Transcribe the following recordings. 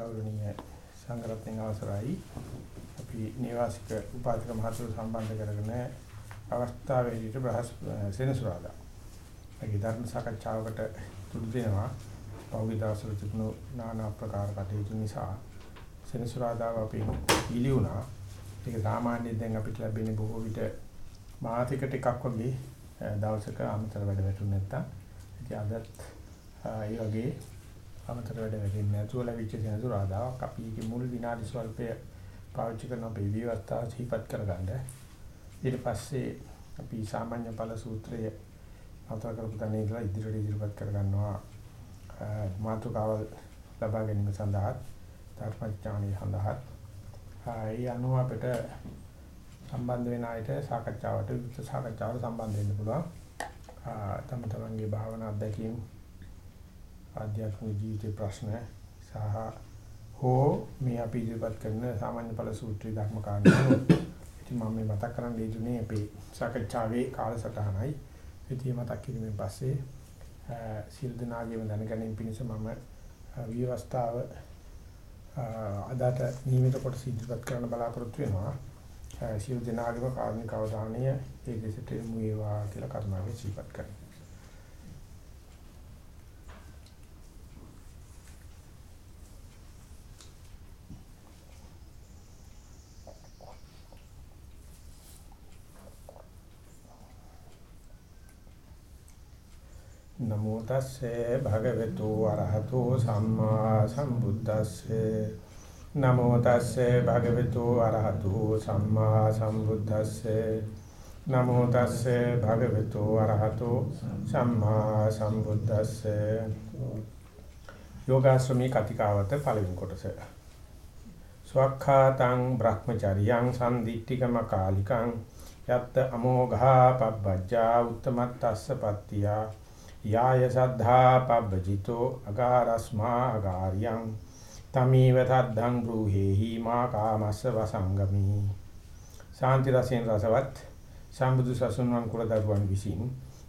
ඒ ගෞරවනීය සංඝරත්නයන් අවසරයි අපි නිවාසික උපාධික මහතුරු සම්බන්ධ කරගෙන අවස්ථාවේදීට බ්‍රහස් සෙනසුරාදා. ඒ ධර්ම සාකච්ඡාවකට තුඩු දෙනවා. පෞද්ගලික දවසවල තිබුණු নানা ආකාර කටයුතු නිසා සෙනසුරාදාව අපි ඉලි වුණා. ඒක සාමාන්‍යයෙන් දැන් අපිට ලැබෙන්නේ බොහෝ විට මාසිකට එකක් වගේ දවසක අමතර වැඩ වැටුනේ නැත්තම් ඉතින් අදත් ඒ වගේ අමතර වැඩ වෙන්නේ නැතුව ලැබිච්ච සෙනසුරාදාවක් අපි ඒකේ මුල් විනාඩි ස්වල්පය පාවිච්චි කරන අපේ විවස්ථා සිහිපත් කරගන්න. ඊට පස්සේ අපි සාමාන්‍ය ඵල සූත්‍රය අතර කරපු තැන ඉඳලා ඉදිරියට ඉදිරිපත් කරගන්නවා මාතෘකාවල් ලබා ගැනීම සඳහා ධර්මඥානිය සඳහා ඒ අනුව අපිට සම්බන්ධ වෙන අයට සාකච්ඡාවට විස්තර සාකච්ඡාවට සම්බන්ධ වෙන්න පුළුවන්. තම තමන්ගේ භාවනා අත්දැකීම් ආධ්‍යාත්මික ජීවිතේ ප්‍රශ්න සහ හෝ මේ අපි ඉදිරිපත් කරන සාමාන්‍ය ඵල සූත්‍රය ධර්ම කාරණා. ඉතින් මම මේ මතක් කරන්න දෙන්නේ අපේ සාකච්ඡාවේ කාලසටහනයි. ඉතින් මතක් කිරීමෙන් පස්සේ සිල් දනාගේම දැනගැනීම පිණිස මම විවස්ථාව අදට නියමිත කොට ඉදිරිපත් කරන්න බලාපොරොත්තු වෙනවා. සිල් දනාගේම කාර්මික අවධානය ඒ දෙසට යොමු වේවා කියලා කරුණාවෙන් සිහිපත් කරනවා. නමෝ තස්සේ භගවතු අරහතෝ සම්මා සම්බුද්දස්සේ නමෝ තස්සේ භගවතු අරහතෝ සම්මා සම්බුද්දස්සේ නමෝ තස්සේ භගවතු අරහතෝ සම්මා සම්බුද්දස්සේ යෝගාශ්‍රමී කතිකාවත පළවෙනි කොටස. ස්වක්ඛාතං බ්‍රහ්මචරියං සම්දිට්ඨිකම කාලිකං යත්ත අමෝඝා පබ්බජ්ජා උත්තමත්තස්ස පත්තියා। යාය සද්ධා පබ්බජිතෝ අගාරස්මා අගාරියං තමීව තද්ධං බ්‍රූහෙහි මා කාමස්ස වසංගමි. ශාන්ති රසෙන් රසවත් සම්බුදු සසුන්වන් කුල දරුවන් විසින්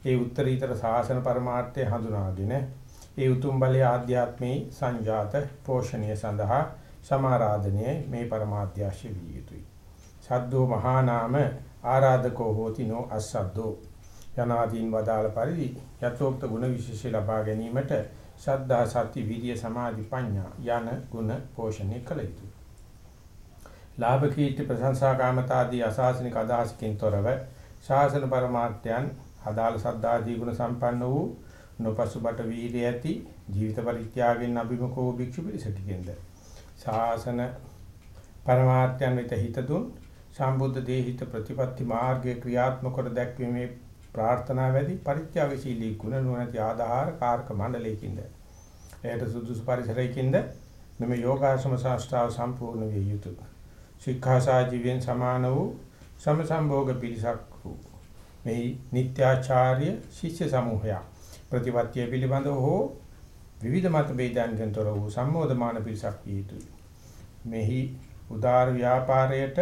ඒ උත්තරීතර ශාසන පරමාර්ථය හඳුනාගෙන ඒ උතුම් බලයේ ආධ්‍යාත්මේ සංජාත පෝෂණය සඳහා සමාරාධනයේ මේ පරමාධ්‍යාශය විය යුතුයි. සද්දෝ මහා නාම ආරාධකෝ හෝති නෝ අස්සද්දෝ. යනාදීන් වදාළ පරිදි යතෝක්ත ගුණ විශේෂය ලබා ගැනීමට ශ්‍රද්ධා සති විරිය සමාධි ප්‍රඥා යන ගුණ පෝෂණය කළ යුතුය. ලාභ කීර්ති ප්‍රශංසා කාමතාදී අසාසනික අදහසකින් තොරව ශාසන පරමාර්ථයන් අදාළ සද්ධාදී ගුණ සම්පන්න වූ නොපසුබට වීර්ය ඇති ජීවිත පරිත්‍යාගයෙන් අභිමුඛ වූ භික්ෂු පිරිසකගෙන්ද ශාසන පරමාර්ථයන් වෙත හිත දුන් සම්බුද්ධ දේහිත ප්‍රතිපත්ති මාර්ගයේ ක්‍රියාත්මක කර දැක්වීමේ ප්‍රාර්ථනා වැඩි පරිත්‍යාගශීලී ගුණ නුවණති ආධාර කාර්ක මණ්ඩලයකින්ද එයට සුදුසු පරිසරයකින්ද මෙම යෝගාශ්‍රම ශාස්ත්‍රාව සම්පූර්ණ විය යුතුය. ශික්ෂාසා ජීවෙන් සමාන වූ සමසම්භෝග පිරිසක් වූ මේ නිත්‍යාචාර්ය ශිෂ්‍ය සමූහය ප්‍රතිපත්තිය පිළිබඳව හෝ විවිධ මත ભેදයන්ගෙන් තොර වූ සම්මෝධමාන පිරිසක් විය යුතුය. මෙහි උදාර ව්‍යාපාරයට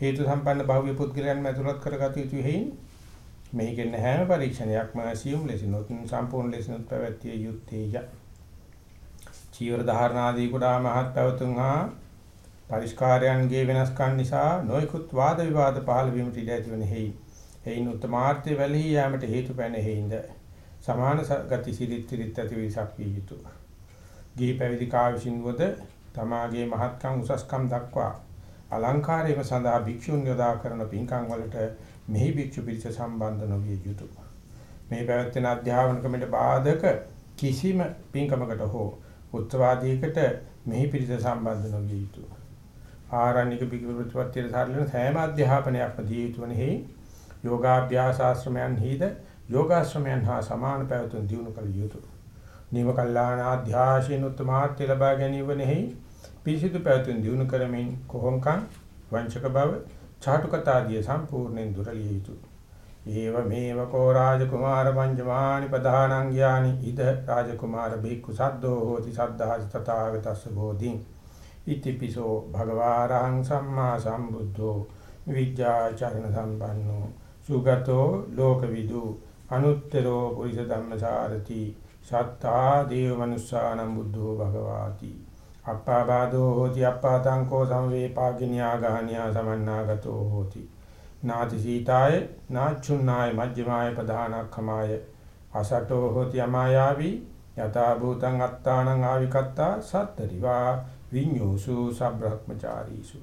හේතු සම්පන්න භෞතික පුද්ගලයන් මැදුරත් කරගත යුතු හේයින් මේකෙන් හැම පරීක්ෂණයක්ම සියුම් ලෙසිනුත් සම්පූර්ණ ලෙසිනුත් පැවැත්විය යුත්තේය. චීවර ධාරණාදී කුඩා මහත් පැවතුම් හා පරිස්කාරයන්ගේ වෙනස්කම් නිසා නොයෙකුත් වාද විවාද පහළ වීමට ඉඩ ඇතිවන හේයි. හේයින් උත්තමාර්ථය වැළහී යාමට හේතු පැන හේයින්ද සමාන ගති සිරිත් ත්‍රිත් ඇති විසක් විය යුතුය. ගිහි පැවිදි කා විසින්වද තමාගේ මහත්කම් උසස්කම් දක්වා අලංකාරයම සඳහා භික්ෂුන් යොදා කරන පින්කම් වලට මෙහි භික්ෂු පිරිස සම්බන්ධ නොවිය යුතුය. මේ පැවැත්වෙන අධ්‍යාපන ක්‍රමයට බාධක කිසිම පින්කමකට හෝ උත්සවාදීකට මෙහි පිරිස සම්බන්ධ නොවිය යුතුය. ආරණ්‍යක භික්ෂු ප්‍රතිපත්තියට සාරලන සෑම අධ්‍යාපනයක්ම දී යුතු වනෙහි යෝගාභ්‍යාස ආශ්‍රමයන් හිද යෝගාශ්‍රමයන් හා සමාන පැවතුම් දිනු කළ යුතුය. නිම කල්ලාණ අධ්‍යාශීන උත්තමාර්ථය ලබා ගැනීමෙහි පිසිදු පැවතුම් දිනු කරමින් කොහොම්කම් වංචක බව චාටුකතාදිය සම්පූර්ණයෙන් දුරලිය යුතුය. ඒව මේව කෝ රාජකුමාර පංචමානි ප්‍රධානං ඥානි ඉද රාජකුමාර බික්ඛු සද්දෝ හෝති සද්ධාස තථාගතස්ස බෝධින්. ඉතිපිසෝ භගවාරහං සම්මා සම්බුද්ධෝ විද්‍යාචරණ සම්පන්නෝ සුගතෝ ලෝකවිදු අනුත්තරෝ පුරිස ධම්මසාරති සත්තා දේව මනුස්සානම් බුද්ධෝ භගවාති. අප්පාබාධෝ හෝති අප්පාතංකෝ සමවේපාගිනියා ගහනියා සමන්නාගතෝ හෝති. නාති සීතාය නාච්චුන්නාය මජ්ජමාය ප්‍රධානක්ඛමාය. අසටෝ හෝති අමායාවි. යතා භූතං අත්තානං ආවිකත්තා සත්තරිවා. විඤ්ඤෝසු සබ්‍රහ්මචාරීසු.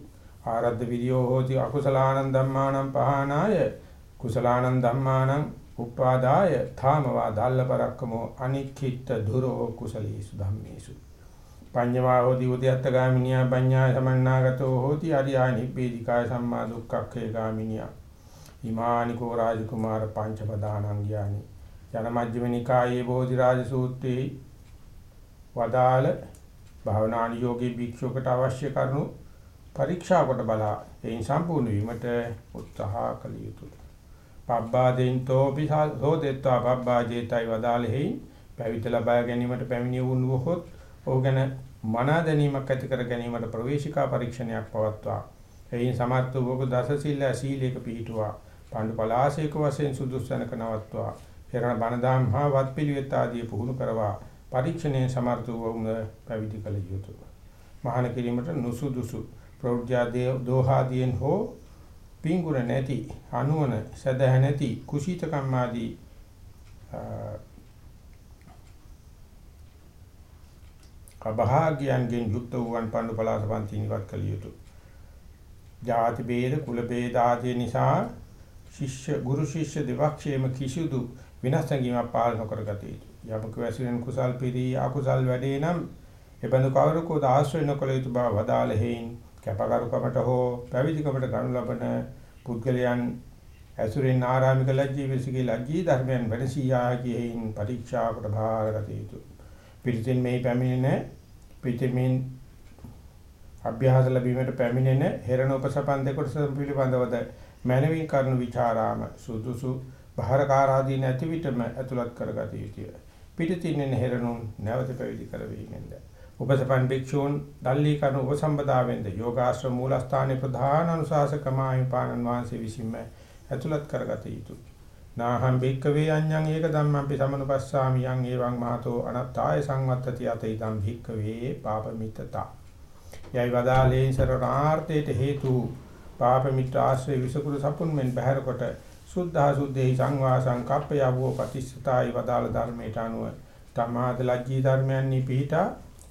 ආරද්ධ විරියෝ හෝති අකුසලානං ධම්මානං පහනාය. කුසලානං ධම්මානං උපාදාය ධාමවා දල්ලපරක්කමෝ අනික්ඛිට දුරෝ කුසලීසු ධම්මේසු. පඤ්ඤවා හෝති උද්‍යත්ත ගාමිනියා පඤ්ඤාය සමන්නාගතෝ හෝති අරියා නිබ්බේධිකාය සම්මා දුක්ඛක්ඛේ ගාමිනියා. හිමානිකෝ රාජකුමාර පංචපදානං ඥානි යන මජ්ක්‍ධිම නිකායේ බෝධි රාජ සූත්‍රයේ වදාළ භාවනානි යෝගී භික්ෂුවකට අවශ්‍ය කරනු පරීක්ෂා කොට බලා එයින් සම්පූර්ණ වීමට උත්සාහ කළ යුතුය. පබ්බාදෙන්තෝ පිසෝදෙත්වා පබ්බාජේතයි වදාළෙහි පැවිදි ලබා ගැනීමට පැමිණි වුණොත් ඔහු ගැන මනා දැනීමක් ඇති කර ගැනීමට ප්‍රවේශිකා පරීක්ෂණයක් පවත්වා. එයින් සමර්ථ වූ දස සීල සීලයක පිහිටුවා. පාණ්ඩු පලාසයක වශයෙන් සුදුස්සනක නවත්වා. පෙරණ බණදාම් හා වත්පිළිවෙත් ආදී පුහුණු කරවා පරීක්ෂණයෙන් සමර්ථ වුණ පැවිදි කළ යුතුය. මහාන කිරීමට නුසුදුසු ප්‍රෞಢ්‍යාදී දෝහාදීන් හෝ පිංගුර නැති අනුවන සදහ නැති කුසීතකම් ආදී අභාග්‍යයන්ගෙන් යුක්ත වූවන් පණ්ඩු පලාසපන්ති නිවත් කළ යුතුය. ජාති ભેද කුල ભેද ආදී නිසා ශිෂ්‍ය ගුරු ශිෂ්‍ය දෙවක්ෂේම කිසිදු විනාශ සංගීමක් පාලන කරගත යුතුය. යමක වැසිරෙන් කුසල් පිරී අකුසල් වැඩේ නම් එබඳු කවරකෝ ආශ්‍රය නොකළ යුතු බව වදාළ හේයින් කැපකරුකමට හෝ පැවිදිකමට ගනු ලබන පුද්ගලයන් ඇසුරෙන් ආරාමික ලජ්ජී විසිකේ ලජ්ජී ධර්මයන් වැඩසියා කියයින් පරීක්ෂාකට භාරගත යුතුය. පිළිතින් මේ පැමිණෙන පිටිමින් අභ්‍යාස ලැබීමට පැමිණෙන හෙරණ උපසපන් දෙකොටස පිළිබඳවද මනවින් කරන ਵਿਚාරාම සුදුසු බහරකාරාදී නැති විටම ඇතුළත් කරගත යුතුය. පිටිතින් හෙරණුන් නැවත පැවිදි කරවීමෙන්ද උපසපන් භික්ෂූන් දල්ලී කරන උපසම්පදාවෙන්ද යෝගාශ්‍රම මූලස්ථානයේ ප්‍රධාන අනුශාසකමායි පාණන් වහන්සේ විසින්ම ඇතුළත් කරගත යුතුය. නාහම් භික්කවේ අඤ්ඤං ඒක ධම්මංපි සමනුපස්සාමි යං එවං මහතෝ අනත්තාය සංවත්තති අත ඉදම් භික්කවේ පාපමිත්තතා. යයි වදාලේ සරණාර්ථයට හේතු පාපමිත්‍ර ආශ්‍රේ විසකුරු සපුන් මෙන් බහැර කොට සුද්ධා සුද්ධේ සංවාසං කප්පයවෝ ප්‍රතිස්සතායි වදාළ ධර්මයට අනුව තමාද ලජ්ජී ධර්මයන් නිපීඨා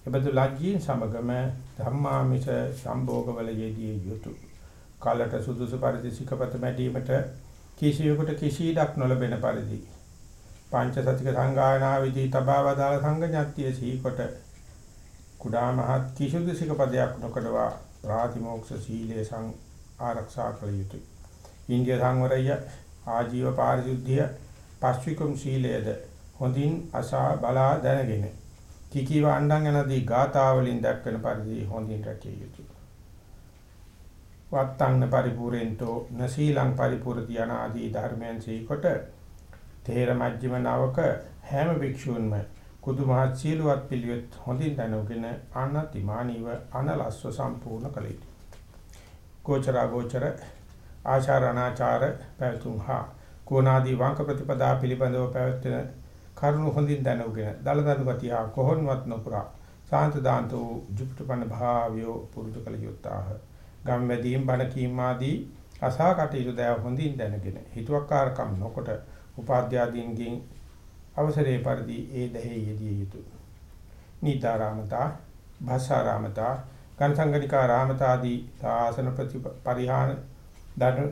එබඳු ලජ්ජීන් සමගම ධම්මාමිෂ සම්භෝගවල යෙදී යුතුය. කාලට සුදුසු පරිදි සිකපත මැදීමට කිසියෙකුට කිසිඩක් නොලබෙන පරිදි පංච සතික සංගායනාවේදී තබාවදාල සංගඥාත්‍ය සීකොට කුඩා මහත් කිසිදු සිකපදයක් නොකඩවා ප්‍රාතිමෝක්ෂ සීලේ සං ආරක්ෂා කළ යුතුය. ඉන්දිය සංවරය ආජීව පාරිශුද්ධිය පස්විකුම් සීලයේද හොඳින් අසා බලා දැනගෙන කිකී වණ්ඩන් යනදී ගාථා වලින් දක්වන පරිදි හොඳින් රැකිය යුතුය. වත්තං පරිපූර්ෙන්තෝ නසීලං පරිපූර්ති අනාදී ධර්මයන් සීකොට තේර මජ්ක්‍ධිම නවක හැම භික්ෂූන්ම කුදුමහත් සීලවත් පිළිවෙත් හොඳින් දැනුගෙන අනතිමානීව අනලස්ව සම්පූර්ණ කළ යුතුය. ගෝචර ගෝචර ආචාර අනාචාර පැවතුම් හා කෝනාදී වංක ප්‍රතිපදා පිළිබඳව පැවැත්වෙන කරුණු හොඳින් දැනුගෙන දලදනු ගතිය කොහොන්වත් නොපුරා සාන්ත දාන්ත වූ ජුප්තපන භාවයෝ පුරුදු කළ යුත්තාහ ගම්වැදීම් බණ කීම් ආදී අසා කටයුතු දෑ හොඳින් දැනගෙන හිතුවක්කාරකම් නොකොට උපාධ්‍යාදීන්ගෙන් අවසරේ පරිදි ඒ දෙහි යෙදිය යුතුය නීතාරාමතා භාෂාරාමතා කන්සංගනිකා රාමතාදී සාසන ප්‍රතිපරිහාන ධර්ම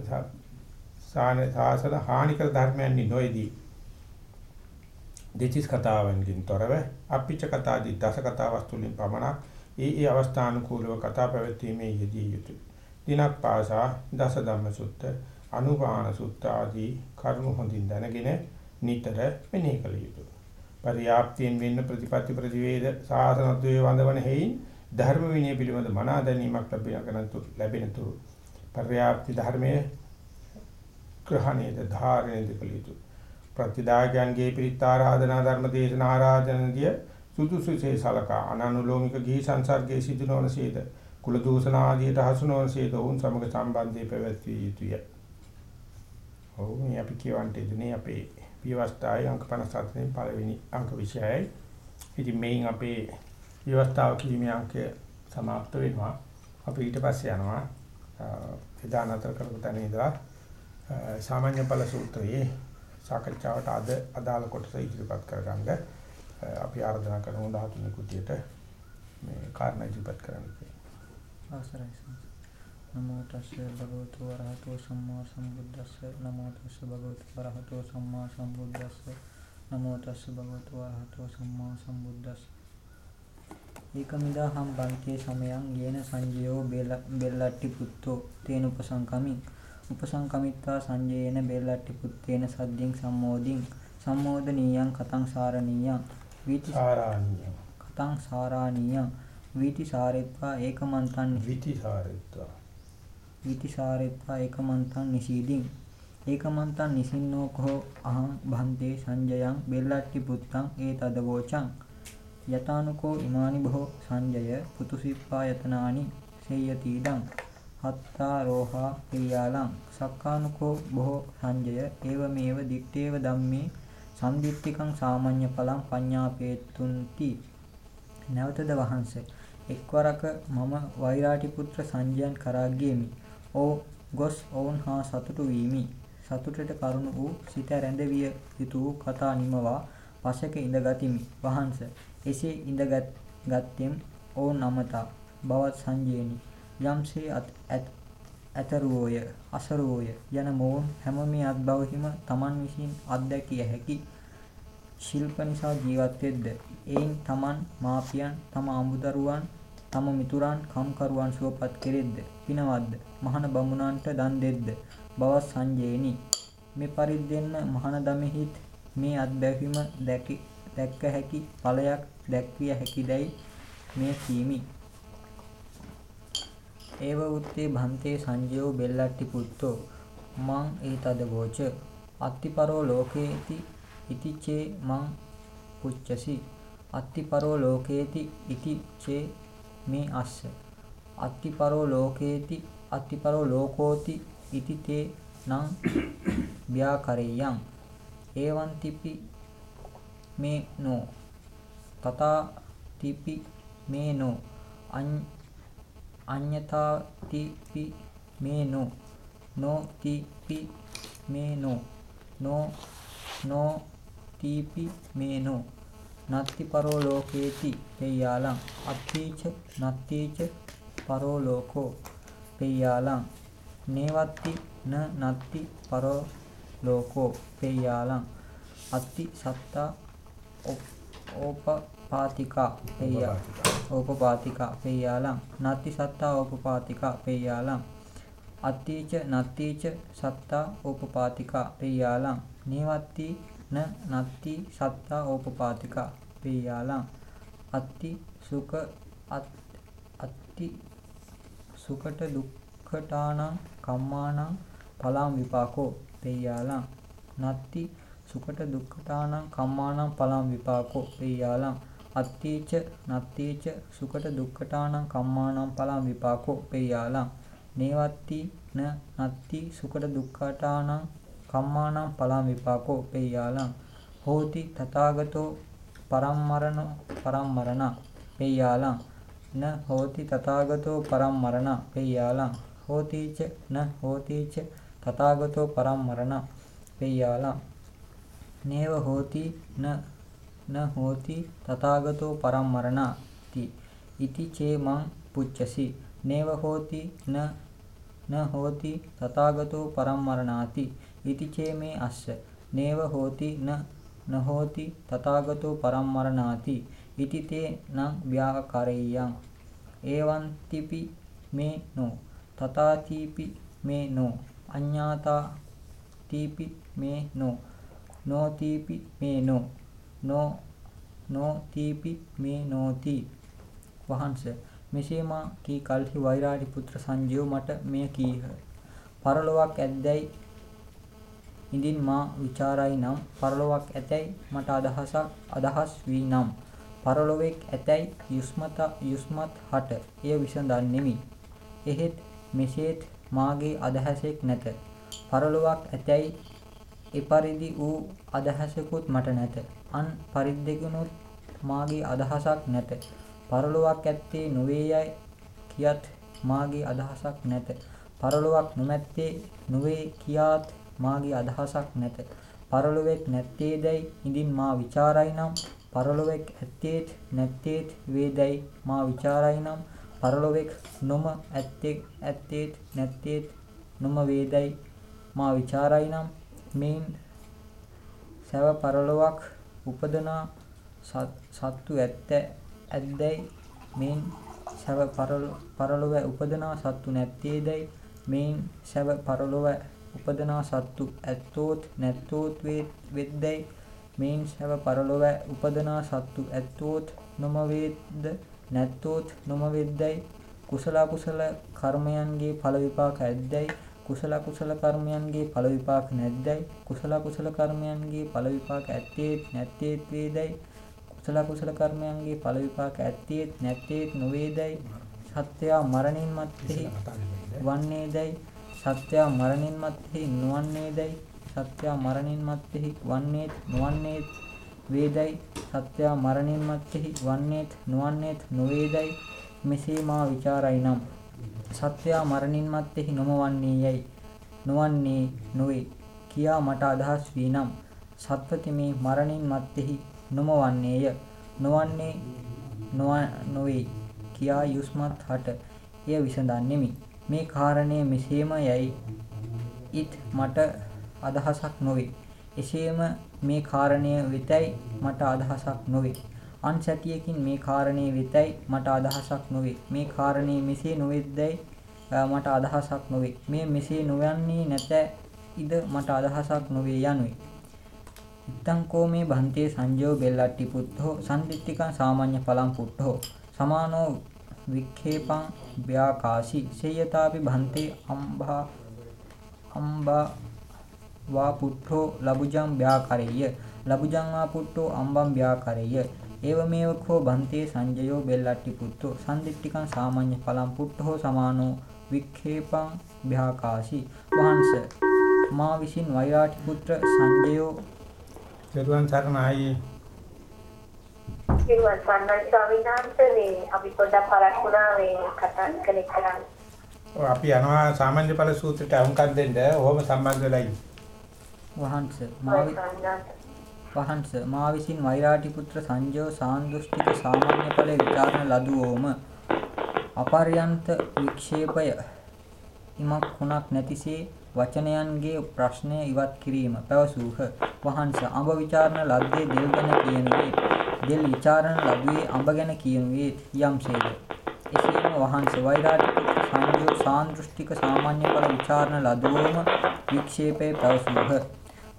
සාසන හානිකර ධර්මයන් නොයේදී දෙතිස් කතාවන්ගෙන් තොරව අපිච්ච කතාදී දස කතා වස්තුලින් පමණක් ඒ ඒ අවස්ථානුකූලව කතා පැවැත්වීමේ යෙදිය යුතුය. දිනක් පාසා දස ධම්ම සුත්ත, අනුපාන සුත්ත ආදී කරුණු හොඳින් දැනගෙන නිතර මෙනෙහි කළ යුතුය. පරියාප්තියෙන් වෙන්න ප්‍රතිපත්ති ප්‍රතිවේද සාසනත්වයේ වඳවන හේයින් ධර්ම විනය පිළිබඳ මනා දැනීමක් ලැබෙනකනතු ලැබෙන තුරු පරියාප්ති ධර්මයේ ග්‍රහණයද ධාරණයද කළ යුතුය. ප්‍රතිදායකයන්ගේ පිරිත් ආරාධනා ධර්ම දේශනා ආරාධනදිය සුදුසුසේ සලකා අනනුලෝමික ගිහි සංසර්ගයේ සිදු නොවන සේද කුල දූෂණ ආදියට හසු නොවන සේද ඔවුන් සමග සම්බන්ධය පැවැත්විය යුතුය. ඔව් මේ අපි කියවන්ට ඉදනේ අපේ විවස්ථාවේ අංක 57 වෙනි පළවෙනි අංක විෂයයි. ඉතින් මේන් අපේ විවස්ථාව කීමේ අංකය સમાપ્ત වෙනවා. අපි ඊට පස්සේ යනවා එදා නතර කරපු තැන ඉඳලා සාමාන්‍ය ඵල සූත්‍රයේ සාකච්ඡාවට අද අදාළ කොටස ඉදිරිපත් කරගන්න අපි ආරාධනා කරමු ධාතුනි කුටියට මේ කාරණා ඉදිරිපත් කරන්න කියලා. අවසරයි නමෝ තස්සේ භගවතු වරහතෝ සම්මා සම්බුද්දස්ස. නමෝ තස්සේ භගවතු වරහතෝ සම්මා සම්බුද්දස්ස. නමෝ තස්සේ භගවතු වරහතෝ සම්මා සම්බුද්දස්ස. ඒකමිදාහම් බන්තේ සමයං යේන සංජයෝ බෙල්ලට්ටි පුත්තෝ තේන උපසංකමින්. උපසංකමිත්තා සංජයේන බෙල්ලට්ටි පුත්තේන සද්දින් සම්මෝදින් සම්මෝදනීයං කතං සාරණීයං. වීති සාරාණීයං කතං සාරාණීයං වීති සාරෙත්වා ඒකමන්තං වීති සාරෙත්වා වීති සාරෙත්වා ඒකමන්තං නිසීදින් ඒකමන්තං නිසින්නෝ කෝ අහං භන්තේ සංජයං බෙල්ලට්ටි පුත්තං ඒතදවෝචං. යතානුකෝ ඉමානි බොහෝ සංජය පුතුසිප්පායතනානි සේයතිදං. හත්තා රෝහා පියාලං සක්කානුකෝ බොහෝ සංජය ඒවමේව දිත්තේව ධම්මේ සම්දිත්තිකං සාමාන්‍ය ඵලං පඤ්ඤාපේතුන්ති නැවතද වහන්සේ එක්වරක මම වෛරාටි පුත්‍ර සංජයන් කරා ගියමි. ඕ ගොස් ඔවුන් හා සතුටු වීමි. සතුටට කරුණ වූ සිත රැඳවිය යුතු කතා නිමවා පසක ඉඳ ගතිමි. වහන්සේ එසේ ඉඳගත් ගත්තෙම් ඔවුන් අමතා බවත් සංජේනි යම්සේ ඇතරුවෝය අසරුවෝය යන මොවුන් හැම මේ අත්බවහිම තමන් විසින් අත්දැකිය හැකි ශිල්ප නිසා ජීවත් වෙද්ද? එයින් තමන් මාපියන් තම අමුදරුවන් තම මිතුරන් කම්කරුවන් සුවපත් කෙරෙද්ද? පිනවද්ද මහන බමුණන්ට දන් දෙද්ද? බවත් සංජේනි මේ පරිද්දෙන්න මහන දමෙහිත් මේ අත්බැවීම දැක්ක හැකි ඵලයක් දැක්විය හැකිදැයි මේ කීමි. ඒව උත්තේ භන්තේ සංජයෝ බෙල්ලට්ටි පුත්තෝ. මං ඒතද ගෝච. අත්තිපරෝ ලෝකේති ඉති චේ මං පුච්චසි අත්තිපරෝ ලෝකේති ඉති චේ මේ අස්ස අත්තිපරෝ ලෝකේති අත්තිපරෝ ලෝකෝති ඉති තේ නං ව්‍යාකරෙය්‍යං ඒවං තිපි මේ නෝ තථාතිපි මේනෝ අඤ්ඤතාතිපි මේනෝ නොතිපි මේනෝ නෝ නෝ තීපි මේනෝ නත්ති පරෝ ලෝකේති පෙය්‍යාලං. අත්ථීච නත්ථීච පරෝ ලෝකෝ පෙය්‍යාලං. නේවත්ති න නත්ති පරෝ ලෝකෝ පෙය්‍යාලං. අත්ති සත්තා ඕපපාතිකා පෙය්‍ය ඕපපාතිකා පෙය්‍යාලං. නත්ති සත්තා ඕපපාතිකා පෙය්‍යාලං. අත්තිච නත්තිච සත්තා ඕපපාතිකා පෙය්‍යාලං. නේවත්ති න නත්ති සත්තා ඕපපාතිකා පෙය්‍යාලං අත්ති සුඛ අත්ති සුකට දුක්ඛටානං කම්මානං පලං විපාකෝ පෙය්‍යාලං නත්ති සුකට දුක්ඛතානං කම්මානං පලං විපාකෝ පෙය්‍යාලං අත්ථීච නත්ථීච සුකට දුක්ඛතානං කම්මානං පලං විපාකෝ පෙය්‍යාලං නේවත්ති න නත්ති සුකට දුක්ඛතානං කම්මානං පලං විපාකෝ පෙය්‍යාලං හෝති තථාගතෝ පරම්මරණ පරම්මරණ පෙය්‍යාලං න හෝති තථාගතෝ පරම්මරණ පෙය්‍යාලං හෝතිච න හෝතිච තථාගතෝ පරම්මරණ පෙය්‍යාලං නේව හෝති න න හෝති තථාගතෝ පරම්මරණති ඉති චේ මං පුච්චසි නේව හෝති න න හෝති තථාගතෝ පරම්මරණාති ඉති චේ මේ අස්ස. නේව හෝති න න හෝති තථාගතෝ පරම්මරණාති. ඉති තේ නං ව්‍යාකරෙය්‍යං. ඒවං තිපි මේ නෝ. තථාතිපි මේ නෝ. අඤ්ඤාතා තීපි මේ නෝ. නොතීපි මේ නෝ. නෝ නොතීපි මේ නොති. වහන්ස. මෙසේ මා කී කල්හි වෛරාටි පුත්‍ර සංජීව මට මෙය කීහ. පරලොවක් ඇද්දැයි ඉඳින් මා ਵਿਚාරයි නම් පරලොවක් ඇතැයි මට අදහසක් අදහස් වී නම් පරලොවෙක් ඇතැයි යුස්මත යුස්මත් හට එය විසඳන්නෙමි එහෙත් මෙසේත් මාගේ අදහසෙක් නැත පරලොවක් ඇතැයි එපරිදි වූ අදහසකුත් මට නැත. අන් පරිද්දෙකුණුත් මාගේ අදහසක් නැත. පරලොවක් ඇත්තේ නොවේ යයි කියත් මාගේ අදහසක් නැත. පරලොවක් නොමැත්තේ නොවේ කියාත් මාගේ අදහසක් නැත. පරලොවෙක් නැත්තේදයි ඉඳින් මා ਵਿਚාරයි නම් පරලොවෙක් ඇත්තේත් නැත්තේත් වේදයි මා ਵਿਚාරයි නම් පරලොවෙක් නොම ඇත්තෙක් ඇත්තේත් නැත්තේත් නොම වේදයි මා ਵਿਚාරයි නම් මේන් සව පරලොවක් උපදනා සත්තු ඇත්ත ඇද්දයි මේන් සව පරලොව උපදනා සත්තු නැත්තේදයි මේන් සව පරලොව උපදනා සත්තු ඇත්තෝත් නැත්තෝත් වෙද්දැයි මෙයින් සැව පරලොව උපදනා සත්තු ඇත්තෝත් නොම වේද්ද නැත්තෝත් නොම වෙද්දැයි කුසල කුසල කර්මයන්ගේ ඵල විපාක ඇද්දැයි කුසල කුසල කර්මයන්ගේ ඵල විපාක නැද්දැයි කුසල කුසල කර්මයන්ගේ ඵල විපාක ඇත්තේත් නැත්තේත් වේදැයි කුසල කුසල කර්මයන්ගේ ඵල විපාක ඇත්තේත් නැත්තේත් නොවේදැයි සත්‍යය මරණින් මත්තේ වන්නේදැයි සත්‍යය මරණින් මත්තේ නොවන්නේදැයි සත්‍යය මරණින් මත්තේ වන්නේත් නොවන්නේත් වේදයි සත්‍යය මරණින් මත්තේ වන්නේත් නොවන්නේත් නොවේදයි මෙසේ මා ਵਿਚාරයි නම්. සත්‍යය මරණින් මත්තේ නොමවන්නේ යයි නොවන්නේ නොවේ කියා මට අදහස් වී නම්. සත්වතිමේ මරණින් මත්තේ නොමවන්නේය. නොවන්නේ නොවේ කියා යුස්මත් හට එය විසඳන්නෙමි. මේ කාරණය මෙසේම යයි. ඉත් මට අදහසක් නොවේ. එසේම මේ කාරණය වෙතැයි මට අදහසක් නොවේ. අන් සැටියකින් මේ කාරණය වෙතැයි මට අදහසක් නොවේ. මේ කාරණය මෙසේ නොවෙද්දැයි මට අදහසක් නොවේ. මේ මෙසේ නොවන්නේ නැත ඉද මට අදහසක් නොවේ යනුයි. ඉත්තංකෝ මේ භන්තේ සංජයෝ බෙල්ලට්ටි පුත්තෝ සන්දිට්ටිකං සාමාන්‍ය පලම් පුට්ටෝ. සමානෝ වික්ඛේපං ව්‍යාකාශි සේයතාපි භන්තේ අම්බා අම්බා වා පුට්ඨෝ ලබුජං ව්‍යාකරෙය්‍ය ලබුජං වා පුට්ඨෝ අම්බං ව්‍යාකරෙය්‍ය ඒවමේව කෝ භන්තේ සංජයෝ බෙල්ලට්ටි පුත්තෝ. සම්දිට්ඨිකං සාමාන්‍ය පලම් පුට්ඨෝ සමානෝ වික්ඛේපං ව්‍යාකාශි වහන්ස මා විසින් වෛරාටි පුත්‍ර සංජයෝ දරුවන් සරණයි. කිරුවන් සන්නයි ස්වාමීන් වහන්සේ මේ අපි පොඩ්ඩක් පරක් වුණා මේ කතා කනෙක් කරන්න. ඔව් අපි යනවා සාමාන්‍ය ඵල සූත්‍රයට අහුම්කම් දෙන්න. ඔහොම සම්බන්ධ වෙලා ඉන්න. වහන්ස වහන්ස මා විසින් වෛරාටි පුත්‍ර සංජෝ සාන්දෘෂ්ටික සාමාන්‍ය ඵල විචාරණ ලදුවෝම අපර්යන්ත වික්ෂේපය ඉමක් කුණක් නැතිසේ වචනයන්ගේ ප්‍රශ්නය ඉවත් කිරීම පැවසූහ. වහන්ස අඹ විචාරණ ලද්දේ දෙල් ගැන කියනුවේ දෙල් විචාරණ ලැබුවේ අඹ ගැන කියනුවේ යම්සේද. එසේම වහන්ස වෛරාටි සංයෝ සාන්දෘෂ්ටික සාමාන්‍ය ඵල විචාරණ ලැබුවම වික්ෂේපේ පැවසූහ.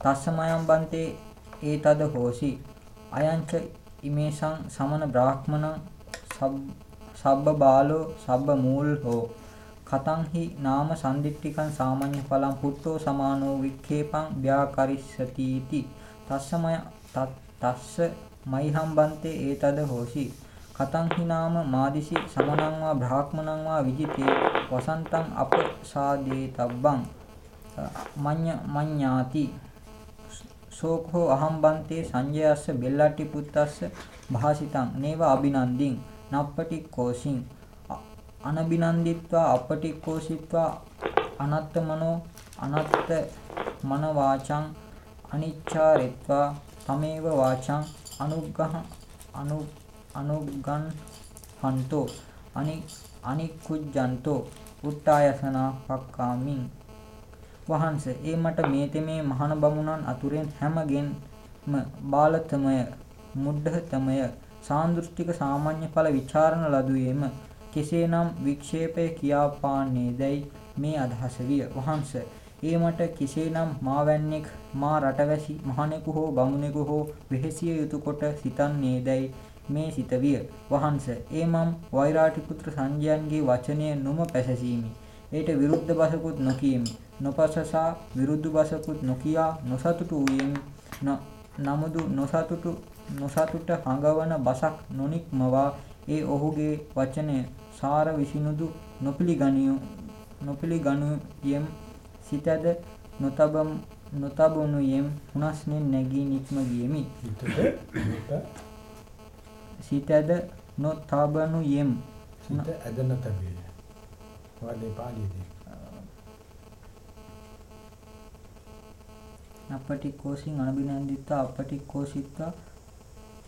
තස්සමයන් බන්තේ ඒතද හෝසි. අයංච ඉමේසං සමන බ්‍රාහ්මණං සබ්බ බාලෝ සබ්බ මූල් හෝ කතංහි නාම සම්දිට්ඨිකං සාමාන්‍ය ඵලං පුට්ටෝ සමානෝ වික්ඛේපං ව්‍යාකරිස්සතිති තස්සමය තස්ස මයිහම්බන්තේ ඒතද හෝසි. කතං හිනාම මාදිසි සමනං වා බ්‍රාහ්මණං වා විජිතේ වසන්තං අපසාදේ තබ්බං මඤ්ඤ මඤ්ඤාති. සෝකෝ අහම්බන්තේ සංජයස්ස බෙල්ලට්ටි පුත්තස්ස භාසිතං. නේව අබිනන්දින් නප්පටික්කෝසින්. අනබිනන්දිත්වා අපටික්කෝසිත්වා අනත්තමනෝ අනත්ත මන වාචං අනිච්චාරිත්වා තමේව වාචං අනුග්‍රහ අනු අනුගන් හන්තෝ අනි අනිකුජ්ජන්තෝ උට්ටායසනා පක්කාමින්. වහන්ස ඒ මට මේ තෙමේ මහණ බමුණන් අතුරෙන් හැමගෙන්ම බාලතමය මුඩ්ඩතමය සාන්දෘෂ්ටික සාමාන්‍ය ඵල විචාරණ ලදුවේම කෙසේනම් වික්ෂේපය කියාපාන්නේදයි මේ අදහස විය. වහන්ස ඒ මට කෙසේනම් මාවැන්නෙක් මා රටවැසි මහණෙකු හෝ බමුණෙකු හෝ වෙහෙසිය යුතු කොට සිතන්නේදැයි මේ සිත විය. වහන්ස ඒ මම් වෛරාටි පුත්‍ර සංජයන්ගේ වචනය නොම පැසසීමි. ඒට විරුද්ධ බසකුත් නොකියමි. නොපසසා විරුද්ධ බසකුත් නොකියා නොසතුටු වූයෙමි. නමුදු නොසතුටු නොසතුට හඟවන බසක් නොනික්මවා ඒ ඔහුගේ වචනය සාර විසිනුදු නොපිළිගනියු නොපිළිගනු යම් සිතද නොතබම් නොතබනුයෙම් හුනස්නෙන් නැගී නික්ම ගියමි. සිතද නොතබනුයෙම් සිත ඇදෙන තැබේ. මොකද ඒ පාළියේදී. අපටික්කෝසින් අනබිනන්දිත්තා අපටික්කෝසිත්තා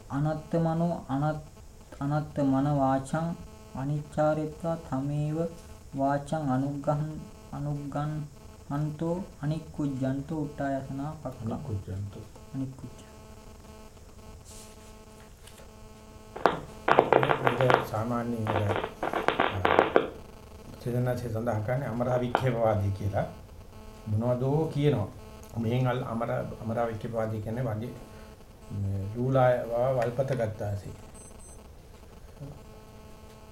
අනත්තමනෝ අනත් අනත්ත මන වාචං අනිච්චාරිත්වා තමේව වාචං අනුග්ගහන් අනුග්ගන් හන්තෝ අනික්කුජ්ජන්තෝ උට්ටායසනා පක්ඛා කුජන්තු. අනික්කුජ්ජ සාමාන්‍ය චේතනාසේ සඳහන් කරන්නේ අමරා වික්ෂේපවාදී කියලා මොනවදෝ කියනවා. මෙහෙන් අල් අමර අමරා වික්ෂේපවාදී කියන්නේ වගේ මේ රූලාය වල්පත ගත්තාසි.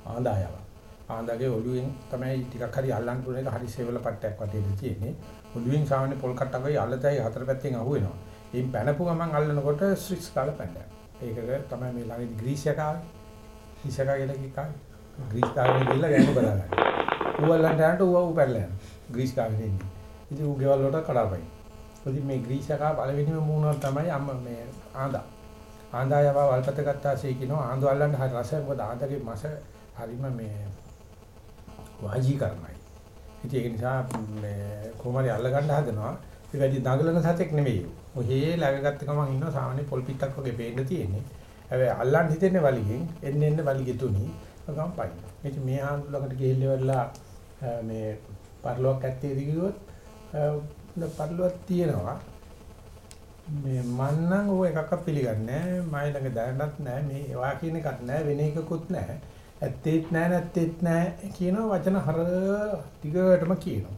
ආන්දායව. ආන්දාගේ ඔළුවෙන් තමයි ටිකක් හරි අල්ලන්න පුළුවන් එක හරි සෙවල පට්ටයක් වටේට තියෙන්නේ. ඔළුවෙන් සාමාන්‍ය පොල් කට්ටක් වගේ අල්ලතයි හතර පැත්තෙන් අහුවෙනවා. එයින් පැනපු ගමන් අල්ලනකොට ස්ට්‍රික්ස් කාලා පැනනවා. ඒකක තමයි මේ ළඟදී ග්‍රීස් එක ආවේ. ග්‍රීස් එක කියලා කිව්වා. ග්‍රීස් කාවේ ගිහලා ගෑනු බලා ගන්න. ඌවල්ලන්ට යනට ඌව ඌ පැරලා යනවා. ග්‍රීස් කාවේ ඉන්නේ. ඉතින් ඌ ගෙවල් වලට කඩාපයි. ඉතින් මේ ග්‍රීස් එක පළවෙනිම මූණක් තමයි අම්ම මේ ආඳා. ආඳායව වල්පත ගත්තාසේ කියනවා ආඳු අල්ලන්න හරි රසයි මොකද ආඳගේ මස හරිම මේ වාජී කරනයි. ඉතින් ඒක නිසා මේ කොහොමරි අල්ල ගන්න හදනවා. ඒ වැඩි දඟලන සතෙක් නෙමෙයි. ඔහේ läගගත්ත ගමන් ඉන්නවා සාමාන්‍ය පොල් පිටක් වගේ පේන්න තියෙන්නේ. හැබැයි අල්ලන්න හිතෙන්නේ වලිගෙන් එන්න එන්න වලිගෙ තුනි. ගම් පයින්. ඉතින් මේ ආඳු ළඟට ගිහිල්ලා මේ පරිලෝක ඇත්තේ දිගියොත් පරිලෝක තියෙනවා. මේ මන් නම් ඔය එකක්වත් පිළිගන්නේ නැහැ. මයි ළඟ දැනනත් නැහැ. මේ ඒවා කියන එකක් නැහැ. වෙන එකකුත් නැහැ. ඇත්තේත් නැහැ නැත්තේත් නැහැ කියන වචන හර ටිකටම කියනවා.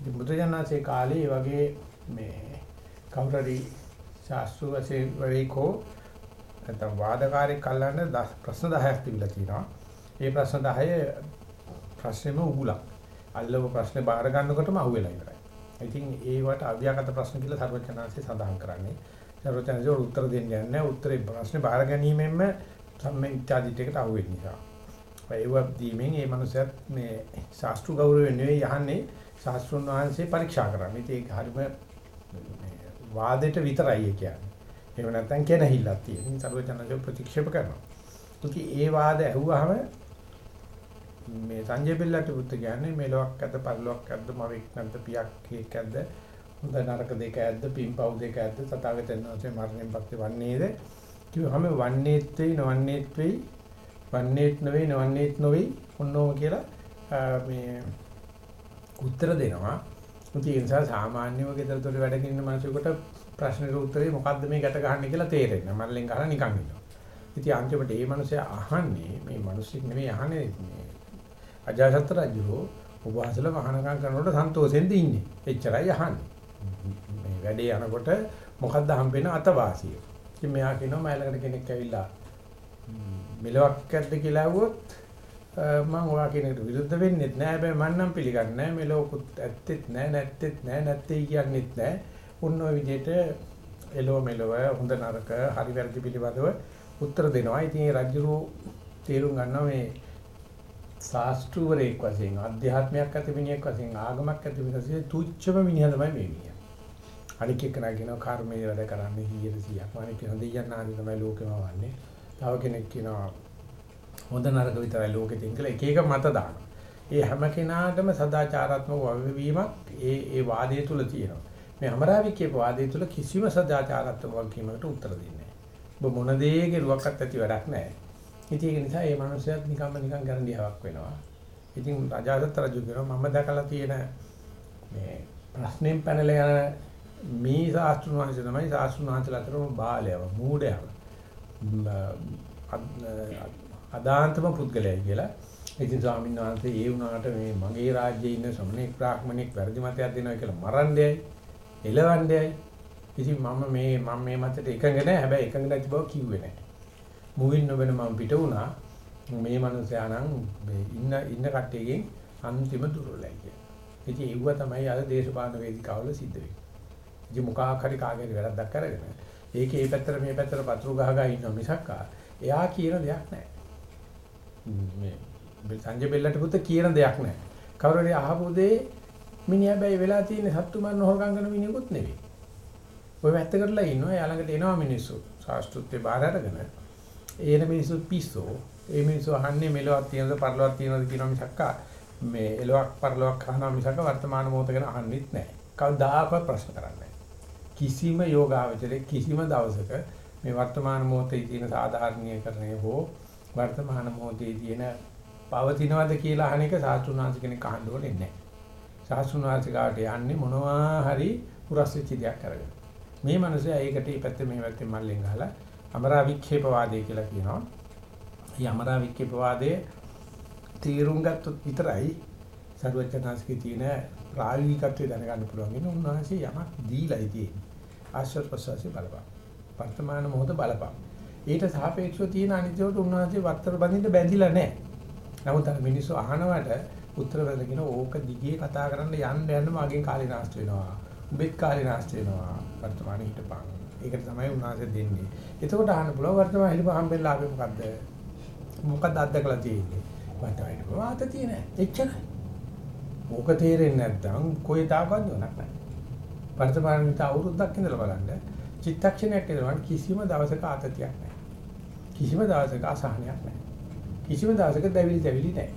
ඉතින් බුදුජානනාංශේ කාලේ වගේ මේ කවුරුරි ශාස්ත්‍රීය වශයෙන් වේකෝ නැත්නම් වාදකාරී කල්ලාන ප්‍රශ්න 10ක් තිබිලා තියෙනවා. ඒ ප්‍රශ්න 10 ප්‍රශ්නෙම උගුලක්. අල්ලව ප්‍රශ්නේ බාර ගන්නකොටම අහුවෙලා ඉවරයි. ඉතින් ඒවට අව්‍යාකට ප්‍රශ්න කියලා සර්වඥාන්සේ සඳහන් කරන්නේ. සර්වඥාන්සේ උත්තර දෙන්නේ නැහැ. උත්තරේ ප්‍රශ්නේ බාර ගැනීමෙන්ම සම්මිත්‍යාදිටයකට අහුවෙන නිසා. ඒව දීමෙන් මේ මනුස්සයත් මේ ශාස්ත්‍රීය ගෞරවයෙන් නෙවෙයි යහන්නේ ශාස්ත්‍රුන් වහන්සේ පරීක්ෂා කරන්නේ. ඉතින් ඒක හරිම මේ වාදයට විතරයි කියන්නේ. එහෙම නැත්නම් කෙනහිල්ලක් තියෙන. ඉතින් සර්වඥාන්සේ ප්‍රතික්ෂේප කරනවා. ඉතින් ඒ වාද ඇහුවාම මේ සංජය බෙල්ලට පුත් කියන්නේ මෙලොක් ඇද්ද පරිලොක් ඇද්ද මවෙක් නැද්ද පියක් කීයක් ඇද්ද හොඳ නරක දෙක ඇද්ද පින්පව් දෙක ඇද්ද තථාගතයන් වහන්සේ මරණයෙන් පස්සේ වන්නේද කිව්වහම වන්නේත් වෙයි නොවන්නේත් වෙයි වන්නේත් නෙවෙයි නොවන්නේත් නොවෙයි ඔන්නෝම කියලා මේ උත්තර දෙනවා ඒ නිසා සාමාන්‍යව ගෙදරතොට වැඩ කරන මිනිසෙකුට ප්‍රශ්නෙට උත්තරේ මොකද්ද මේ ගැට ගහන්නේ කියලා තේරෙන්නේ මල්ලෙන් ගහලා නිකන් ඉන්නවා ඉතින් අන්තිමට මේ මිනිසයා අහන්නේ මේ මිනිස්සෙක් නෙවෙයි අහන්නේ මේ අජාසත් රජුරෝ උපවාසල වහනකම් කරනකොට සන්තෝෂෙන්ද ඉන්නේ. එච්චරයි අහන්නේ. මේ වැඩේ යනකොට මොකද්ද හම්බෙන අතවාසිය. ඉතින් මෙයා කියනවා මයිලකට කෙනෙක් ඇවිල්ලා මෙලොක් ඇද්ද කියලා ඇහුවොත් මම ඔයා කියන එකට විරුද්ධ වෙන්නෙත් නෑ. හැබැයි මම නම් පිළිගන්නේ නෑ. මෙලොකුත් ඇත්තෙත් නෑ නැත්තෙත් නෑ නැත්තේ කියන්නෙත් නෑ. උන් ඔය විදිහට එලෝ මෙලව හොඳ නරක හරි වැරදි පිළිබඳව උත්තර දෙනවා. ඉතින් ඒ රජුරෝ තේරුම් ගන්නවා මේ ශාස්ත්‍රූවරයෙක් වශයෙන් අධ්‍යාත්මයක් ඇති මිනිහෙක් වශයෙන් ආගමක් ඇති මිනිහෙක් තුච්චම මිනිහා තමයි මේ මිනිහා. අනික එක නගිනවා කර්මයේ වැඩ කරන්නේ 100ක්. අනික කියන දෙයයන් ආදී තමයි ලෝකෙම වන්නේ. තව කෙනෙක් කියනවා හොඳ නරක විතරයි ලෝකෙ තියෙන කියලා එක එක මත දානවා. ඒ හැම කෙනාටම සදාචාරාත්මක වගවීමක් ඒ ඒ වාදයේ තුල තියෙනවා. මේ අමරාවිකේ වාදයේ තුල කිසිම සදාචාරාත්මක වගකීමකට උත්තර දෙන්නේ නැහැ. ඔබ මොන දේ කෙරුවක්වත් ඇති වැඩක් නැහැ. ඉතින් ඒක නිසා මේ මිනිස්සුත් නිකම්ම නිකන් ගැරන්ඩියාවක් වෙනවා. ඉතින් රජාසත් රජු කියනවා මම දැකලා තියෙන මේ ප්‍රශ්නෙන් පැනලා යන මේ සාස්ත්‍රුණ වහන්සේ තමයි සාස්ත්‍රුණ වහන්සේලා අතරම බාලයව මූඩයව. අදාන්තම පුද්ගලයයි කියලා. ඉතින් ස්වාමීන් වහන්සේ ඒ වුණාට මේ මගේ රාජ්‍යයේ ඉන්න ශ්‍රමණේක් බ්‍රාහ්මණෙක් වැරදි මතයක් දෙනවා කියලා මරන්නේයි, එලවන්නේයි. ඉතින් මම මේ මම මේ මතයට එකඟ නැහැ. හැබැයි එකඟ නැති බව කිව්වේ නැහැ. මුවින් නොබෙන මම පිට වුණා. මේ මනුස්සයා නම් ඉන්න ඉන්න කට්ටියගෙන් අන්තිම දුර්වලයි කියලා. ඉතින් ඒව තමයි අද දේශපාලන වේදිකාවල සිද්ධ වෙන්නේ. ඉතින් මොකක් හරි කාගෙන් වැරද්දක් කරගෙන ඒකේ මේ පැත්තට මේ පැත්තට පතුරු ගහ ගහ ඉන්න මිසක් එයා කියන දෙයක් නැහැ. මේ සංජය බෙල්ලට පුත කියන දෙයක් නැහැ. කවුරු හරි අහපු දේ මිනිහා බැයි වෙලා තියෙන සත්තු මරන හොරගම් කරන මිනිහෙකුත් නෙවෙයි. ඔය වැත්ත කරලා ඉන්නවා. එයා ළඟට එනවා මිනිස්සු. සාස්ත්‍රුත්වේ බාර අරගෙන ඒන මිනිස්සු පිස්සෝ ඒ මිනිස්සු අහන්නේ මෙලොවක් තියෙනවද පරලොවක් තියෙනවද කියන මිසක්ක මේ එලොවක් පරලොවක් අහනවා මිසක වර්තමාන මොහොත ගැන අහන්නෙත් නැහැ. කවදාකවත් ප්‍රශ්න කරන්නේ කිසිම යෝගාවචරයේ කිසිම දවසක මේ වර්තමාන මොහොතේ තියෙන සාධාරණීකරණය හෝ වර්තමාන මොහොතේ තියෙන පවතිනවද කියලා අහන එක සාස්ත්‍රුණාංශ කෙනෙක් අහන්න ඕනේ නැහැ. සාස්ත්‍රුණාංශ කාට යන්නේ මොනවා හරි පුරස්විච්ච දෙයක් කරගෙන. මේ මනුස්සයා ඒකට මේ පැත්තේ මේ පැත්තේ මල්ලෙන් ගහලා අමරා වික්ෂේපවාදය කියලා කියනවා. මේ අමරා වික්ෂේපවාදයේ තීරුම් ගත්තොත් විතරයි සර්වඥාන්සේගේ තියෙන ප්‍රායෝගිකත්වය දැනගන්න පුළුවන්. ඉතින් උන්වහන්සේ යමක් දීලායි තියෙන්නේ. ආශ්‍රව ප්‍රසවාසී බලපං. වර්තමාන මොහොත බලපං. ඊට සාපේක්ෂව තියෙන අනිත්‍යවට උන්වහන්සේ වත්තර බඳින්න බැඳිලා නැහැ. නමුත් අර මිනිස්සු අහනවට උත්තර වෙලකින ඕක දිගේ කතා කරන්න යන්න යන්න මගෙන් කාලේ නාස්ති වෙනවා. උඹෙත් කාලේ නාස්ති වෙනවා. වර්තමානයේ හිටපන්. ඒකට තමයි උන්වහන්සේ දෙන්නේ. එතකොට අහන්න පුළුවන් වර්තමානයේ හිටපන් හම්බෙලා ආවේ මොකද්ද? මොකක්ද අත්දකලා තියෙන්නේ? වර්තමානයේ වාත තියෙන. එච්චරයි. ඕක තේරෙන්නේ නැත්නම් කොයි තාවකවත් නෝනක් නැහැ. වර්තමානයේ අවුරුද්දක් ඉඳලා බලන්න චිත්තක්ෂණයක් ඉඳලා කිසිම දවසක ආතතියක් නැහැ. කිසිම දවසක අසහනයක් නැහැ. කිසිම දවසක දැවිලි දැවිලි නැහැ.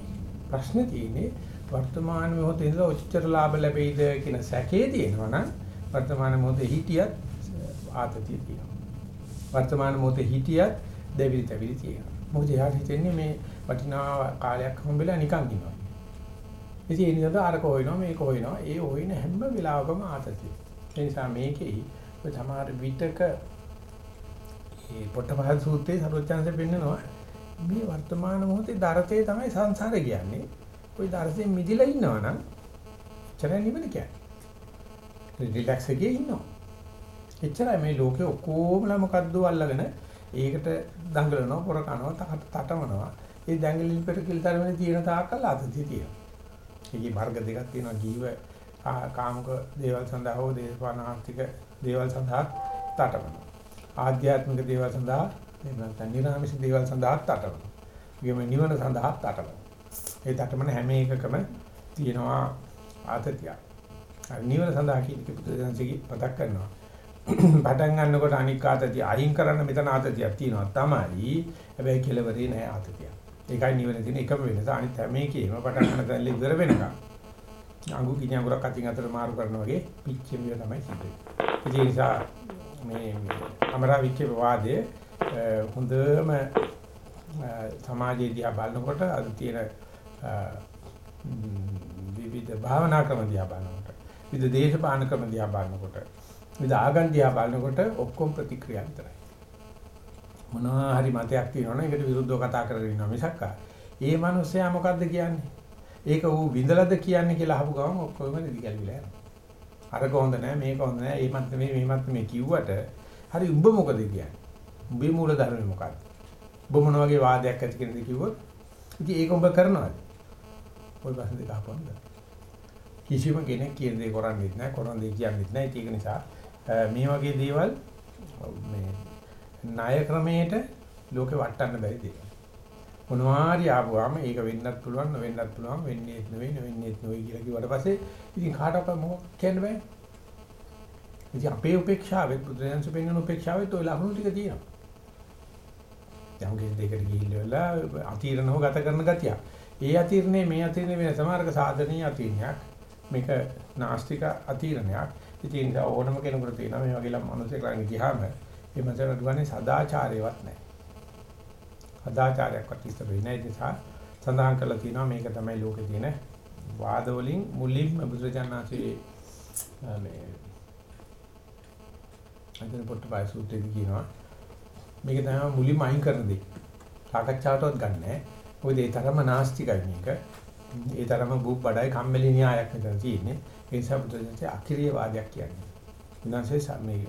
ප්‍රශ්නේ තියෙන්නේ වර්තමාන මොහොතේ ඉඳලා උච්චතර ලාභ ලැබෙයිද කියන සැකේ තියෙනවා නම් වර්තමාන මොහොතේ හිටියත් ආතතිය තියෙනවා. වර්තමාන මොහොතේ හිටියත් දැවිලි දැවිලි තියෙනවා. මොකද එයාට හිතෙන්නේ මේ වටිනා කාලයක් හම්බෙලා නිකන් ඉන්නවා. ඉතින් ඒ නිසා අරක හොයනවා මේක හොයනවා. ඒ හොයන හැම වෙලාවකම ආතතිය. ඒ නිසා මේකෙයි ඔය සමහර විතක මේ පොට්ටපහල් සූත්‍රයේ සරුවචනසේ පෙන්නනවා මේ වර්තමාන මොහොතේ දරතේ තමයි සංසාරේ කියන්නේ. ওই දරතෙන් මිදිලා ඉන්නවනම් චරණ නිවන කියන්නේ. රිලැක්ස් එකේ ඉන්නවා. එච්චරයි මේ ලෝකේ ඔක්කොමලා මොකද්ද අල්ලගෙන ඒකට දඟලනවා පොර කනවා තටමනවා. ඒ දඟලින් පෙර කිල්තරමනේ තියෙන තාක්කල් අතතිය තියෙනවා. ඒකේ වර්ග දෙකක් තියෙනවා ජීව කාමක දේවල් සඳහා හෝ දේශපාලන ආර්ථික දේවල් සඳහා තටමනවා. ආධ්‍යාත්මික දේවල් සඳහා එහෙම නැත්නම් නිර්ආමිෂ දේවල් සඳහා තටමනවා. ඊගොම නිවන සඳහා තටමනවා. ඒ තටමන හැම එකකම තියෙනවා ආතතිය. නිවන සඳහා කීක පුදුදන්සිකි පදක් කරනවා. පටන් ගන්නකොට අනික් ආතතිය අයින් කරන්න මෙතන ආතතියක් තියෙනවා තමයි. හැබැයි කෙලවරේ නෑ ආතතිය. ඒකයි නිවන තියෙන එකම වෙනස. අනිත් හැම එකේම පටන් ගන්න තැනල ඉවර වෙනකම්. අඟු කිණි අඟුරක් අතින් අතට මාරු කරනවා වගේ පිච්චෙම තමයි සිද්ධ වෙන්නේ. ඒ නිසා මේ අමරා විච්චේ වාදයේ හොඳම සමාජයේ දිහා බලනකොට අද තියෙන විවිධ භාවනා ක්‍රම දිහා බලනකොට විවිධ දේශපාලන ක්‍රම දිහා බලනකොට විවිධ ආගම් දිහා බලනකොට ඔක්කොම ප්‍රතික්‍රියා විතරයි. මොනවා හරි මතයක් තියෙනවනේ ඒකට විරුද්ධව කතා කරගෙන ඉන්නවා මිසක් ඒ මිනිස්සයා මොකද්ද කියන්නේ? ඒක ඌ විඳලාද කියන්නේ කියලා අහපු ගමන් ඔක්කොම දිගල්විලා යනවා. අර කොහොඳ නැහැ මේක හොඳ නැහැ මේ මත් මේ මේ මත් මේ කිව්වට හරි උඹ මොකද කියන්නේ? උඹේ මූල ධර්මය මොකක්ද? උඹ මොන වගේ වාදයක් ඇති කෙනෙක්ද කිව්වොත් ඉතින් ඒක උඹ කරනවද? ඔය ප්‍රශ්න දෙක අහපන්ද? කිසිම කෙනෙක් කියන දේ කරන්නේ නැහැ, කරන දේ කියන්නේ නැහැ. ඒක නිසා මේ වගේ දේවල් මේ ණය ක්‍රමයට ලෝකෙ වටන්න බැරි දෙයක්. මොනවාරි ආවම ඒක වෙන්නත් පුළුවන් නොවෙන්නත් පුළුවන් වෙන්නේ නෙවෙයි නොවෙන්නේ නෙවෙයි කියලා කිව්වට පස්සේ ඉතින් කාටවත් මොකක් කියන්න බෑ. ඉතින් අපේ උපේක්ෂාවෙත් බුදුරජාණන් සුපෙන්නන උපේක්ෂාවෙත් ওই ලකුණු ටික තියෙනවා. යම් කිසි දෙයකට ගිහිල්ලා අතීරණව ගත කරන ගතිය. ඒ අතීරණේ මේ අතීරණේ වෙන සමහරක සාධනීය අතීරණයක්. මේක නාස්තික අතීරණයක්. ඉතින් ඕනම කෙනෙකුට තියෙනවා මේ වගේ ලම් මිනිස්සෙක් ළඟ ගියාම ඒ මනසට දුවන්නේ සදාචාරයවත් නැහැ. සදාචාරයක්වත් ඉස්සර වෙන්නේ නැහැ නිසා සඳහන් කරලා තියෙනවා මේක තමයි ලෝකේ තියෙන වාද වලින් මුලින්ම බුදුරජාණන්සේ මේ අදින පොට්ටපය සූත්‍රයේ කියනවා මේක තමයි මුලින්ම අයින් කරන දේ. සාකච්ඡාවටවත් ගන්නෑ. මොකද ඒ තරම නාස්තිකයි මේක. ඒ තරම බුක් බඩයි කම්මැලි න්‍යායක් මෙතන තියෙන්නේ. ඒ නිසා බුදුරජාණන්සේ අකිරිය වාදයක් කියන්නේ. විනාශේ මේ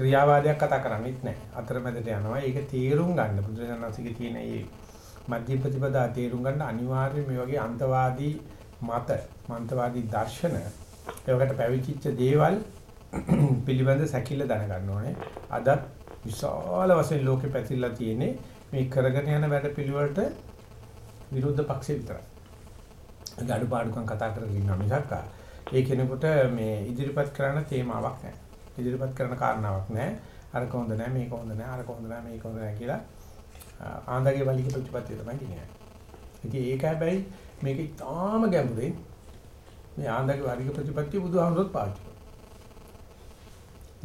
ක්‍රියාවාදයක් කතා කරන්නේත් නැහැ. අතරමැදට යනවා. ඒක තේරුම් ගන්න බුදුරජාණන්සේගේ තියෙන මේ මධ්‍ය ප්‍රතිපදා තේරුම් ගන්න අනිවාර්යයෙන් මේ වගේ අන්තවාදී මත, මන්තවාදී දර්ශන ඒකට පැවිදිච්ච දේවල් පිළිබඳ සැකිල්ල දැනගන්න ඕනේ. අදත් විශාල වශයෙන් ලෝකෙ පැතිරලා තියෙන්නේ මේ කරගෙන යන වැඩ පිළිවෙලට විරුද්ධ පක්ෂේ විතරයි. අඩුපාඩුකම් කතා කරගෙන ඉන්නවා මිසක් ඒ කෙනෙකුට මේ ඉදිරිපත් කරන්න තේමාවක් නැහැ. ඉදිරිපත් කරන කාරණාවක් නැහැ. අර කොහොඳ නැහැ මේක හොඳ නැහැ අර කොහොඳ නැහැ මේක හොඳ නැහැ කියලා ආන්දගේ වලික ප්‍රතිපත්තිය තමයි කියන්නේ. ඉතින් ඒක හැබැයි මේක ඉතාම ගැඹුරින් මේ ආන්දගේ වලික ප්‍රතිපත්තිය බුදුහාමුදුරුවෝ පාවිච්චි කරනවා.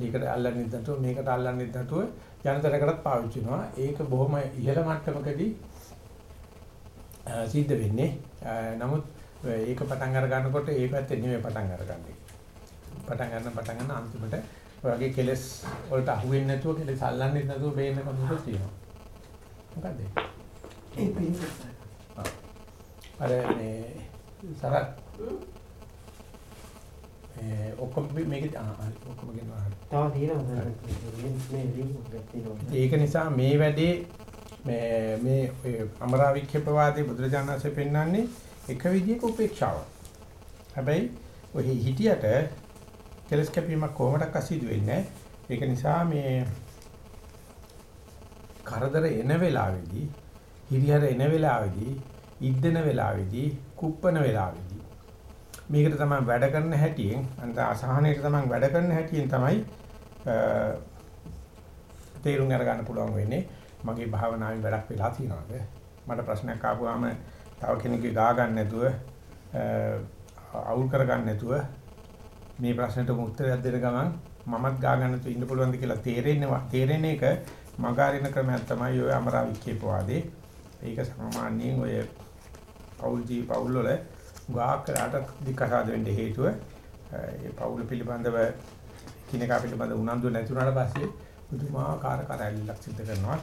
ඒකට අල්ලන්නේ නැතුව මේකට අල්ලන්නේ නැතුව යනතරකටත් පාවිච්චි කරනවා. ඒක බොහොම ඉහළ මට්ටමකදී සිද්ධ වෙන්නේ. නමුත් ඒක පටන් අර ගන්නකොට ඒ පැත්තේ නෙමෙයි පටන් අරගන්නේ. පටන් ගන්න පටන් ගන්න අන්තිමට ඔයගේ කෙලස් වලට අහු වෙන්නේ නැතුව කෙලස් අල්ලන්නේ නැතුව බේන්න කමක් තියෙනවා. මොකද ඒ පින්සස්. අර මේ සරත් ඒ ඔක්කොම මේක ඔක්කොම ගෙනවා. තව තියෙනවා. ඒක නිසා මේ වැඩේ මේ මේ අමරාවික්ෂේපවාදී බුදුරජාණන් වහන්සේ පෙන්වන්නේ එක විදිහක උපේක්ෂාව. හැබැයි ඔහි හිටියට කෙලස් කැපීමක් කොහොමඩක් අසීදු වෙන්නේ? ඒක නිසා මේ කරදර එන වෙලාවේදී හිරිහැර එන වෙලාවේදී ඉද්දෙන වෙලාවේදී කුප්පන වෙලාවේදී මේකට තමයි වැඩ කරන හැටියෙන් අන්ත අසහනයට තමයි වැඩ කරන හැටියෙන් තමයි තේරුම් අරගන්න පුළුවන් වෙන්නේ. මගේ භාවනාවෙන් වැඩක් වෙලා තියෙනවද? මට ප්‍රශ්නයක් ආපුවාම තව කෙනෙක්ගේ ගා ගන්න නැතුව අවුල් කර ගන්න නැතුව මේ ප්‍රශ්නෙට උත්තරයක් දෙන ගමන් මමත් ගා ගන්න තු ඉන්න පුළුවන්ද කියලා තේරෙන්නේ තේරෙන එක මගාරින ක්‍රමයක් තමයි ඔය අමරාවික්කේපවාදී. ඒක සාමාන්‍යයෙන් ඔය පෞල් ජී පෞල් වල ගාකරට දිකසාද වෙන්න හේතුව ඒ පෞල් පිළිබඳව කිනකා පිළිබඳව උනන්දු නැති වුණාට පස්සේ පුදුමාකාර කරැල්ලක් සිද්ධ කරනවා.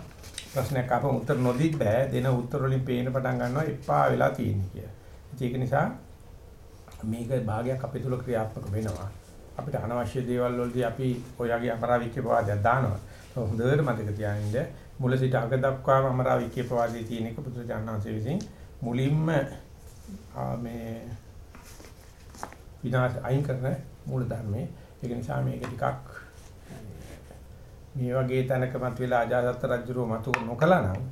ප්‍රශ්නයක් අහපම උත්තර නොදී බෑ දෙන උත්තර වලින් පේන පටන් ගන්නවා එපා වෙලා තියෙන්නේ කියලා. ඒක නිසා මේක භාගයක් අපේ තුල ක්‍රියාත්මක වෙනවා. අපිට අනවශ්‍ය දේවල් වලදී අපි ඔයගේ අමරාවික්‍ය ප්‍රවාදයක් දානවා. හොඳට මතක තියාගන්න මුල සිට අග දක්වාම අමරාවික්‍ය ප්‍රවාදයේ තියෙන එක පුදුජානනාංශය විසින් මුලින්ම මේ විනාශ අයින් කරන මූල ධර්මයේ ඒක නිසා මේක ටිකක් මේ වගේ තැනකමත් වෙලා අජාසත් රජුරෝ මතු නොකලා නම්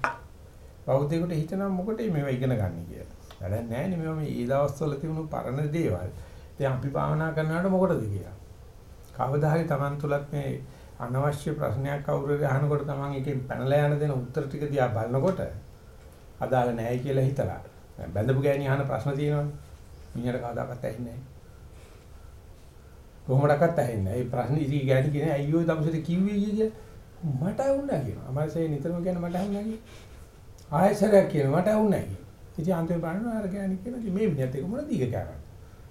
බෞද්ධයෙකුට හිතනවා මොකටද මේවා ඉගෙන ගන්න කියලා. වැඩක් නැහැ නේ මේවා මේ ඊ දවස්වල තිබුණු පරණ දේවල්. දැන් අපි භාවනා කරනකොට මොකටද කියලා. කවදා හරි Taman තුලත් මේ අනවශ්‍ය ප්‍රශ්නයක් කවුරු හරි අහනකොට Taman එකෙන් පැනලා යන දෙන උත්තර ටික දිහා බලනකොට අදාළ නැහැ කියලා හිතලා. බැඳපු ගෑණි අහන ප්‍රශ්න තියෙනවනේ. මිනිහට කවදාකවත් ඇහෙන්නේ නැහැ. කොහොමඩක්වත් ඇහෙන්නේ නැහැ. ඒ ප්‍රශ්නේ ඉතින් ගෑණි කියන්නේ අයියෝ තමසෙට කිව්වේ කියලා. මට වුණා කියනවා. අමාරුසේ නිතරම කියන මට වුණා කියනවා. ආයෙසරයක් කියනවා මට වුණා කියනවා. ඉතින් අන්තිමට බලනවා අර ගෑණි කියනවා මේ මිනිහත් එක මොන දීක කරන්නේ.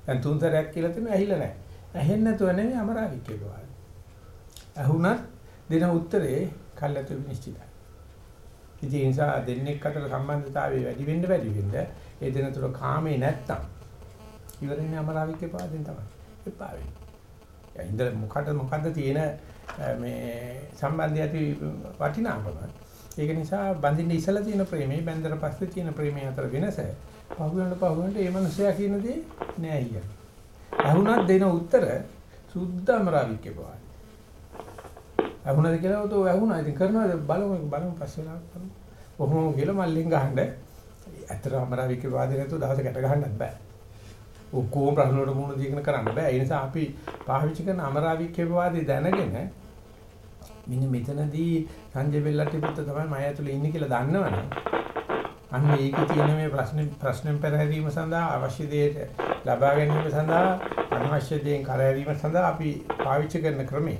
දැන් තුන් සැරයක් කියලා තියෙනවා ඇහිලා නැහැ. ඇහෙන්නේ නැතුව නෙමෙයි අමරාවික් කියනවා. ඇහුණත් දෙන උත්තරේ කල්ලාතු නිශ්චිතයි. ඉතින් ඒ නිසා දෙන්නෙක් අතර සම්බන්ධතාවය වැඩි වෙන්න වැඩි වෙන්න ඒ දෙන තුර කාමේ නැත්තම් ඉවරන්නේ අමරාවික්කේ පාදෙන් තමයි. එපා වෙන්නේ. ඉඳලා මොකටද මොකද්ද තියෙන මේ සම්බන්ධය ඇති වටිනාකම. ඒක නිසා බඳින්න ඉසලා තියෙන ප්‍රේමේ බැඳලා පස්සේ තියෙන ප්‍රේමේ අතර වෙනස. පහුවෙන්න පහුවෙන්න මේ මනුස්සයා කියන දේ නෑ ඊය. අහුණක් දෙන උත්තර සුද්ධම රාවික්කේ බවයි. අහුණද කියලා උතෝ අහුණා ඉතින් කරනවාද බලමු බලමු පස්සේ බලමු. කොහොමද කියලා මල්ලෙන් ගහන්න. ඇත්තටම අමරාවික්කේ වාදේ නැතුව දවස ගැට ගහන්නත් බෑ. ඔක්කොම ප්‍රශ්න වලට මුහුණ දීගෙන කරන්න බෑ. ඒ නිසා අපි පාවිච්චි කරන අමරාවික්කේපවාදී දැනගෙන මෙන්න මෙතනදී සංජය බෙල්ලටි පුත්ත තමයි මම ඇතුලේ ඉන්නේ කියලා දන්නවනේ. අන්න ඒකේ තියෙන මේ ප්‍රශ්න ප්‍රශ්නෙන් පෙරහැරීම සඳහා අවශ්‍ය දේට ලබා ගැනීම සඳහා අනවශ්‍ය දේන් කරහැරීම සඳහා අපි පාවිච්චි කරන ක්‍රමය.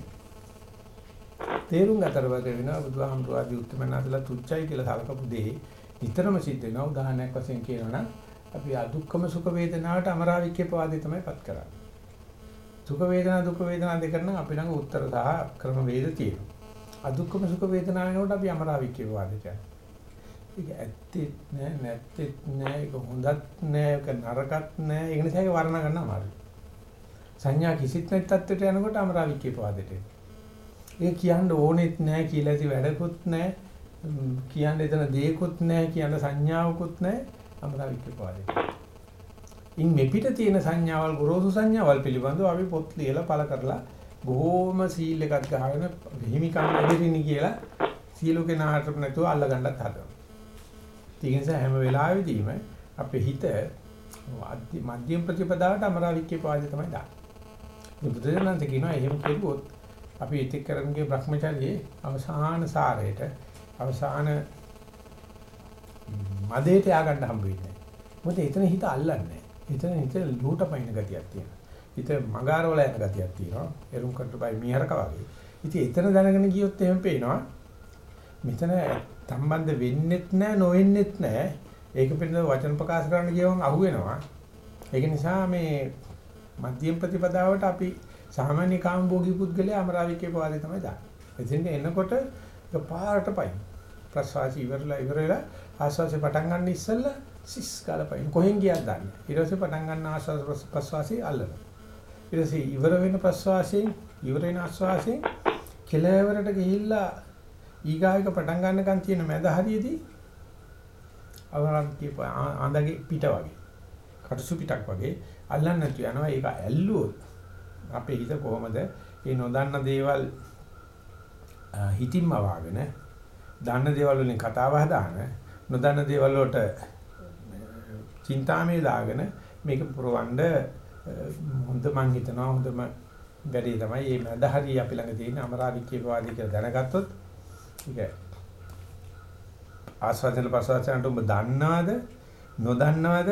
තේරුම් ගතර වගේ වෙනවා බුදුහාමුදුරුවෝ උත්තමනාදලා තුච්චයි කියලා සලකපු දේ නිතරම සිද්ධ වෙනවා. උදාහරණයක් වශයෙන් කියනවා නම් අපි අදුක්කම සුඛ වේදනාවට අමරාවික්කේ පවාදේ තමයි පත් කරන්නේ. සුඛ වේදනා දුක් වේදනා දෙක නම් අපි ළඟ උත්තර සහ ක්‍රම වේද තියෙනවා. අදුක්කම සුඛ වේදනා වෙනකොට අපි අමරාවික්කේ පවාදේ කියන්නේ. ඒක ඇත්තෙත් නෑ නැත්තෙත් නෑ ඒක හොඳත් නෑ ඒක නරකත් නෑ ඒ නිසා ඒක වර්ණ ගන්න අමාරුයි. සංඥා කිසිත් නැති තත්ත්වයට යනකොට අමරාවික්කේ පවාදේට. ඒක කියන්න ඕනෙත් නෑ කියලා ඉති වැඩකුත් නෑ කියන්න එතන දෙයක්කුත් නෑ කියන්න සංඥාවකුත් නෑ අමරාවික්ක පාදේ. ඉන් මෙපිට තියෙන සංඥාවල් ගොරෝසු සංඥාවල් පිළිබඳව අපි පොත් ලියලා පළ කරලා බොහොම සීල් එකක් ගහගෙන හිමිකම් දෙරිනි කියලා සීලු කෙනාට නැතුව අල්ල ගන්නත් හදනවා. ඒ නිසා හැම වෙලාවෙදීම අපේ හිත මධ්‍යම ප්‍රතිපදාවට අමරාවික්කේ පාදේ තමයි දාන්නේ. බුදුදහමෙන් කියනවා එහෙම කෙරුවොත් අපි ඉතික් කරන්නේ භ්‍රමචර්යයේ අවසාන සාරයට අවසාන මදේට ය아가න්න හම්බ වෙන්නේ නැහැ. මොකද එතන හිත අල්ලන්නේ නැහැ. එතන හිත ලූට පයින් ගතියක් තියෙනවා. හිත මගාරවල යන ගතියක් තියෙනවා. එරුම් කට බයි මීහරක වගේ. ඉතින් එතන දැනගෙන ගියොත් එහෙම පේනවා. මෙතන සම්බන්ධ වෙන්නෙත් නැහැ නොවෙන්නෙත් නැහැ. ඒක පිළිබඳව වචන ප්‍රකාශ කරන්න ගියවම අහුවෙනවා. ඒක නිසා මේ මධ්‍යම ප්‍රතිපදාවට අපි සාමාන්‍ය කාමභෝගී පුද්ගලයා අමරාවිකේ පවාදේ තමයි දාන්නේ. එතෙන් එනකොට ඒක පාරට පයින්. ප්‍රසවාසී ඉවරලා ඉවරලා ආස්වාසේ පටන් ගන්න ඉස්සෙල්ලා සිස් කාලා පයින්. කොහෙන් ගියත් දන්නේ. ඊට පස්සේ පටන් ගන්න ආස්වාස ප්‍රසවාසී අල්ලනවා. ඊට පස්සේ ඉවර වෙන ප්‍රසවාසයෙන් ඉවර වෙන ආස්වාසයෙන් කෙලවරට ගිහිල්ලා ඊගායක පටන් ගන්නකන් තියෙන මැද හරියේදී අවරන්ති ආඳගේ පිට වගේ කටුසු පිටක් වගේ අල්ලන්න නැතු යනවා. ඒක ඇල්ලුවොත් අපේ හිත කොහොමද? මේ නොදන්න දේවල් හිතින්ම වාගෙන දන්න දේවල් වලින් කතාව හදාන නොදන්න දේවල් වලට චින්තාමේ දාගෙන මේක පුරවන්න හොඳ මං හිතනවා හොඳම වැඩේ තමයි. මේ මැද හරිය අපි ළඟ තියෙන අමරාවික්කේ වාදී කියලා දැනගත්තොත් ඒක ආස්වාදන ප්‍රසවාසයන්ට ඔබ දන්නවද නොදන්නවද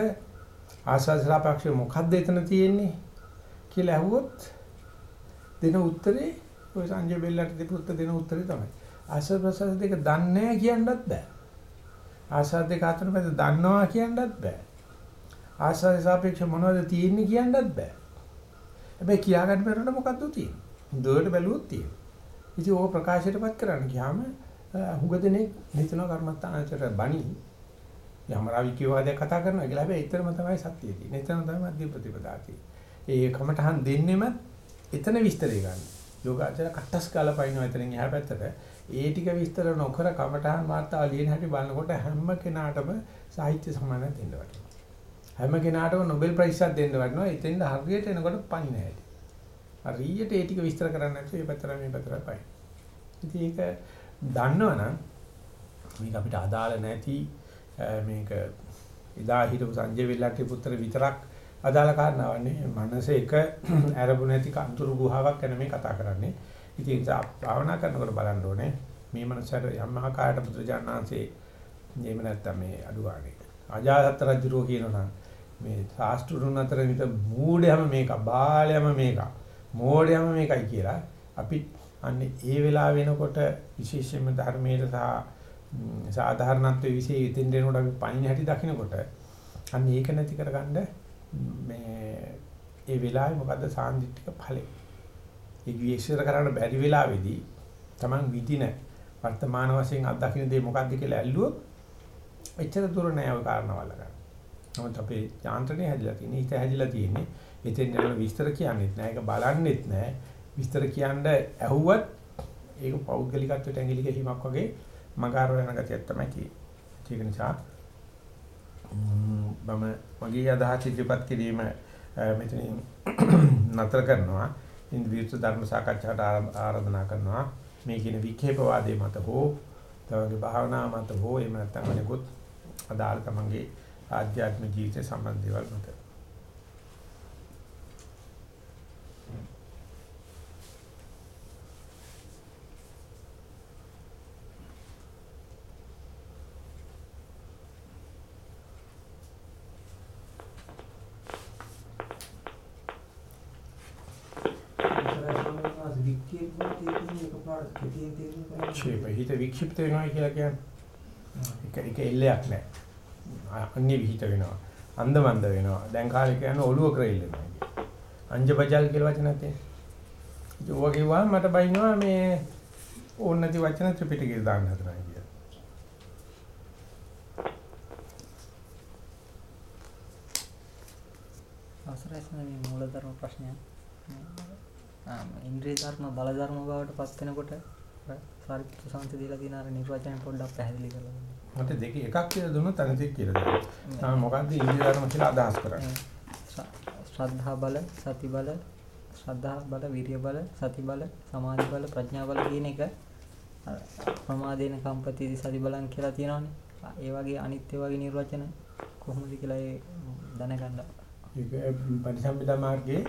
ආස්වාදලාපක්ෂය මොකද්ද එතන තියෙන්නේ කියලා අහුවොත් දෙන උත්තරේ ඔය සංජය බෙල්ලට දෙපුත්ත දෙන උත්තරේ තමයි. ආස්වාද ප්‍රසවාස දෙක දන්නේ නැහැ කියන්නත් බෑ. ආස්වාද දෙක අතර මැද දන්නවා කියන්නත් බෑ. ආස්වාද සාපේක්ෂ මොනවද තියෙන්නේ කියන්නත් බෑ හැබැයි කියාගන්න බැරෙන්න මොකද්ද තියෙන්නේ දුවට බැලුවොත් තියෙන්නේ ඉතින් ඕක ප්‍රකාශයටපත් කරන්න ගියාම හුගදෙනේ හිතනවා කර්මස්ථානචර බණි යමරාවිකී වාදය කතා කරනවා කියලා හැබැයි ඊතරම තමයි සත්‍යය තියෙන්නේ. ඊතරම තමයි මධ්‍ය ප්‍රතිපදා තියෙන්නේ. ඒ කමටහන් දෙන්නෙම එතන විස්තරය ගන්න. යෝගාචර කට්ටස් කාලා පයින්නවා එතනින් එහා පැත්තට. ඒ ටික විස්තර නොකර කමටහන් වාර්තාව ලියන හැටි බලනකොට හැම කෙනාටම සාහිත්‍ය සම්මානයක් දෙන්න වටිනවා. හැම කෙනාටම නොබෙල් ප්‍රයිස් එකක් දෙන්න වටිනවා. එතෙන්ද හරියට එනකොට පණින හැටි. හරියට ඒ ටික විස්තර කරන්න නැතුව මේ පැත්තට මේ පැත්තට පයින්. ඉතින් ඒක දන්නවනම් මේක අපිට අදාළ නැති මේක එදා හිටපු සංජය වෙල්ලට්ටි පුත්‍ර විතරක් අදාළ කාරණාවක් නේ. මනස එක අරබු නැති කන්තුරු ගුහාවක් ගැන මේ කතා කරන්නේ. ඉතින් ඒක භාවනා කරනකොට බලන්න ඕනේ. මේ මනසට යම් ආකාරයට පුදුජානනාංශේ එහෙම නැත්තම් මේ අඩුවානේ. අජාසත් රජුරෝ කියනවා මේ ශාස්ත්‍රුන් අතර විත මූඩයම මේක, බාලයම මේක, මෝඩයම මේකයි කියලා අපි අන්නේ ඒ වෙලාව වෙනකොට විශේෂයෙන්ම ධර්මයේ සහ සාධාරණත්වයේ විශේෂ ඉතින් දෙනකොට අපි පයින් හැටි දකිනකොට අන්න ඒක නැති කරගන්න මේ ඒ වෙලාවේ මොකද්ද සාන්දිටික ඵලෙ. ඒ විශ්ේෂ කරන්න බැරි වෙලාවේදී Taman විදින වර්තමාන වශයෙන් අත්දකින්න දේ මොකද්ද කියලා ඇල්ලුවොත් එච්චර දුර නෑ ඔය කාරණාවල් ගන්න. නමුත් අපේ යාන්ත්‍රණය හැදිලා තියෙන්නේ, හිත හැදිලා තියෙන්නේ. එතෙන් යන විස්තර කියන්නේත් නෑ, ඒක බලන්නෙත් නෑ. විස්තර කියන්න ඇහුවත් ඒක පෞද්ගලිකත්වයට ඇඟිලි ගැහිමක් වගේ මගාර වෙන ගතියක් තමයි තියෙන්නේ. ඒක නිසා මම මගේ අදහස් ඉදිරිපත් කිරීම මෙතනින් නතර කරනවා. ඉන්ද්‍රිය ධර්ම සාකච්ඡාට ආරාධනා කරනවා. මේ කියන වික්ෂේපවාදයේ මත හෝ තවගේ භාවනා මත හෝ එහෙම නැත්නම් අනිකුත් අදාළ තමන්ගේ ආධ්‍යාත්මික ජීවිතය සම්බන්ධ දේවල් මත ක්ෂේප හිත වික්ෂිප්ත වෙනවා කියලා කියන්නේ ඒක ඒක එල්ලයක් නැහැ අන්නේ විහිිත වෙනවා. අන්දමන්ද වෙනවා. දැන් කාලේ කියන්නේ ඔළුව ක්‍රේල් වෙනවා අංජබජල් කියලා වචනක් තියෙනවා ඒක වගේ මට බයිනවා මේ ඕන නැති වචන ත්‍රිපිටකේ දාන්න හදනවා කියලා. අවසරයි සමේ මූලධර්ම ප්‍රශ්නයක් ඉන්ද්‍රිය ධර්ම බල ධර්ම බවට පත් වෙනකොට සාරිපුත්‍ර සංස දීලා තියෙන අර නිර්වචනය පොඩ්ඩක් පැහැදිලි කරලා දෙන්න. මට දෙකේ එකක් කියලා දුන්නොත් අනිත් එක කියලා දෙන්න. තමයි මොකද්ද ඉන්ද්‍රිය ධර්ම කියලා අදහස් කරන්නේ. ශ්‍රද්ධා බල, සති බල, ශ්‍රද්ධා බල, විරිය බල, සති බල, සමාධි බල, ප්‍රඥා බල කියන එක ප්‍රමාදේන කම්පතිදි සති බලං කියලා තියෙනවානේ. ඒ වගේ අනිත් ඒ වගේ නිර්වචන කොහොමද කියලා ඒ දැනගන්න. ඒක පරිසම්පදා මාර්ගයේ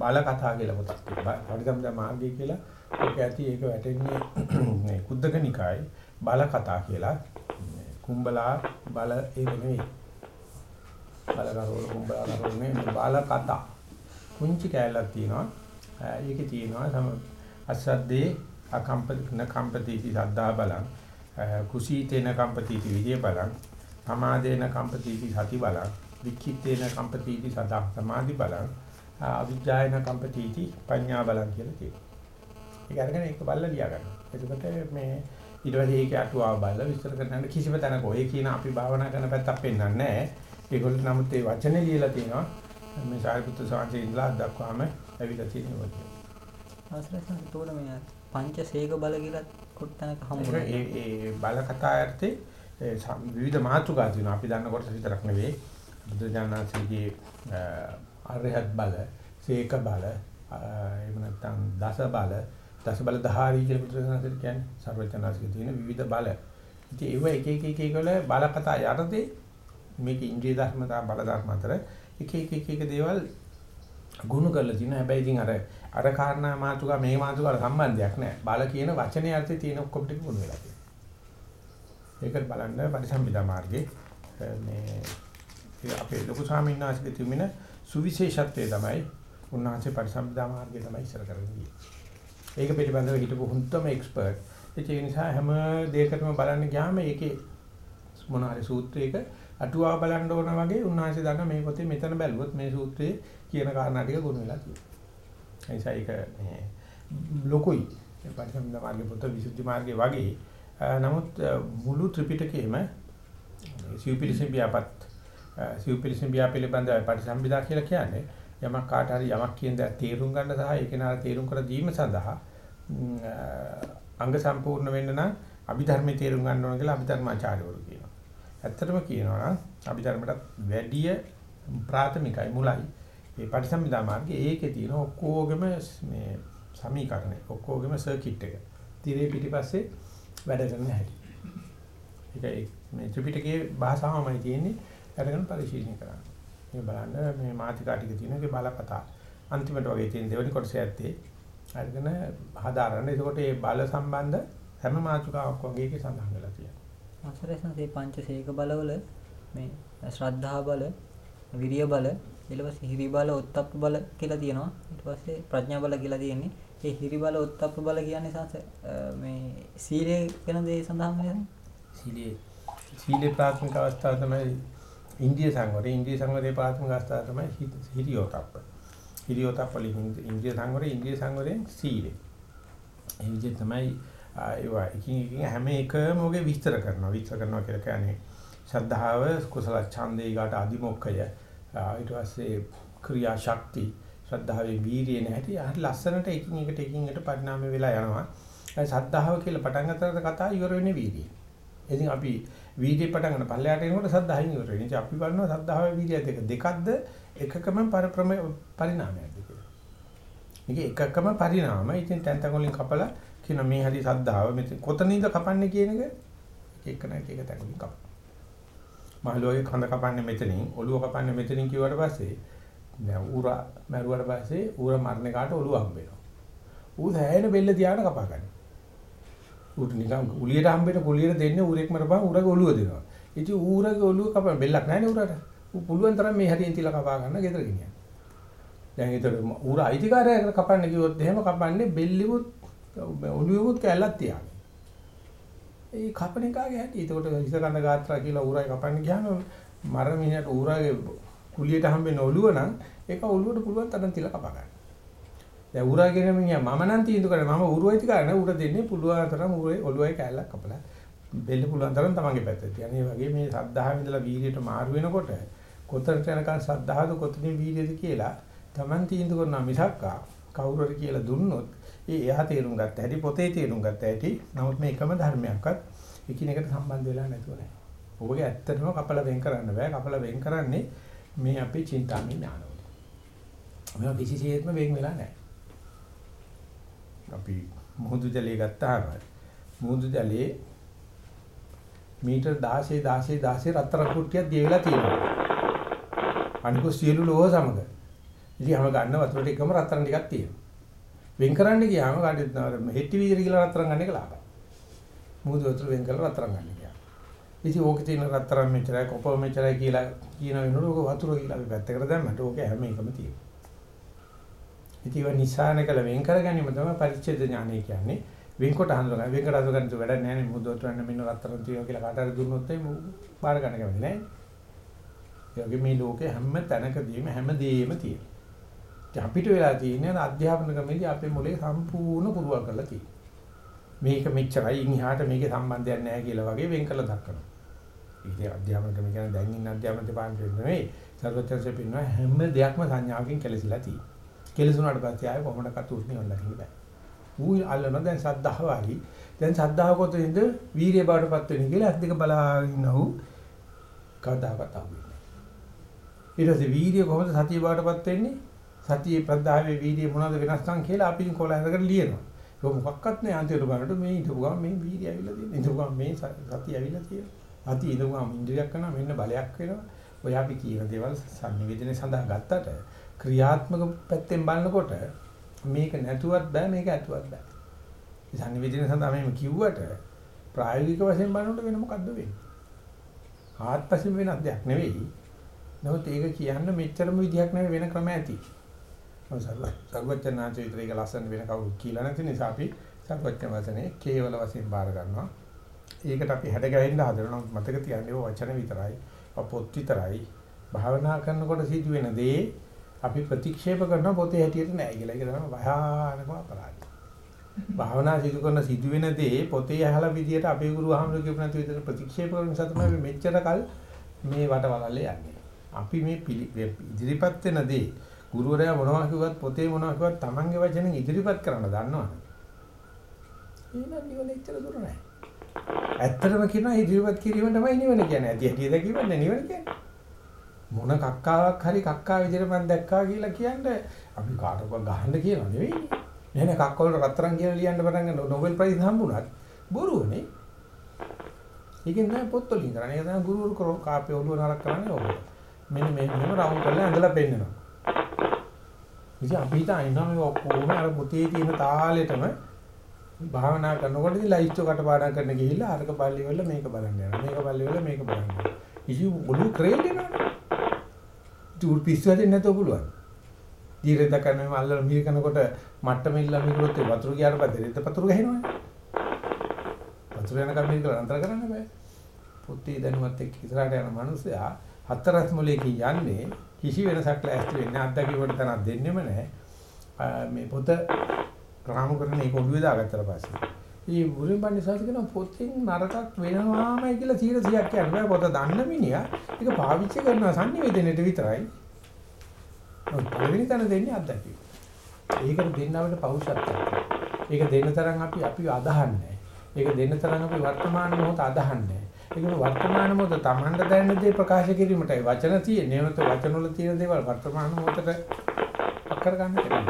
බල කතා කියලා පොතක් තියෙනවා. පරිසම්පදා මාර්ගය කියලා ඒක ඇති ඒක වැටෙන්නේ මේ කුද්දක නිකායේ බල කතා කියලා කුඹලා බල ඒක නෙවෙයි. බල කරවල කුඹලා කරවල නෙවෙයි බල කතා. පුංචි කැලක් තියෙනවා. ඒකේ තියෙනවා සම අසද්දේ අකම්පන කම්පතිති සද්දා බලං කුසීතේන කම්පතිති විදිය බලං සමාදේන කම්පතිති සති බලං වික්ඛිතේන කම්පතිති සදා සමාධි බලං අවිජ්ජායන කම්පතිති පඤ්ඤා බලං කියලා තියෙනවා. ඒක අරගෙන ඒක බලලා ලියා ගන්න. එතකොට මේ ඊට පස්සේ ඒක අටුවාව බලලා විස්තර කරන්න කිසිම තැනක ඔය කියන අපි භාවනා කරන පැත්තක් පෙන්වන්නේ නැහැ. ඒගොල්ලෝ නමුත් ඒ වචනේ ලියලා තියෙනවා. මේ සාරිපුත්‍ර සාංශේ ඉඳලා දක්වාම ඇවිල්ලා තියෙනවා. අවසරයි එතකොට මේ පංචසේක බල කියලා කොටතනක හම්බ ඒ ඒ බල කතා යර්ථේ විවිධ මාතෘකා තියෙනවා. අපි දන්න කොටස විතරක් නෙවෙයි. බුදුජානනාථගේ අරහත් බල, සේක බල, එහෙම නැත්නම් දස බල, දස බල දහාරී කියලා බුදුජානනාථ කියන්නේ සර්වඥාන්සේගේ තියෙන විවිධ බල. ඉතින් ඒව එක එක එක එක වල බල කතා යටතේ මේක ඉන්ද්‍රිය ධර්මතා බල ධර්ම අතර එක එක එක එක දේවල් ගුණ කරලා තියෙනවා. හැබැයි ඉතින් අර අර කාරණා මාතුකා මේ මාතුකාට සම්බන්ධයක් නැහැ. බල කියන වචනේ අර්ථය තියෙන ඔක්කොම ටික ගුණ වෙලා තියෙනවා. ඒක බලන්න පරිසම්පදා මාර්ගයේ මේ අපේ ලොකු ස්වාමීන් වහන්සේගේ තිබෙන සුවිශේෂත්වය තමයි උන්වහන්සේ පරිසම්පදා මාර්ගය තමයි ඉස්සර කරන්නේ. ඒක පිළිබඳව හිටපු හුත්තම එක්ස්පර්ට්. ඒ නිසා හැම දෙයකටම බලන්න ගියාම ඒකේ මොන හරි සූත්‍රයක අටුවා බලන්න ඕන වගේ උන්වහන්සේ දන්න මේ පොතේ මෙතන බැලුවොත් මේ සූත්‍රයේ කියන කාරණා ටික ගොනු වෙලා තියෙනවා. ඒ නිසා ඒක මේ ලොකුයි. පරිසම්පදා මාර්ගයේ පොත විසුද්ධි මාර්ගයේ වගේ. නමුත් මුළු ත්‍රිපිටකයේම සිව්පිලිසිම් ව්‍යාපත් සිව්පිලිසිම් ව්‍යාපිලිබඳ පරිසම්පදා කියලා කියන්නේ යමක් කාට හරි යමක් කියන දේ තේරුම් ගන්න සහ ඒක නාර තේරුම් කර දීම සඳහා අංග සම්පූර්ණ වෙන්න නම් අභිධර්මයේ තේරුම් ගන්න ඕන කියලා අභිධර්මාචාර්යවරු කියනවා. ඇත්තටම කියනවා නම් අභිධර්මයට වැඩිය ප්‍රාථමිකයි මුලයි. මේ පටිසම්භිදා මාර්ගයේ ඒකේ තියෙන ඔක්කොගෙම මේ සමීකරණය ඔක්කොගෙම සර්කිට් එක. tire පිටිපස්සේ වැඩ කරන හැටි. ඒක මේ ත්‍රිපිටකයේ භාෂාවමයි තියෙන්නේ. අරගෙන පරිශීලනය කරන්න. මේ බලන්න මේ මාතිකා ටික තියෙන එකේ බලකතා. අන්තිමට වගේ තියෙන දෙවෙනි කොටස ඇත්තේ අරගෙන හදාරන්න. එතකොට මේ බල සම්බන්ධ හැම මාතෘකාවක් වගේ එකේ සඳහන් වෙලා තියෙනවා. අවසරයි මේ පංචසේක බලවල මේ ශ්‍රද්ධා බල, විරිය බල, ඊළඟ හිරි බල, ඔත්තප්ප බල කියලා තියෙනවා. ඊට පස්සේ ප්‍රඥා බල කියලා තියෙන්නේ. ඒ හිරි බල, ඔත්තප්ප බල කියන්නේ සංස මේ සීලය වෙන දේ සඳහන් වෙනවා. සීලේ සීලේ ප්‍රාථමික අවස්ථාව තමයි ඉන්දිය සංවරය. ඉන්දිය සංවරයේ ප්‍රාථමික අවස්ථාව තමයි හිරියෝතප්ප. හිරියෝතප්ප වලින් ඉන්දිය සංවරය, ඉන්දිය සංවරයෙන් සීලේ. ඒ විදිහ තමයි ඒවා එකින් එකින් හැම එකම ඔගේ විස්තර කරනවා. විස්තර කරනවා කියලා කියන්නේ ශ්‍රද්ධාව, කුසල ඡන්දේ ඊට අදිමොක්කය. ඊට පස්සේ ක්‍රියා ශක්ති, ශ්‍රද්ධාවේ වීරිය නැහැටි හරි ලස්සනට එකින් එකට එකින් එකට පරිණාමය වෙලා යනවා. ඒ ශ්‍රද්ධාව කියලා පටන් ගන්නතර කතා ඉවර වෙන්නේ වීරිය. ඉතින් අපි වීර්ය පටන් ගන්න පල්ලයට එනකොට සද්ධායෙන් ඉවර වෙනවා. ඉතින් අපි බලනවා සද්ධාවේ වීර්යය දෙක දෙකක්ද එකකම පරික්‍රම පරිණාමයක්ද කියලා. මේක එකකම පරිණාම. ඉතින් තැන් තැන් වලින් කපලා කියන මේ හරි සද්ධාව මෙතන කොතනින්ද කපන්නේ කියන එක එක නැක එක තැන් වලින් කපනවා. මහලෝයේ කඳ කපන්නේ මෙතනින්, ඔළුව කපන්නේ මෙතනින් කිව්වට පස්සේ දැන් ඌරා මැරුවට පස්සේ ඌරා මරණ කාට ඔළුව හම්බ වෙනවා. ඌ දැහැෙන බෙල්ල තියාගෙන කපා ගන්නවා. ඌට නිකන් උලියට හම්බෙන්න කුලියට දෙන්නේ ඌරෙක් මරපන් ඌරගේ ඔළුව දෙනවා. ඉතින් ඌරගේ ඔළුව කපන බෙල්ලක් නැහැ නේ ඌරට. ඌ පුළුවන් තරම් මේ හරියෙන් තියලා කපා ගන්න ගෙදර ගෙනියන්න. දැන් ඒතර ඌර අයිතිකාරයෙක් කපන්න කිව්වොත් එහෙම කපන්නේ බෙල්ලිවුත් ඔළුවෙවුත් කැල්ලක් තියාගෙන. ඒ කපන එකාගේ හැටි. ඒකට ඉසකඳ ගාත්‍රා කියලා ඌරයි කපන්න ගියාම මර මිනිහට ඌරගේ කුලියට හම්බෙන්න ඔළුව නම් ඒක ඔළුවට පුළුවන් තරම් තියලා කපා ගන්න. දැන් ඌරාගෙන මිනිහා මම නම් තීන්දුව කරන්නේ මම ඌරුවයිති කරන්නේ ඌට දෙන්නේ පුළුවන් තරම් ඌරේ ඔළුවයි කැලලක් කපලා බෙල්ල පුළුවන් තරම් තමන්ගේ පැත්තට තියන්නේ. ඒ වගේ මේ සද්ධාවෙන් ඉඳලා වීර්යයට මාරු වෙනකොට කොතරට යනකන් සද්ධාවද කොතනින් වීර්යද කියලා තමන් තීන්දුව කරනවා මිසක්කා කවුරු හරි කියලා දුන්නොත් ඒ එයා තේරුම් ගත්ත හැටි පොතේ තේරුම් ගත්ත හැටි නමුත් මේ එකම ධර්මයක්වත් එකිනෙකට සම්බන්ධ වෙලා නැතුව නෑ. ඔබගේ ඇත්තටම කපලා වෙන් කරන්න බෑ. කපලා වෙන් කරන්නේ මේ අපේ චින්තාමය ඥානවල. මේවා කිසිසේත්ම වෙන් වෙලා නෑ. අපි මුහුදු ජලය ගත්තාම මුහුදු ජලයේ මීටර් 16 16 16 රත්තරන් කුට්ටියක් දියවිලා තියෙනවා. අනිකු සියලු ලෝහ සමග. ඉතින් හැම ගන්න වතුරට එකම රත්තරන් ටිකක් තියෙනවා. වෙන් කරන්න ගියාම කාටද හෙට්ටි වීදිර කියලා රත්තරන් ගන්න එක ලාභයි. මුහුදු වතුර වෙන් කරලා රත්තරන් ගන්න ගියා. ඉතින් ඕකේ තියෙන රත්තරන් මෙච්චරයි කොප මෙච්චරයි කියලා කියන වෙනකොට ඕක වතුර කියලා අපි පැත්තකට දැම්මට ඕක හැම එකම තියෙනවා. ඉතින් ඒ නිසාන කළ වෙන් කර ගැනීම තමයි පරිච්ඡේද ඥානය කියන්නේ. වෙන්කොට හඳුනගන්න වෙන්කොට හඳුනගන්න තු වැඩක් නැහැ නේ මුදොත් වෙන්න මෙන්න රත්තරන් තියෙනවා කියලා කාට හරි දුන්නොත් ඒ බාර ගන්න කැමති නැහැ. ඒ වගේ මේ ලෝකේ හැම තැනකදීම හැමදේම තියෙනවා. ඉතින් අපිට වෙලා තියෙන්නේ අධ්‍යාපන ක්‍රමයේදී අපේ මොලේ සම්පූර්ණ පුරුවක් කරලා තියෙනවා. මේක මෙච්චරයි ඉන්හිහාට මේකේ සම්බන්ධයක් නැහැ කියලා වගේ වෙන් කරලා දක්වනවා. ඉතින් අධ්‍යාපන ක්‍රම කියන්නේ දැන් ඉන්න අධ්‍යාපන දෙපාර්තමේන්තුවේ නෙවෙයි සර්වත්‍ංශේ පින්නවා හැම දෙයක්ම සංඥාවකින් කෙලසිලා තියෙනවා. කෙලසුණාට පස්සේ ආයෙ කොහොමඩක්වත් උස්නේ වල්ලා බෑ. ඌ අල්ලන දැන් සද්ධාව හරි. දැන් සද්ධාව කොතනින්ද වීරිය බාටපත් වෙන්නේ කියලා අත් දෙක බලාගෙන ඉන්නහු කවදාකවත් අහුවෙන්නේ. ඊට පස්සේ වීරිය කොහොමද සතිය බාටපත් වෙන්නේ? සතියේ ප්‍රද්ධාවේ වීර්යය මොනවද වෙනස්කම් කියලා අපි කොල හැදගෙන ලියනවා. ඒක මොකක්වත් නෑ අන්තිමට බලනකොට මේ ඉඳපු ගමන් මේ වීර්යය ඇවිල්ලා තියෙනවා. ඉඳපු ගමන් මේ සතිය ඇවිල්ලා තියෙනවා. සතිය ඉඳපු ගමන් ඉන්ද්‍රියක් කරනවා මෙන්න බලයක් වෙනවා. ඔය අපි කියන දේවල් සංනිවේදනයේ සඳහා ගත්තට ක්‍රියාත්මක පැත්තෙන් බලනකොට මේක නැතුවත් බෑ මේක ඇතුවත් බෑ. මේ සංනිවේදනයේ සඳහා මෙහෙම කිව්වට ප්‍රායෝගික වශයෙන් බලනකොට වෙන මොකද්ද වෙන්නේ? ආත්පසින් වෙනස් දෙයක් නෙවෙයි. නමුත් ඒක කියන්න මෙච්චරම විදියක් නෙවෙයි වෙන ක්‍රම ඇති. සර්වඥාන්ත විතර ඒක ලස්සන වෙන කවුරු කියලා නැති නිසා අපි සර්වඥ වචනේ කේවල වශයෙන් බාර ගන්නවා. ඒකට අපි හැඩ ගැහෙන්න හදනවා. මතක තියාගන්න ඕන වචන විතරයි. පොත් විතරයි. භාවනා කරනකොට සිදුවෙන දේ අපි ප්‍රතික්ෂේප කරන පොතේ හැටියට නෑ කියලා. ඒක තමයි භයානකම අපරාධය. භාවනා සිදු කරන සිදුවෙන දේ පොතේ ඇහලා විදියට අපේ ගුරු ආහමරු කියපු නැති විදියට ප්‍රතික්ෂේප කරන නිසා තමයි මෙච්චර කල් මේ වටවලල්ලේ යන්නේ. අපි මේ ඉදිරිපත් වෙන දේ ගුරුවරයා මොනවා කිව්වත් පොතේ මොනවා කිව්වත් Tamange වචනෙන් ඉදිරිපත් කරන්න දන්නවනේ. එහෙනම් නිවන එච්චර දුර නැහැ. ඇත්තටම කියනවා ඉදිරිපත් කිරීම තමයි නිවන කියන්නේ. ඇති ඇති දැකීමනේ නිවන කියන්නේ. මොන කක්කාවක් හරි කක්කා විදිහට මම දැක්කා කියලා කියන්නේ අපි කාටවත් ගහන්න කියනවා නෙවෙයි. නෑ නෑ කක්ක වල රත්තරන් කියලා ලියන්න පටන් ගන්න නොබෙල් ප්‍රයිස් හම්බුණත් බොරුවනේ. ඒකෙන් නෑ පොත් වලින් කරන්නේ. ඒක තමයි ගුරුවරු කරෝ කාපේ ඔළුව නරක කරන්නේ ඕක. මෙන්න මේ මෙහෙම රවුන්ඩ් කරලා ඇඳලා පෙන්නනවා. ඉතින් අපි හිතනවා මේ ඔක්කොම අර පුතේ තියෙන තාලෙටම භාවනා කරනකොට ඉතින් ලයිස්ට් එකට පාඩම් කරන්න ගිහිල්ලා අරක බල්ලි වල මේක බලන්න යනවා. මේක බල්ලි වල මේක බලන්න යනවා. ඉතින් ඔළුව ක්‍රේල් වෙනවා. ටූර් පිස්සු හදින්න නැතෝ පුළුවන්. දීරෙද කරන්නේ මල්ල මිය කරනකොට මට්ටම ඉල්ල මිකුරොත් වතුර ගියාට පස්සේ රෙද්ද පතුරු ගහනවනේ. වතුර යන කම් මිල අන්තර කරන්න බෑ. පුතේ දැනුවත් එක්ක ඉස්සරහට යන මිනිස්සයා හතරස් මොලේකින් යන්නේ කිසි වෙනසක් ලෑස්ති වෙන්නේ අත්දැකීමකට තරක් දෙන්නෙම නැහැ. මේ පොත රාමු කරන එක ඔළුවේ දාගත්තට පස්සේ. මේ බුරින් බණ්ඩිසාස කියන පොතෙන් නරකක් වෙනවාමයි කියලා 100ක් කියන්නේ. පොත දන්න මිනිහා ඒක පාවිච්චි කරනවා sannivedanයට විතරයි. පළවෙනි තැන දෙන්නේ අත්දැකීම. ඒකට දෙන්න අපිට පෞෂත්වයක්. ඒක දෙන්න තරම් අපි අපි අදහන්නේ. ඒක දෙන්න තරම් අපි වර්තමාන මොහොත අදහන්නේ. ඒකම වර්තමාන මොහොත Tamanda දැනෙන දේ ප්‍රකාශ කිරීමටයි වචන තියෙන්නේ. නේමත වචන වල තියෙන දේවල් වර්තමාන මොහොතට අක්කර ගන්න කියලා.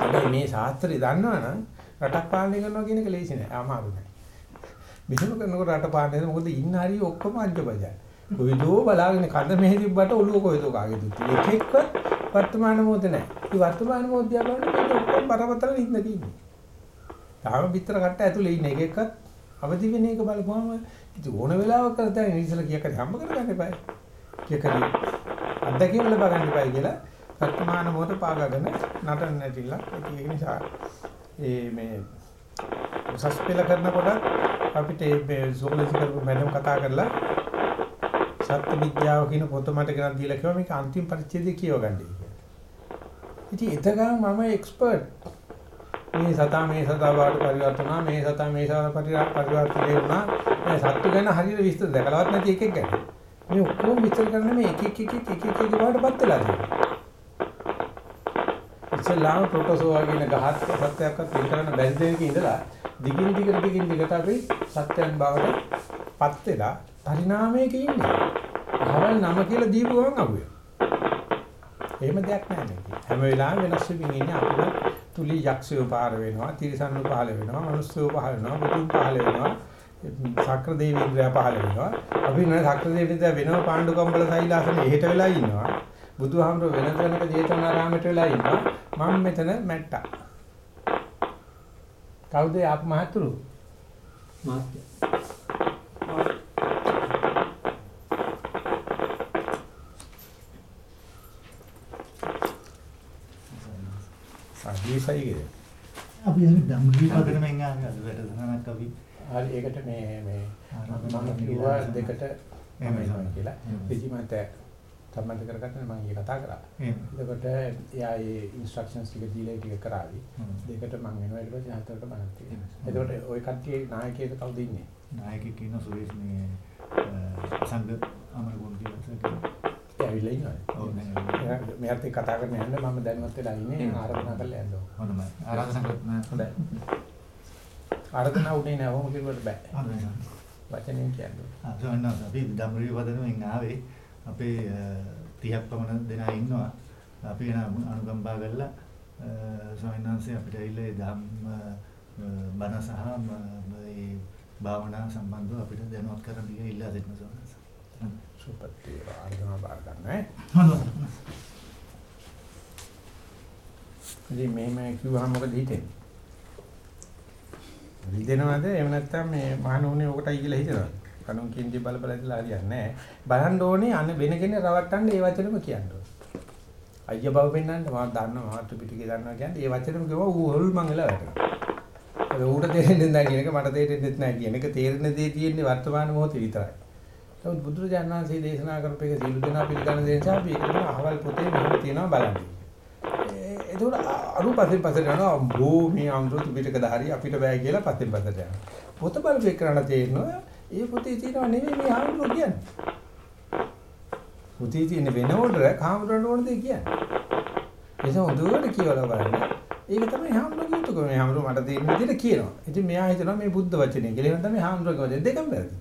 හැබැයි මේ ශාස්ත්‍රය දන්නවනම් රටක් පාලනය කරනවා කියන එක ලේසි නෑ. අමාරු නෑ. මෙහෙම කරනකොට රට පාලනය මොකද ඉන්න හරිය ඔක්කොම අංජබජයි. කොයිදෝ බලාගෙන කඳ මෙහෙ තිබ්බට ඔළුව කොයිදෝ කාගේ දුත්. එක එක්ක වර්තමාන මොහොත නෑ. ඒ වර්තමාන මොහොත දිහා බලනකොට ඔක්කොම බරපතල ඉන්න තියෙන්නේ. තාම පිටර කට්ට ඇතුලේ ඉන්න එක එක්කත් අවදි වෙන එක බලපුවම ඉතින් ඕන වෙලාවක කරලා ඉතින් කීයක් හරි හම්බ කරගන්න එපා. කීයක් හරි අත්දැකීම් ලබා ගන්න එපා කියලා වර්තමාන මොහොත පාගගෙන නටන්න නැතිලා ඒක නිසා ඒ මේ උසස් පෙළ කරනකොට අපිට මේ සෝලජි කරපු මැඩම් කතා කරලා සත්‍ය විද්‍යාව කියන පොත මට ගෙනත් දීලා කිව්වා මේක අන්තිම පරිච්ඡේදය කියවගන්නයි කියලා. ඉතින් එතකම මම එක්ස්පර්ට් මේ සතා මේ සතා බවට පරිවර්තන වුණා මේ සතා මේ සතා පරිවර්තනය වුණා. මේ සත්තු ගැන හරියට විස්තර දැකලවත් නැති එකෙක් ගැන. මේ ඔක්කොම විස්තර කරන්නේ මේ එක එක එක එක එක එක බවටපත් වෙලා තියෙනවා. ඉස්සලාම ප්‍රොටෝසෝවා කියන ගහත් සත්‍යයක්වත් වෙන් කරන්න බැරි දෙයක ඉඳලා දිගින් දිගට දිගින් දිගට අපි සත්‍යයන් බවටපත් වෙලා පරිණාමයක ඉන්නේ අවල් නම කියලා දීපු ගමන් අහුවේ එහෙම දෙයක් නැහැ මේක හැම වෙලාවෙම වෙනස් වෙමින් ඉන්නේ අපිට තුලි යක්ෂයෝ පාර වෙනවා, තිරිසන්නු පහල වෙනවා, මනුස්සයෝ පහල වෙනවා, බුදුන් පහල වෙනවා, සක්‍ර දේවීන්ද්‍රය පහල වෙනවා. අපි නෑ සක්‍ර දේවීන්ද්‍රය වෙනව පාණ්ඩු කම්බල සෛලාසනේ එහෙට වෙලා ඉන්නවා. බුදුහාමුදුර වෙන තැනක ජේතවනාරාමයට වෙලා ඉන්නවා. මම මෙතන මැට්ටා. කවුද ආපු මහතුරු? මාත්‍ය. සාදීසයි ගියේ. අපි යන්නේ ධම්මදී පදරෙන් ආගෙන අද වැඩසටහනක් අපි හරි ඒකට මේ මේ මම කිව්වා දෙකට එහෙමයි කියලා. ඉතින් මට සම්බන්ධ කරගත්තම මම ඊ කතා කරා. එතකොට එයා ඒ ඉන්ස්ට්‍රක්ෂන්ස් ටික දීලා ටික කරાવી. දෙකට මම වෙනවා ඊට පස්සේ හතරට මම තියෙනවා. එතකොට ওই කට්ටියේ නායකයෙක් කවුද ඉන්නේ? නායකයෙක් කියන සුරේෂ් මේ සංග අමරගොන් කියලා. ඇවිල්ලා ඉන්නවා. ඔව් නෑ. මෙයාත් එක්ක කතා කරගෙන යන්න මම දැනුවත් වෙලා ඉන්නේ ආරාධනා කරලා යන්න ඕන. හොඳයි. ආරාධනා කරලා හොඳයි. ආරාධනා උනේ නෑ. ඔහොම කිව්වට බෑ. වචනෙන් කියන්නේ. ආ සොන්නා අපි ධම්ම විවදනෙන් ආවේ. අපේ අ, 30ක් පමණ දෙනා ඉන්නවා. අපි එන අනුකම්පා කරලා ස්වාමීන් වහන්සේ අපිට ඇවිල්ලා ඒ ධම්ම බණ සහ ම- භාවනා සම්බන්ධව අපිට දැනුවත් කරන්න කියලා ඉල්ලා සිටිනවා ස්වාමීන් වහන්සේ. සුපත්ටි ආරාධනා බාර ගන්න ඈ. හොඳයි. ඉතින් මෙහෙම කිව්වහම මොකද හිතෙන්නේ? හිතෙනවද? එහෙම නැත්නම් මේ මහණෝනේ ඔකටයි කියලා හිතනවද? කණුන් කින්දි බල බල ඉඳලා හරියන්නේ නැහැ. බලන්න ඕනේ අන්න වෙන කෙනෙක් රවට්ටන්න ඒ වචනෙම කියන්න ඕනේ. අයියා බව පෙන්නන්න මම දන්නවා මම ත්‍රිපිටකය දන්නවා කියන්නේ ඒ වචනෙම කිව්වා ඌ හොල් මං වෙලා වැටෙනවා. ඒක ඌට තේරෙන්නේ නැහැ කියන එක මට තේරෙන්නේ නැහැ කියන එක තේරෙන දේ තියෙන්නේ වර්තමාන මොහොතේ විතරයි. නමුත් බුදුරජාණන් වහන්සේ දේශනා කරපු එක සියලු දෙනා පිළිගන්න දේ නිසා අපි ඒක කියන අහවල් පොතේ මෙහෙම තියෙනවා බලන්න. ඒකට අරු පස්සෙන් පස්සට යනවා අම්බෝ මේ අමෘත පිටකදාරි අපිට බෑ කියලා පස්සෙන් පස්සට යනවා. පොත බලපෙක් කරන්න තේරෙනවා ඒ පොතේ තියෙනව නෙමෙයි මේ ආමෘත කියන්නේ. පොතේ තියෙන වෙන ඕඩරයක් ආමෘතට ඕන දෙයක් කියන්නේ. ඒක හොඳට කියවලා බලන්න. ඒක තමයි හාමුදුරුවෝ කියතුක මේ හාමුදුරුවෝ මට තේරෙන විදිහට කියනවා. ඉතින් මෙයා හිතනවා මේ බුද්ධ වචනේ කියලා. එහෙනම් තමයි හාමුදුරුවෝ කියන්නේ දෙකම වැරදි.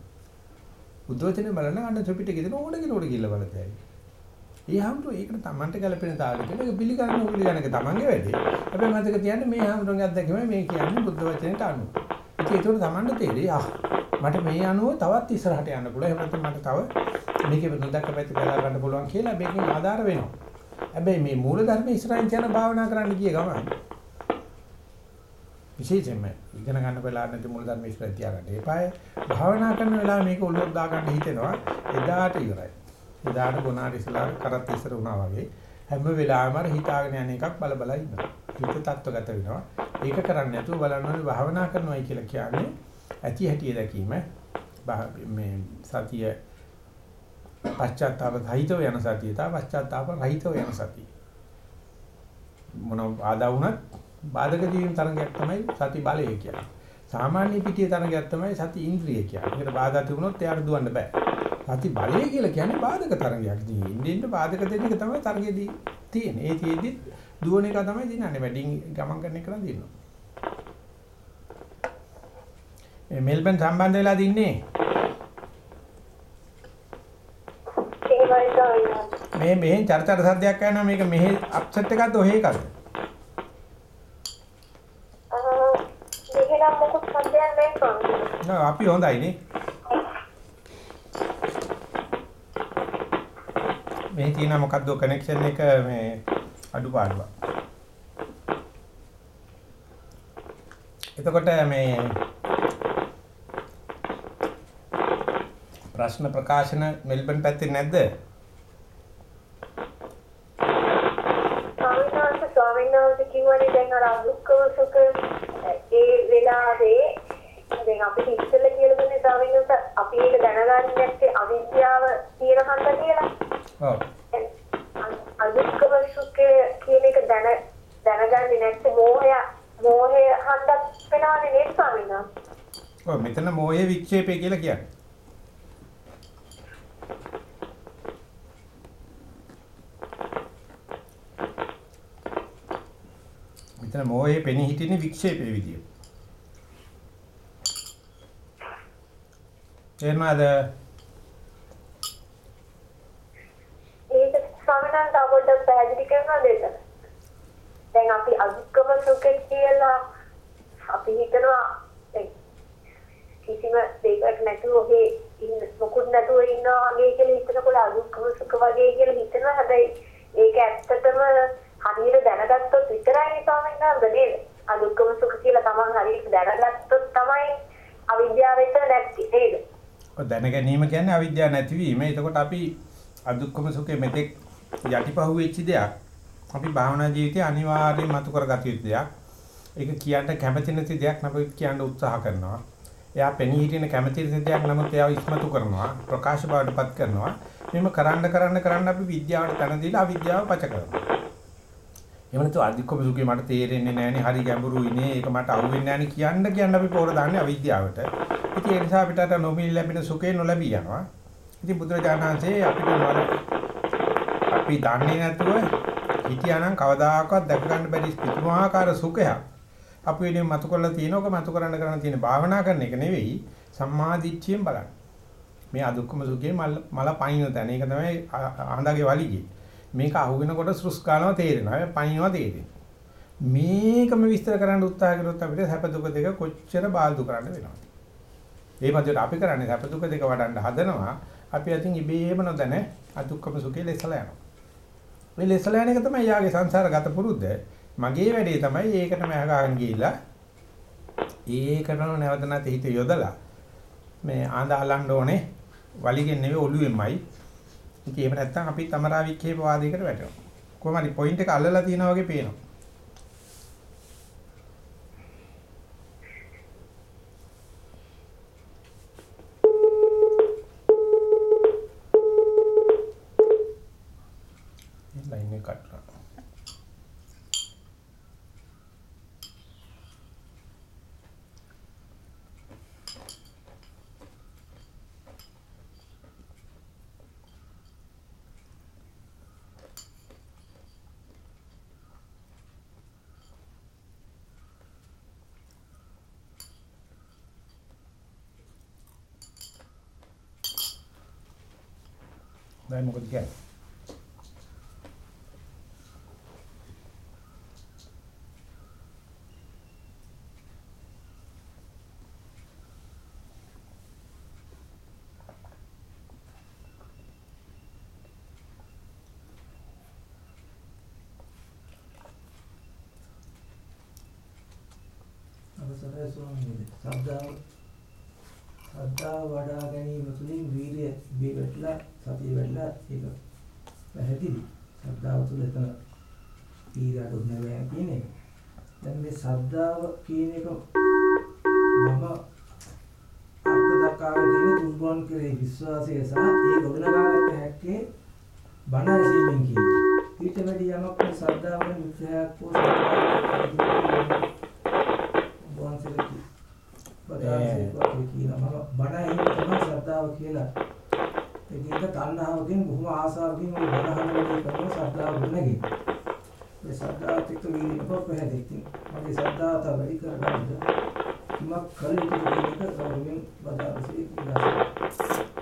බුද්ධ වචනේ බලන්න අන්න ත්‍රිපිටකේ තියෙන ඕන කෙනෙකුට කියලා බලතයි. ඒ හාමුදුරුවෝ ඒකට Tamanට ගැලපෙන තාලෙට ඒක පිළිගන්න ඕන පිළිගන්න එක Tamanගේ වැඩේ. හැබැයි මතක තියාගන්න මේ හාමුදුරුවන්ගේ අත්දැකීම මේ කියන්නේ බුද්ධ වචනේට අනුව. ඉතින් ඒකට Tamanට තේරෙයි ආ මට මේ අනුව තවත් ඉස්සරහට යන්න පුළුවන්. එහෙම නැත්නම් මට තව මේකේ නොදක්ක පැත්ත බලා ගන්න පුළුවන් කියලා මේකෙන් ආධාර වෙනවා. හැබැයි මේ මූල ධර්ම ඉස්සරහින් යන භාවනා කරන්න ගිය ගමන් විශේෂයෙන්ම ඉගෙන ගන්න වෙලාවට නැති මූල ධර්ම ඉස්සරහ තියාගන්න. ඒපාය භාවනා කරන වෙලාව මේක ඔලුවක් දාගන්න හිතෙනවා. එදාට ඉවරයි. එදාට ගුණාට ඉස්සලා කරත් ඉස්සර වුණා වගේ හැම වෙලාවෙම අර හිතාගෙන යන එකක් බල බල ඉන්නවා. හිත තත්ත්වගත වෙනවා. ඒක කරන්නේ නැතුව බලන්න ඕනේ භාවනා කරනවායි කියලා කියන්නේ ඇති හැටි දැකීම මේ සතිය පශ්චාත්තාප රහිතව යන සතිය තා පශ්චාත්තාප රහිතව යන සතිය. මොන ආදා වුණත් බාධක ජීවීම් තරංගයක් තමයි සති බලය කියන්නේ. සාමාන්‍ය පිටියේ තරංගයක් තමයි සති ඉන්ද්‍රිය කියන්නේ. ඒකට බාධා තිබුණොත් එයාට දුවන්න බෑ. සති බලය කියලා කියන්නේ බාධක තරංගයක්. ඉතින් ඉන්නේ ඉන්න බාධක දෙන එක තමයි තරංගෙදී තියෙන්නේ. ඒ තියෙද්දි දුවන එක තමයි දිනන්නේ. වැඩින් ගමන් කරන එක නම් දිනනවා. මේ මෙල්බන් සම්බන්ධ වෙලා දින්නේ. මේ මෙහෙන් චර්චර සද්දයක් කරනවා මේක මෙහෙ අප්සෙට් එකක්ද ඔහෙ එකක්ද? අ මෙහෙනම් මොකක් සම්දයක් නැහැ ස්වාමීනි. නෑ අපි. මේ තියෙන මොකද්ද කනෙක්ෂන් එක මේ අඩුපාඩුවක්. එතකොට මේ ප්‍රශ්න ප්‍රකාශන මෙල්බන් පැත්තේ නැද්ද? ස්වාමීන් කිව්වනේ දැන් අර අදුක්කම සුඛ ඒ වෙලාවේ දැන් අපි ඉස්සෙල්ලා කියලා දුන්නේ ස්වාමීන් වහන්සේ අපි ඒක දැනගන්නේ නැත්තේ අවිද්‍යාව තියෙන හන්ද කියලා. ඔව්. අදුක්කම සුඛ කියන එක දැන දැනගන්නේ නැත්තේ මෝහය මෝහය හන්දක් වෙනවනේ නේද ස්වාමීන් වහන්සේ? ඔව් මෙතන මොහේ වික්ෂේපය කියලා කියන්නේ. මෙතන මොහේ පෙනී හිටින්නේ වික්ෂේපයේ විදිය. එනවාද ඒක ස්වාමීන් වහන්සේ පොඩ්ඩක් පැහැදිලි කරනවා දෙන්න. දැන් අපි අදුක්කම සුඛ කියලා අපි හිතනවා දැන් කිසිම දෙයකට නැතුව ඔහේ ඉන්න මොකුත් නැතුව ඉන්නවා වගේ කියලා හිතනකොට අදුක්කම සුඛ වගේ කියලා හිතනවා හැබැයි ඒක ඇත්තටම හරියට දැනගත්තොත් විතරයි ස්වාමීන් වහන්සේ නේද? අදුක්කම සුඛ කියලා තමන් හරියට දැනගත්තොත් තමයි අවිද්‍යාව එතන නැති නේද? ඔය දැන ගැනීම කියන්නේ අවිද්‍යාව නැතිවීම. එතකොට අපි අදුක්කම සුඛේ මෙතෙක් යටිපහුව වෙච්ච දෙයක්. අපි භාවනා ජීවිතේ අනිවාර්යයෙන් මතු කරගත යුතු දෙයක්. ඒක කියන්න කැමති නැති දෙයක් නමුත් කියන්න උත්සාහ කරනවා. එයා පෙනී හිටින කැමති නැති දෙයක් නමුත් එයාව ඉස්මතු කරනවා. ප්‍රකාශ බවටපත් කරනවා. මෙහෙම කරන්න කරන්න කරන්න අපි විද්‍යාවට තන දීලා අවිද්‍යාව පච කරනවා. එහෙම නැතු අධික්කම සුඛේ මට තේරෙන්නේ නැහෙනි හරි ගැඹුරුයිනේ ඒක මට අහුවෙන්නේ නැහෙනි කියන්න කියන්න අපි පොර දාන්නේ අවිද්‍යාවට. ඉතින් ඒ නිසා අපිට අර නොමිලි ලැබෙන සුඛේ නොලැබී යනවා. ඉතින් බුදුරජාණන් වහන්සේ අපිට අපි දන්නේ නැතුව හිටියානම් කවදාකවත් දැක ගන්න බැරි පුදුමාකාර සුඛයක් අපි වෙනින් මතු කරලා තියෙනවක මතු කරන්න කරන්න තියෙන භාවනා කරන එක නෙවෙයි සම්මාදිට්ඨියෙන් බලන්න. මේ අදුක්කම සුඛේ මල මල පයින් තැන. ඒක තමයි අහඳගේ වලිගේ. මේක අහුවෙනකොට සෘස් කාලම තේරෙනවා. පයින්නවා තේරෙන්නේ. මේකම විස්තර කරන්න උත්සාහ කරොත් අපිට සැප දුක දෙක කොච්චර බාල්දු කරන්න වෙනවද? ඒ මැදට අපි කරන්නේ සැප දුක දෙක වඩන්න හදනවා. අපි අතින් ඉබේම නොදැන අදුක්කම සුඛේ ලෙසලා යනවා. මේ ලෙසලා යන එක තමයි යාගේ සංසාරගත පුරුද්ද. මගේ වැඩේ තමයි ඒකටම අහගාගෙන ගිහිල්ලා ඒකටම නැවත නැත හිත යොදලා මේ ආඳ අලන්න ඕනේ වලිගෙන් නෙවෙයි ඔළුවෙන්මයි. ඉතින් එහෙම නැත්නම් අපි තමරා වික්ෂේප වාදයකට වැටෙනවා. කොහොම හරි පොයින්ට් එක අල්ලලා තියෙනා වගේ පේනවා. ලයින් එක කට් කරනවා. දැන් මොකද කියන්නේ? අවසරයි ස්වාමීනි. ශ්‍රද්ධාව ශ්‍රද්ධාව වඩා ගැනීම තුළින් වීරිය බිවැටලා සතිය වැඩිලා ඒක පැහැදිලි. ශ්‍රද්ධාව තුළ එතන වීරියට උත් නැවෑ කියන එක. දැන් මේ ශ්‍රද්ධාව කියන එක මම අර්ථ දක්වාගෙන තියෙන තුන්වන් කෙරේ විශ්වාසය සහ ඒ ගොඩනගාගත්ත හැක්කේ බණ ඇසීමෙන් කියන්නේ. ඊට වැඩි යමක් මේ ශ්‍රද්ධාවෙන් විචයක් හෝ ශ්‍රද්ධාවෙන් වහන්සේලා බදාසේකෝ කියනවා මම බණ ඇහිම තමයි ශ්‍රද්ධාව කියලා. ඒකෙන්ද තණ්හාවකින් බොහොම ආසාවකින් ඔය බණ අහනවා කරන ශ්‍රද්ධාව ගුණගෙන. මේ ශ්‍රද්ධාවත් එක්ක වීර්යය කොහොමද මගේ ශ්‍රද්ධාව තව වැඩි කරගන්න කිමක් කල යුතුද කියන එක ගෞරවයෙන් බදාසේ ඉල්ලා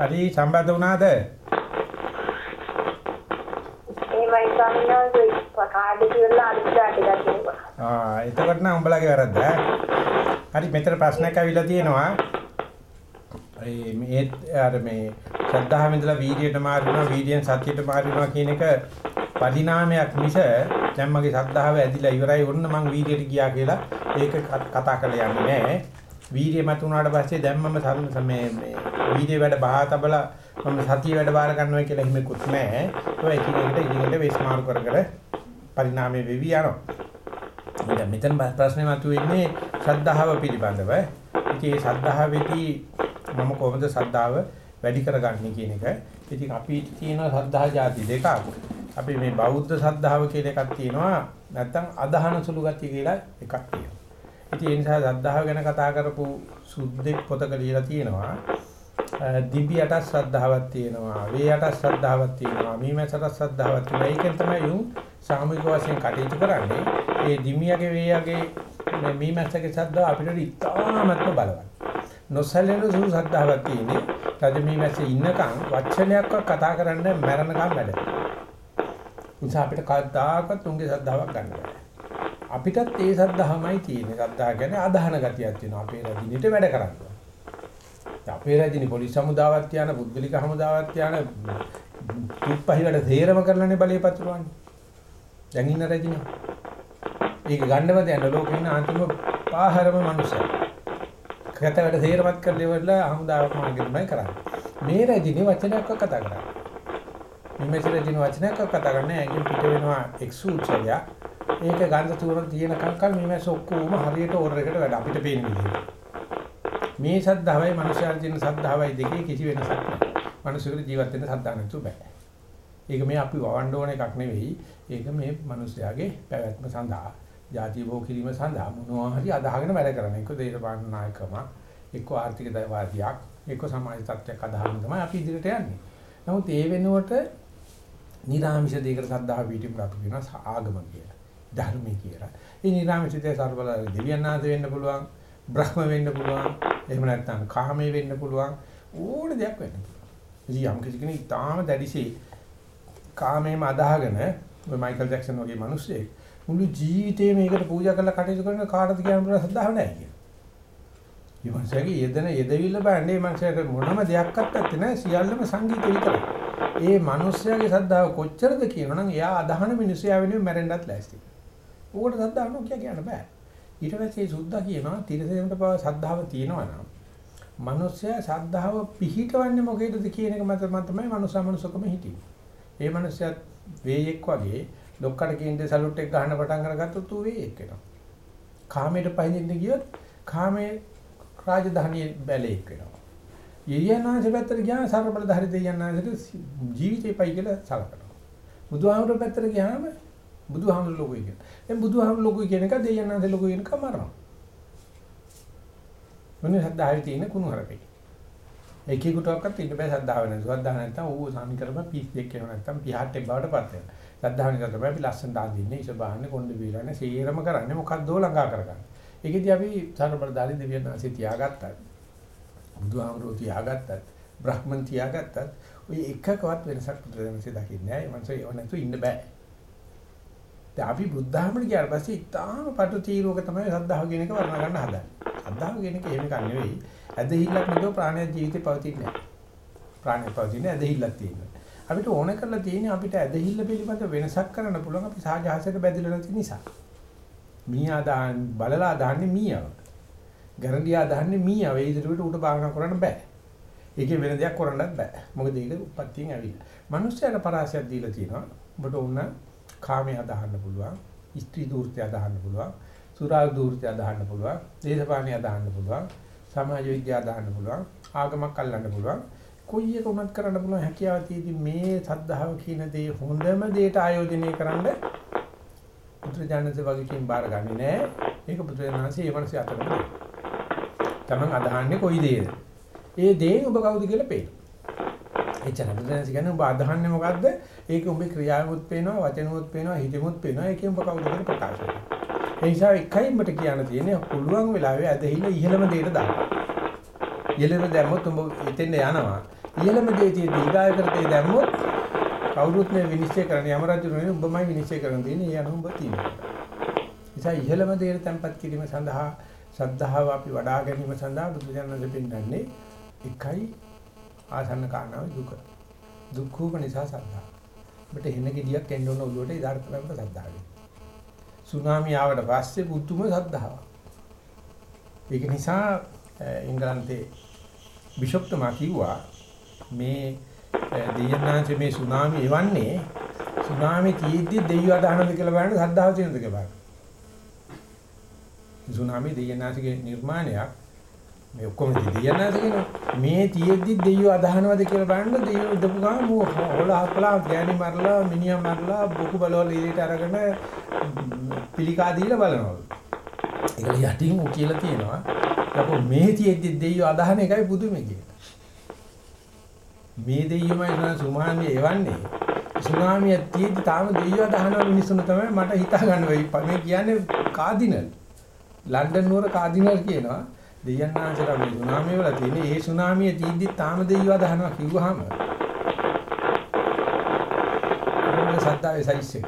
හරි සම්බන්ධ වුණාද? එහෙමයි ස්වාමීන් වහන්සේ කාඩ් එක ඉවරලා අනිත්. ආ එතකොට නම් උඹලගේ වැරද්ද ඈ. හරි මෙතන ප්‍රශ්නයක් ඇවිල්ලා තියෙනවා. ඒ මේ අර මේ ශ්‍රද්ධාවෙන් ඉඳලා වීර්යයට මාරුණා වීර්යයෙන් සතියට මාරුණා කියන එක පරිණාමයක් මිස දැන් මගේ ශ්‍රද්ධාව ඇදිලා ඉවරයි ඔන්න මං වීර්යයට ගියා කියලා ඒක කතා කරලා යන්නේ නැහැ. වීර්යය මත උනාට පස්සේ දැන් මම මේ මේ වීර්ය වැඩ බහා තබලා මම සතිය වැඩ බාර ගන්නවා කියලා හිමෙකුත් නැහැ. ඒ එකිනෙකට එකිනෙකට වේස් මාරු කර කර පරිණාමය වෙවි යනවා. දැන් මෙතන ප්‍රශ්නේ මතුවෙන්නේ ශ්‍රද්ධාව පිළිබඳව. ඉතින් මේ ශ්‍රද්ධාවේදී මම කොහොමද ශ්‍රද්ධාව වැඩි කරගන්නේ කියන එක. ඉතින් අපි තියෙන ශ්‍රද්ධා જાති දෙකක්. අපි මේ බෞද්ධ ශ්‍රද්ධාව කියලා එකක් තියෙනවා. නැත්නම් අදහන සුළු ගතිය කියලා එකක් තියෙනවා. ඉතින් ඒ නිසා ශ්‍රද්ධාව ගැන කතා කරපු සුද්දෙක් පොතක ලියලා තියෙනවා. දිබ්බියට ශ්‍රද්ධාවක් තියෙනවා. වේයට ශ්‍රද්ධාවක් තියෙනවා. මීමැසට ශ්‍රද්ධාවක් තියෙනවා. ඒකෙන් තමයි යුන් සාමූහික වශයෙන් කටයුතු කරන්නේ. ඒ දිමියගේ වේයගේ මේ මීමැස්සගේ ශ්‍රද්ධාව අපිට ඉතාමත්ම බලවත්. නොසැලෙන සුළු ශ්‍රද්ධාවක් තියෙන්නේ. රජ මීමැස්සේ ඉන්නකම් වචනයක්වත් කතා කරන්න මැරෙනකම් වැඩ. නිසා අපිට කවදාකවත් උන්ගේ ශ්‍රද්ධාවක් ගන්න බෑ. අපිටත් ඒ ශ්‍රද්ධාවමයි තියෙන්නේ. ශ්‍රද්ධාව කියන්නේ අදහන ගතියක් තියෙනවා. අපේ රජිනිට වැඩ කරන්නේ. අපේ රජිනි පොලිස් හමුදාවක් තියාන, පුද්ගලික හමුදාවක් තියාන තුප්පහිවට තේරම කරලානේ බලය පතුරවන්නේ. දැන් ඉන්න රජිනි. ඒක ගන්නවද යන ලෝකේ ඉන්න අන්තිම පාහරම මනුස්සයා. කතාවට තේරමත් කරලා ඉවරලා හමුදාවක් මාර්ගෙ තමයි කරන්නේ. මේ රජිනි වචනයක් කතා කරන්නේ. මිමෙසිර දින වචනයක් කතා කරන්නේ ඇඟෙන් පිට වෙනවා එක්සූචරය. ඒක ගන්ධ තුරන් තියෙන කල්කල් මිමෙස් ඔක්කොම හරියට ඕර්ඩර් එකට වැඩ අපිට පේන විදිහට. මේ සද්ධාවයි මනුෂ්‍යයන් දින සද්ධාවයි දෙකේ කිසි වෙනසක් නැහැ. මනුෂ්‍යයෙකුට ජීවත් වෙන්න සද්ධා නැතුව බෑ. ඒක මේ අපි වවන්න ඕන එකක් නෙවෙයි. ඒක මේ මනුෂ්‍යයාගේ පැවැත්ම සඳහා, ಜಾති භෝ කිරීම සඳහා මොනවා හරි අදහගෙන වැඩ කරන එක දේශපාලන නායකම, එක්ක ආර්ථික දයවාදියක්, එක්ක සමාජ තත්ත්වයක් අදහගෙන තමයි අපි ඉදිරියට යන්නේ. නමුත් ඒ වෙනුවට නිරාමිෂ දෙයකට සද්ධා පිටින් අපි කියනවා ආගම කියලා. ධර්මය කියලා. ඒ නිරාමිෂ දෙය සර්වබල දෙවියන් ආද වෙන්න පුළුවන්, බ්‍රහ්ම වෙන්න පුළුවන්, එහෙම නැත්නම් කාමයේ වෙන්න පුළුවන්, ඕන දෙයක් වෙන්න පුළුවන්. ඉතින් යම් කිසි කෙනෙක් තාම දැඩිසේ කාමයෙන් අදාහගෙන ඔය මයිකල් ජැක්සන් වගේ මිනිස්සෙක් මුළු ජීවිතේම මේකට පූජා කරලා කටයුතු කරන කාටද කියන්න පුළුවන් ශ්‍රද්ධාව නැහැ කියන. මේ මනුස්සයාගේ යෙදෙන යෙදවිල්ල බෑනේ මනුස්සයාට මොනම දෙයක්වත් නැත්තේ නෑ සියල්ලම සංගීතය විතරයි. ඒ මනුස්සයාගේ ශ්‍රද්ධාව කොච්චරද කියනවනම් එයා අදහන මිනිස්සයා වෙනුවෙන් මැරෙන්නත් ලෑස්ති. ඕකට ශ්‍රද්ධාව නොකිය කියන්න බෑ. ඊට පස්සේ සුද්ධා කියනවා තිරසෙන්ට පව ශ්‍රද්ධාව තියෙනවා නම් මනුස්සයා ශ්‍රද්ධාව පිහිටවන්නේ මොකේද කියන එක මත තමයි මනුස්සා මනුස්සකම හිටියේ. ඒ මනුස්සයත් වේයෙක් වගේ ලොක්කට කේන්දේ සලුට් එක ගහන්න පටන් අරගත්තොත් ඌ වේයෙක් වෙනවා. කාමයට පහින්න ගියොත් කාමයේ රාජධානියේ බැලේක් වෙනවා. යෙයනාංශ පැත්තට ගියාම සර්වබලධාරී දෙයනාංශට ජීවිතේ පයි කියලා සලකනවා. බුදුහාමුදුරුවෝ පැත්තට ගියාම බුදුහාමුදුරුවෝ ලෝකෙ කියන. දැන් බුදුහාමුදුරුවෝ ලෝකෙ කියන එක දෙයනාංශ ලෝකෙ කියන කමරනවා. මොනේ සද්දාහරි තියෙන කුණු හරපේ. එකෙකුටවත් ඉන්න බෑ සද්ධාව නැතුව. සද්ධාව නැත්තම් ඌ සාමිකරම පිස්සෙක් වෙනවා නැත්තම් පියාට්ටේ බවට පත් වෙනවා. සද්ධාව නිසා තමයි අපි ලස්සන දාන් දෙන්නේ. ඉස බාහන්නේ කොණ්ඩ බීරන්නේ සේරම කරන්නේ මොකක්දෝ ළඟා කරගන්න. ඒකෙදි අපි සර්වබලදාලි දෙවියන් ආසේ තියාගත්තා. බුදුහාමුදුරුවෝ තියාගත්තත්, බ්‍රහ්මන් තියාගත්තත් ඔය එකකවත් වෙනසක් පුදුරෙන්සේ දකින්නේ නැහැ. ඒ මනසේ ඒව නැතුව ඉන්න බෑ. දැන් අපි බුද්ධාගමට ගියාට පස්සේ ඉතාලම පටු තීරුවක තමයි සද්ධාව කියන එක වර්ණ ගන්න හදන්නේ. සද්ධාව කියන එක එහෙම එකක් නෙවෙයි. ඇදහිල්ලක් නැතුව ප්‍රාණය ජීවිතේ පවතින්නේ නැහැ. ප්‍රාණය පවතින්නේ ඇදහිල්ලක් තියෙනවා. අපිට ඕන කරලා තියෙන්නේ අපිට ඇදහිල්ල පිළිබඳ වෙනසක් කරන්න පුළුවන් අපි සාජහසයට බැඳිලා නැති නිසා. මීයා දාන්න බලලා දාන්නේ මීයව. ගැරන්ඩියා දාන්නේ මීයව. ඒ ඉදිරියට උඩ භාවනා කරන්න බෑ. ඒකේ වෙන දෙයක් කරන්නත් බෑ. මොකද ඒක උපත්තියෙන් ඇවිල්ලා. මිනිස්සුන්ට පරාසයක් දීලා තියෙනවා. ඔබට ඕන කාමයේ අදහන්න පුළුවන්. ස්ත්‍රී දූර්ත්‍ය අදහන්න පුළුවන්. සුරාල් දූර්ත්‍ය අදහන්න පුළුවන්. දේශපාලනය අදහන්න පුළුවන්. සමාජ විද්‍යාව දාන්න පුළුවන් ආගමක් අල්ලන්න පුළුවන් කොයි එක උනත් කරන්න පුළුවන් හැකියාව තියෙදි මේ සද්ධාව කියන දේ හොඳම දෙයට ආයෝජනය කරන්න පුත්‍රජානන්සේ වගේකින් බාර ගන්නේ නැහැ ඒක පුත්‍රජානන්සේ ඒ මනසේ අතට තමන් අදහන්නේ කොයි දේද? ඒ දේ ඔබ කවුද කියලා පේනවා. එච්චර පුත්‍රජානන්සේ කියන්නේ ඔබ අදහන්නේ මොකද්ද? ඒක ඔබේ ක්‍රියාවුත් පේනවා වචනමුත් පේනවා හිතමුත් පේනවා. ඒකෙන් ඔබ කවුද කියලා ප්‍රකාශ කරනවා ඒ නිසා එකයි මට කියන්න තියෙන්නේ පුළුවන් වෙලාවෙ ඇදහිල්ල ඉහළම දෙයට දාන්න. ඉහළම දැම්මොත් උඹ එතෙන්ද යනවා. ඉහළම දේ තියෙදි ඊගාය කරතේ දැම්මොත් කවුරුත් මේ විනිශ්චය කරන්න යම රජු නෙවෙයි උඹමයි විනිශ්චය කරන්න තියෙන්නේ. ඒ අනුඹ තියෙනවා. නිසා ඉහළම දේට තැම්පත් කිරීම සඳහා ශ්‍රද්ධාව අපි වඩා ගැනීම සඳහා බුදුජානක දෙන්නන්නේ එකයි ආසන්න කාරණාව දුක. දුක්ඛෝප නිසා සද්ධා. ඔබට හෙන ගෙඩියක් එන්න ඕන ඔළුවට ඉදාර්ථ කරන්න සද්ධාවේ. සුනාමි ආවට පස්සේ පුදුම සද්ධාවක්. ඒක නිසා එංගලන්තේ බිෂොප් තුමා කිව්වා මේ දෙයන්නාංශ මේ සුනාමි එවන්නේ සුනාමි තියෙද්දි දෙයියෝ අදහනද කියලා බලන්න සද්ධාව තියෙනද කියලා බලන්න. සුනාමි දෙයන්නාංශගේ නිර්මාණයක් මේ ඔක්කොම දෙයන්නාංශ කියන මේ තියෙද්දි දෙයියෝ අදහනවද කියලා බලන්න දෙයියෝ ඉදපු ගමන් හොල හපලා ගෑණි මරලා මිනිහා මරලා බොකු බලවල ඉලීට අරගෙන පිළිකා දීලා බලනවලු. ඒක යටින් උ කියලා තියෙනවා. යකෝ මේ තියෙද්දි දෙයියෝ අදහන එකයි පුදුමේ කියන්නේ. මේ දෙයියෝමයි සුමාමිය එවන්නේ. සුනාමිය තියෙද්දි තාම දෙයියෝ අදහන මිනිස්සුන් තමයි මට හිතා ගන්න වෙයි. මේ කියන්නේ කාදිනල්. ලන්ඩන් නුවර කාදිනල් කියනවා. දෙයයන් ආංශලා මේ සුනාමිය වල තියෙන ඒ සුනාමිය තියෙද්දි තාම දෙයියෝ අදහනවා කිව්වහම. මොන සද්දාවේ සයිස් එක.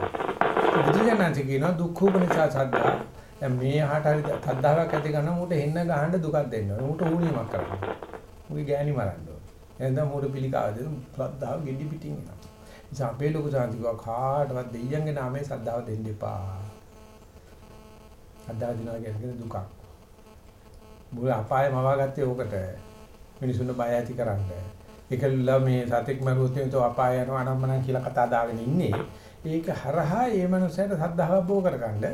බුදුජානක කියනවා දුක්ඛෝපනිසා සද්දා. දැන් මේ අහට හරි සද්දාවක් ඇති කරන උට හෙන්න ගහන්න දුකක් දෙන්න ඕන. උට ඌණියමක් කරන්න. උගේ ගෑණි මරන්න ඕන. එහෙනම් උට පිළිකාව දෙන සද්දාව ගෙඩි පිටින් එනවා. ඉතින් අපේ ලොකු සාන්තිකව කාටවත් දෙයියන්ගේ නාමයෙන් සද්දාව දෙන්න එපා. සද්දාව දිනවා කියන්නේ දුකක්. මුල අපායේ මවාගත්තේ ඕකට. මිනිසුන්ව බය ඇති කරන්න. ඒකල්ලා මේ සතෙක් මරුවොත් එතන අපාය යනවා අනම්මනම් කියලා කතා දාගෙන ඉන්නේ. ඒක හරහා ඒ මනුස්සයාට සද්ධාව බෝ කරගන්න.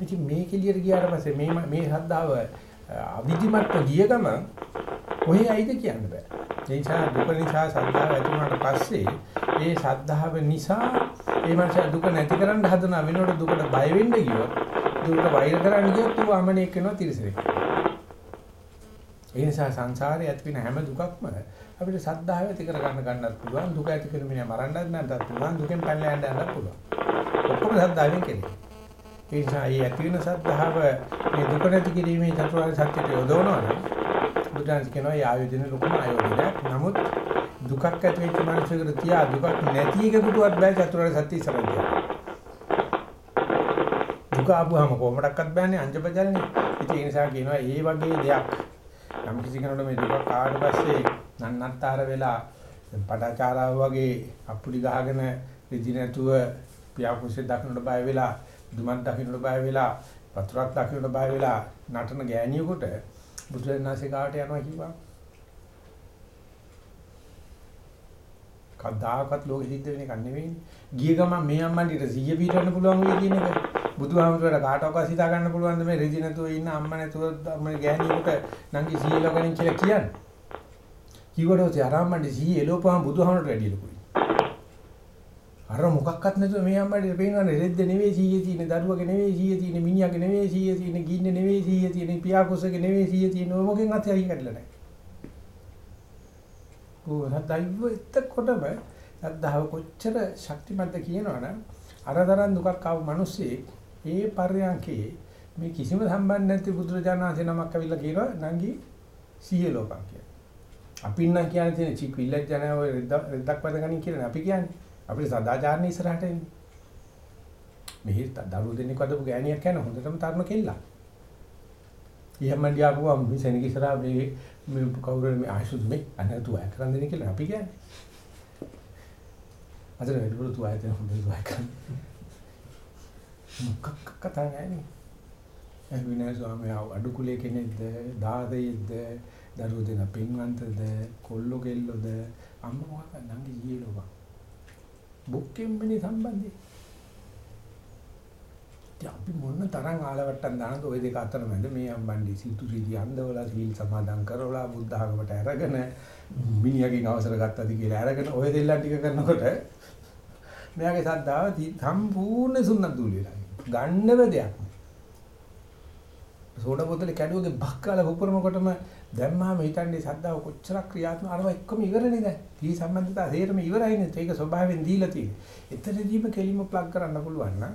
ඉතින් මේ කෙලියට ගියාට පස්සේ මේ මේ සද්ධාව අවිධිමත්ව ගිය ගමන් කොහේ ඇයිද කියන්න බෑ. ඒ නිසා දුක නිසා සද්ධාව ඇති වුණාට පස්සේ ඒ සද්ධාව නිසා ඒ මනුස්සයා දුක නැති කරන්න හදන වෙනකොට දුකට බය වෙන්න ගියොත් දුකට වෛර කරන්න ගියොත් ඌ අමනෙක් වෙනවා තිරසනෙක්. ඒ නිසා සංසාරේ ඇති වෙන හැම දුකක්ම අපිට සද්ධාව ඇති කර ගන්න ගන්නත් පුළුවන් දුක ඇති කරගෙන මිනිහා මරන්නත් නැත්නම් පුළුවන් දුකෙන් පැනලා යන්න යන්නත් පුළුවන්. ඔක්කොම සද්ධාවෙන් කෙරේ. ඒ නිසා මේ ඇති වෙන සද්ධාව මේ දුක නැති කිරීමේ චතුරාර්ය සත්‍යයට යොදවනවා නම් බුදුන් කියනවා ඒ ආයෝජන ලොකුම ආයෝජනයක්. නමුත් දුකක් ඇති වෙච්ච මනුස්සයෙකුට තියා දුකක් නැති එකකටවත් බෑ චතුරාර්ය සත්‍ය ඉස්සරහින්. දුක ආපුවාම කොහොමඩක්වත් බෑනේ අංජබජල්නේ. ඉතින් ඒ නිසා කියනවා ඒ වගේ දෙයක් යම් කිසි කෙනෙකුට මේ දුක කාට පස්සේ නන්නත්තර වෙලා පටාචාරාව වගේ අප්පුඩි ගහගෙන රිදි නැතුව පියාකුසේ දකින්නට බය වෙලා දුමක් දකින්නට බය වෙලා වතුරක් දකින්නට බය වෙලා නටන ගෑණියෙකුට බුදුරජාණන්සේ කාට යනවා කිව්වා කවදාකවත් ලෝකෙ සිද්ධ වෙන එකක් නෙවෙයිනේ. ගිය ගමන් මේ අම්මන්ට සිහිය පිටවන්න පුළුවන් වෙයි කියන එක. බුදුහාමුදුරට කාටවත් හිතා ගන්න පුළුවන්ද මේ රෙදි නැතුව ඉන්න අම්මා නැතුව අම්මේ ගෑණියෙකුට නංගි සිහිය ලගනින් කියලා කියන්නේ. කිව්වට ඔය ආරම්මන්ට සිහිය එළවපුවාම බුදුහාමුදුරට වැඩි ලොකුයි. අර මොකක්වත් නැතුව මේ අම්මට පේනවනේ රෙද්ද නෙවෙයි සිහිය තියෙන දරුවගේ නෙවෙයි සිහිය තියෙන මිනිහාගේ නෙවෙයි සිහිය තියෙන ගින්නේ නෙවෙයි සිහිය තියෙන පියාකුසගේ නෙවෙයි සිහිය තියෙන ඔය මොකෙන් අතයි කඩලා නැහැ. ඕ සද්දයිව එතකොටම සද්ධාව කොච්චර ශක්තිමත්ද කියනවනම් අරතරන් දුකක් ආව මිනිස්සේ ඒ පර්යංකේ මේ කිසිම සම්බන්ධ නැති බුදුරජාණන් වහන්සේ නමක් අවිල්ලා කියනවා නංගි සිහිය ලෝකම් කියලා. අපි නම් කියන්නේ තියෙන චික් විල්ලජ් ජනව රෙද්දක් වදගනින් කියලා අපි කියන්නේ. අපිට සදාචාරණ ඉස්සරහට එන්නේ. මෙහි දරුවෝ දෙන්නෙක් වදපු ගෑණියක් කියන හොඳටම තරුණ කෙල්ලක්. ඊයම්මන්ඩි ආපුවා මේ සෙනග ඉස්සරහා මේ මේ කවුරුහරි මේ ආයසුදු මේ අනතු අය කරන් දෙන්නේ කියලා අපි කියන්නේ. අතන වැඩිපුර තු ආයතන හොඳ දුවයි කරන්නේ. මොකක් කතා නැන්නේ. ඒ විනය ස්වාමී අඩු කුලේ කෙනෙක්ද දාදයෙක්ද දරුවෝ දෙන පින්වන්තද කොල්ලෝ කෙල්ලෝද අම්මා මොකක්ද නංගි ජීලෝවා. බුක්කෙම්මනේ සම්බන්ධය. අපි මොන තරම් ආලවට්ටම් දානද ওই දෙක අතර මැද මේ අම්බන්ඩි සිතුරිදි අන්දවලා සීල් සමාදන් කරවලා බුද්ධ ආගමට අරගෙන මිනිහගෙන් අවසර ගත්තද කියලා අරගෙන ওই දෙල්ලන් ටික කරනකොට මෙයාගේ සද්දාව සම්පූර්ණ සුන්නත් දූලි වෙලා ගන්නව දෙයක් සෝඩා බෝතලේ කැඩුවගේ බක්කාලා පුපුරනකොටම දැම්මාම හිතන්නේ සද්දාව කොච්චරක් ක්‍රියාත්මක අරව එක්කම ඉවරනේ දැන්. කී සම්බන්ධතා හේරම ඉවරයිනේ. ඒක ස්වභාවයෙන් දීලා තියෙන්නේ. එතනදීම කෙලිම ප්ලග් කරන්න පුළුවන් නම්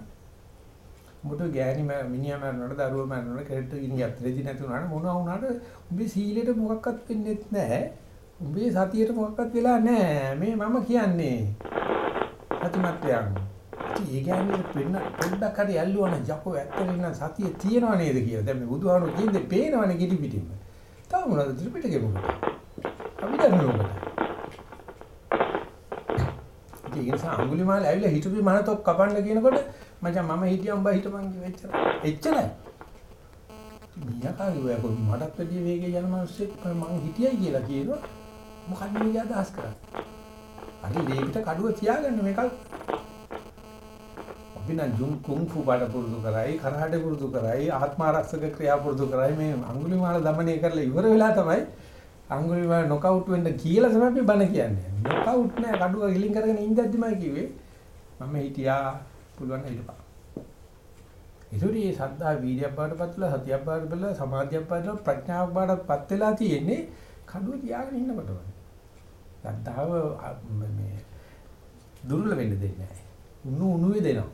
මොකද ගෑණි මිනිහා මරනකොට දරුවෝ මරනකොට කෙරෙට්ට ගිනියත් රෙදි නැති වුණාට මොනවා වුණාට උඹේ සීලෙට මොකක්වත් වෙන්නේ නැහැ. උඹේ සතියට මොකක්වත් වෙලා නැහැ. මේ මම කියන්නේ. සතිමත්යන්. ඒ ගෑණි වෙන්න පොඩ්ඩක් හරි ඇල්ලුවා නම් යකෝ ඇත්තට නම් සතිය තියෙනව නේද කියලා. දැන් මේ බුදුහාමුදුරු කියන්නේ පේනවනේ gidi පිටින්ම. තව මොනවද ත්‍රිපිටකේ මොකද? අපි දන්නේ මොකද? ඒ නිසා අඟුලිමාල ඇවිල්ලා හිටුපි මනතොක් කපන්න කියනකොට මචං මම හිටියා උඹ හිටපන් කිව්ව එච්චර. එච්චරයි. මියා කාගේ ඔය මටත් වැඩි වේගය යන මිනිස්සෙක් මං හිටියයි කියලා කියනවා. මොකක්ද මේ අදහස් කරන්නේ? අර ලේකට කඩුව තියාගන්න මේක අපි නම් ජුම් කුංෆු පාඩ පුරුදු කරයි කරහට පුරුදු කරයි ආත්මාරක්ෂක ක්‍රියා පුරුදු කරයි මේ අඟුලිමාල দমনය කරලා ඉවර වෙලා තමයි අඟුලිමාල නොකවුට් වෙන්න කියලා තමයි අපි බන කියන්නේ නොකවුට් නෑ කඩුව ගිලින් කරගෙන ඉඳද්දි මම කිව්වේ මම හිටියා පුළුවන් හිටපන් ඒසොරි සද්දා වීර්යයක් බවට පත් වෙලා සතියක් බවට පත් වෙලා සමාධියක් බවට ප්‍රඥාවක් බවට පත් වෙලා තියෙන්නේ කඩුව තියාගෙන ඉන්නකොට වගේ. සද්දාව මේ දුර්වල වෙන්න දෙන්නේ නැහැ. උණු උණුවේ දෙනවා.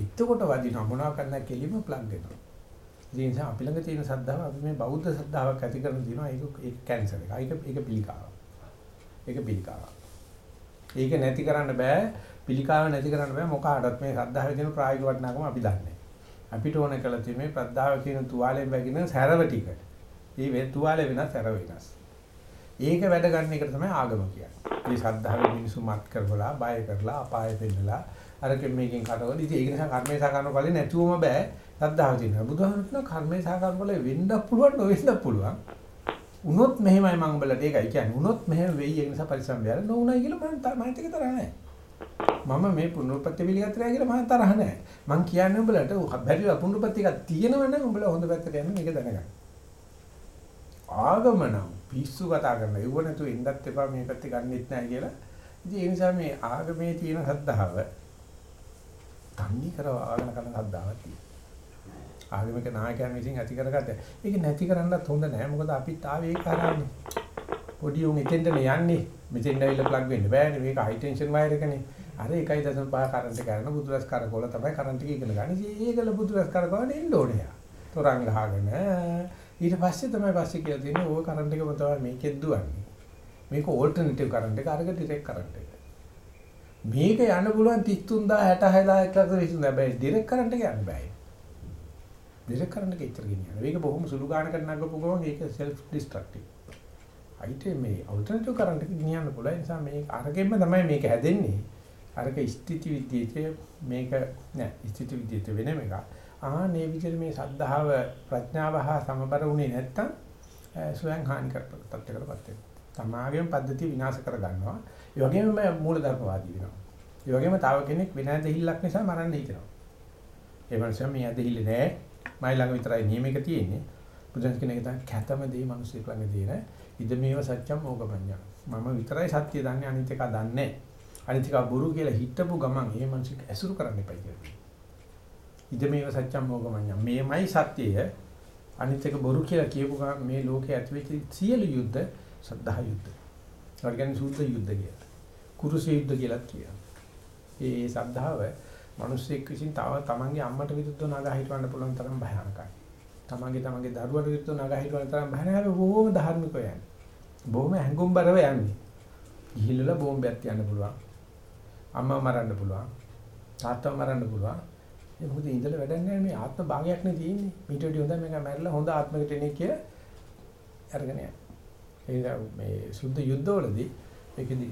එතකොට වදිනවා මොනවා කරන්න කෙලිම ප්ලග් වෙනවා. ඒ නිසා අපි ළඟ තියෙන සද්ධාව අපි මේ බෞද්ධ සද්ධාාවක් ඇති කරන දිනවා ඒක ඒක කැන්සර් එක. ඒක ඒක පිළිකාවක්. ඒක පිළිකාවක්. ඒක නැති කරන්න බෑ. පිළිකාව නැති කරන්න බෑ මොකාටවත් මේ සද්ධාවේ තියෙන ප්‍රායෝගික වටිනාකම අපි දන්නේ. අපිට ඕන කළ තියෙන්නේ මේ ප්‍රද්ධාව කියන තුවාලෙන් වැగిන සැරව ටික. මේ වේ තුවාලේ වෙනස් සැරව වෙනස්. ඒක වැඩ ගන්න එකට තමයි ආගම කියන්නේ. මේ සද්ධාවේ මිනිසු මත් කරවලා, බය කරලා, අපාය දෙන්නලා අරකින් මේකෙන් කටවල. ඉතින් ඒක නිසා කර්මේ සහ කර්මඵලෙ නැතුවම බෑ. සද්ධාව තියෙනවා. බුදුහාමුදුරුවෝ කර්මේ සහ කර්මඵලෙ වෙන්නත් පුළුවන්, නොවෙන්නත් පුළුවන්. උනොත් මෙහෙමයි මම උඹලට ඒකයි කියන්නේ. උනොත් මෙහෙම වෙයි ඒ නිසා පරිස්සම් වෙලා නොඋනයි කියලා මම මම ටික තරහ නැහැ. මම මේ පුනරුත්පත්ති පිළිගත්තා කියලා මම තරහ නැහැ. මම කියන්නේ උඹලට බැරිලා පුනරුත්පත්ති එකක් තියෙනවනම් උඹලා හොඳ පැත්තට යන්න මේක දැනගන්න. ආගම නම් පිස්සු කතා කරන ඒව නැතුව ඉන්නත් එපා මේ පැත්තේ ගන්නෙත් නැහැ කියලා. ඉතින් ඒ නිසා මේ ආගමේ තියෙන ශ්‍රද්ධාව තන්නේ කරව ආගම කරන ශ්‍රද්ධාවක් තියෙනවා. ආගමික නායකයන් විසින් ඇති කරගත්ත. ඒක නැති කරන්නත් හොඳ නෑ. මොකද අපිත් ආවේ ඒක හරහානේ. පොඩි උන් එතෙන්ටනේ යන්නේ. මෙතෙන් ඇවිල්ලා ප්ලග් වෙන්න බෑනේ. මේක හයි ටෙන්ෂන් වයර් එකනේ. අර 1.5 කරන්ට් එක කරන බුදුරස් කරකෝල තමයි කරන්ට් එක ඉගෙන ගන්න. ඒකල බුදුරස් කරකෝල එන්න ඕනේ. තොරන් ගහගෙන ඊට පස්සේ තමයි පස්සේ කියලා තියෙන්නේ ඕක කරන්ට් එකම තමයි මේකෙත් දුවන්නේ. මේක ඕල්ටර්නටිව් කරන්ට් එක අරක ඩිරෙක්ට් කරන්ට් එක. මේක යන්න පුළුවන් 33000 66000 1 විසඳ හැබැයි ඩිරෙක්ට් කරන්ට් එක යන්න බෑ. ඩිරෙක්ට් කරන්ට් එක ඉතර ගෙනියනවා. මේක බොහොම සුළු ගානකට නගපු ගමන් ඒක self destructive. අයිට මේ alternative කරන්ට් එක ගෙනියන්න පුළුවන්. ඒ නිසා මේ අරගෙන්න තමයි මේක හැදෙන්නේ. අරක ස්ථಿತಿ විද්‍යාවේ මේක නෑ ස්ථಿತಿ විද්‍යාවේ වෙනම එකක්. ආනේ විදිහට මේ සද්ධාව ප්‍රඥාව හා සමබර වුණේ නැත්තම් ස්වයං හානි කරපතටපත් වෙනවා. තමාගේම පද්ධතිය විනාශ කර ගන්නවා. ඒ වගේම මූලධර්මවාදී වෙනවා. ඒ වගේම තව කෙනෙක් වෙන දෙහිල්ලක් නිසා මරන්න හිතනවා. ඒ මනුස්සයා මේ ඇදහිල්ල නෑ. මයි ළඟ විතරයි නියමයක තියෙන්නේ. බුදුන් කියන එක තමයි කැතම දේ මිනිස්සු ළඟ තියෙන. ඉද මේව සත්‍යම් ඕගමඤ්ඤා. මම විතරයි සත්‍ය දන්නේ අනිත් එක දන්නේ අනිත් එක බොරු කියලා හිතපු ගමන් ඒ මිනිස්සු ඇසුරු කරන්න එපා කියලා. ඉද මේව සත්‍යම් ඕගමඤ්ඤා. මේමයි සත්‍යය. අනිත් එක බොරු කියලා කියපු ගමන් මේ ලෝකේ ඇතිවෙච්ච සියලු යුද්ධ සද්ධා යුද්ධ. වර්ගයන් සූත්‍ර යුද්ධ කියලා. කුරුස යුද්ධ කියලා කියනවා. ඒ සද්ධාව මිනිස්සෙක් විසින් තව තමන්ගේ අම්මට විරුද්ධව නගා හිටවන්න පුළුවන් තරම් භයානකයි. තමන්ගේ තමන්ගේ දරුවට විරුද්ධව නගා හිටවන්න තරම් භයානකයි බොහොම ධාර්මිකව යන්නේ. බොහොම හැඟුම්බරව යන්නේ. ගිහිල්ලා බෝම්බයක් තියන්න පුළුවන්. අම්මා මරන්න පුළුවන්. තාත්තා මරන්න පුළුවන්. ඒ මොකද ඉඳලා වැඩක් නැහැ මේ ආත්ම භාගයක් නේ තියෙන්නේ. මීට වඩා හොඳ මේක මැරිලා හොඳ ආත්මයකට එන්නේ කියලා අරගෙන යනවා. ඒ මේ සුද්ධ යුද්ධවලදී ඒකෙදි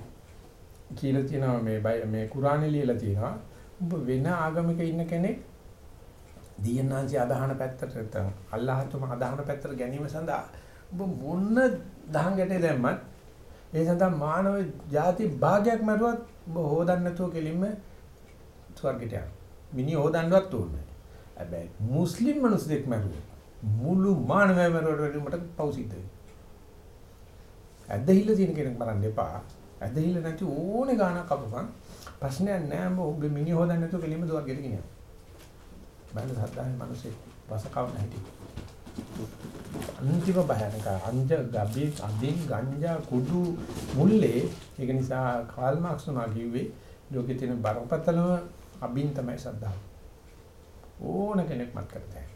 කියලා තියෙනවා මේ මේ කුරානේ ලියලා තියෙනවා ඔබ වෙන ආගමික ඉන්න කෙනෙක් දියනාංශي අදහන පැත්තට නැත්නම් අල්ලාහතුම අදහන පැත්තට ගැනීම සඳහා ඔබ මොන දහං ගැටේ දැම්මත් ඒ සඳහා මානව ಜಾති භාගයක් මරුවත් ඔබ හොදන්න නැතුව කෙලින්ම ස්වර්ගයට යනවා. මිනිහ හොදන්නවත් ඕනේ. හැබැයි මුස්ලිම් මිනිස්සෙක් මරුවොත් මුළු මානවය මරුවට මට පෞසිද්ධ වෙනවා. ඇදහිල්ල තියෙන කෙනෙක් මරන්න එපා. ඇදහිල්ල නැති ඕනේ ගානක් අපපන්. ප්‍රශ්නයක් නෑ ඔබ ඔබ මිනිහ හොදන්න නැතුව කෙලින්ම දුවගෙන ගෙනියන්න. බෑන සද්දානේ මිනිස්සේ වසකව නැහැටි. අන්තිම භයානක අංජ ගබි අදින් ගංජා කුඩු මුල්ලේ ඒක නිසා කාල් මාක්ස් තුමා කිව්වේ ලෝකේ තියෙන බරපතලම අබින් තමයි සද්දාව. ඕන කෙනෙක් මත් කරතයි.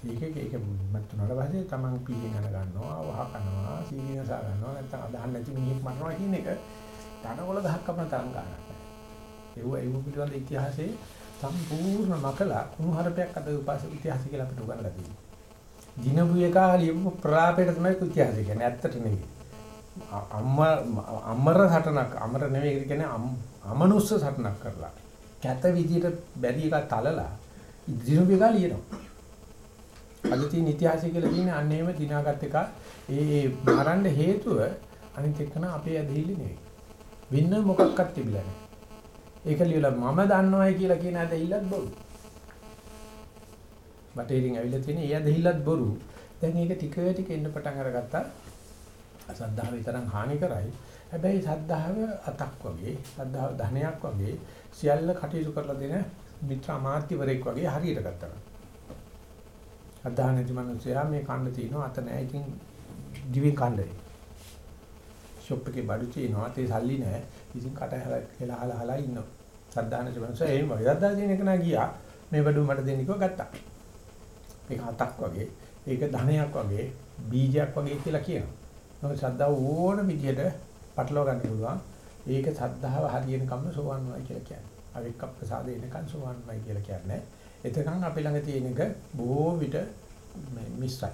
ඒක ඒක මත් තුනට පස්සේ තමන් පීගෙන යන ගන්නවා වහ කරනවා සීනසා ගන්නවා නැත්නම් අදහන් නැති මිනිහෙක් මරනවා කියන එක තනකොළ ගහක් කපන තරම් ගන්නක් නැහැ. ඒව ඒව පිළිබඳ ඉතිහාසයේ සම්පූර්ණ මකලා කුණුහරුපයක් අද උපාස ඉතිහාසය කියලා අපිට උගන්වලා තියෙනවා. දිනපු එක ලියපු ප්‍රාපේට තමයි ඉතිහාසය කියන්නේ ඇත්තට නෙවෙයි. අම්ම අමර සටනක් අමර නෙවෙයි ඒක කියන්නේ අමනුස්ස සටනක් කරලා. කැත විදියට බැරි එකක් තලලා දිනපු එක ලියනවා. අද තියෙන ඉතිහාසය කියලා කියන්නේ අන්න එහෙම දිනාගත් එක ඒ මරන්න හේතුව අනිත් එක්කන අපේ ඇදහිලි නෙවෙයි. වෙන මොකක්වත් තිබිලා නැහැ. ඒක ලියලා මම දන්නවයි කියලා කියන ඇදහිල්ලත් බොරු. බටේරින් ඇවිල්ලා තියෙන ඒ ඇදහිල්ලත් බොරු. දැන් ඒක ටික ටික එන්න පටන් අරගත්තා. සද්ධාව විතරක් හානි කරයි. හැබැයි සද්ධාව අතක් වගේ, සද්ධාව ධනයක් වගේ සියල්ල කටයුතු කරලා දෙන මිත්‍ර අමාත්‍යවරයෙක් වගේ හරියට ගත්තා. අදහනදි මිනිස්සයා මේ කන්න තිනවා අත නැහැ. ඉතින් දිවෙන් කන්නේ. ෂොප් එකේ බඩු තියෙනවා ඒ සල්ලි නැහැ. ඉතින් කට හැලා හලා හලා ඉන්නවා. සද්දාන චමනස එහෙම වගේ. සද්දා දෙන එක නා ගියා. මේ බඩු මට දෙන්න කිව්ව ගත්තා. ඒක හතක් වගේ. ඒක ධනයක් වගේ, බීජයක් වගේ කියලා කියනවා. මොකද සද්දාව ඕන විදිහට පටලවා ගන්න පුළුවන්. ඒක සද්ධාව හරියන කම්ම සෝවන් වයි කියලා කියන්නේ. අවික්ක ප්‍රසාද එනකන් සෝවන් වයි කියලා කියන්නේ. එතකන් අපි ළඟ තියෙන එක බොහෝ විට මිස්සයි.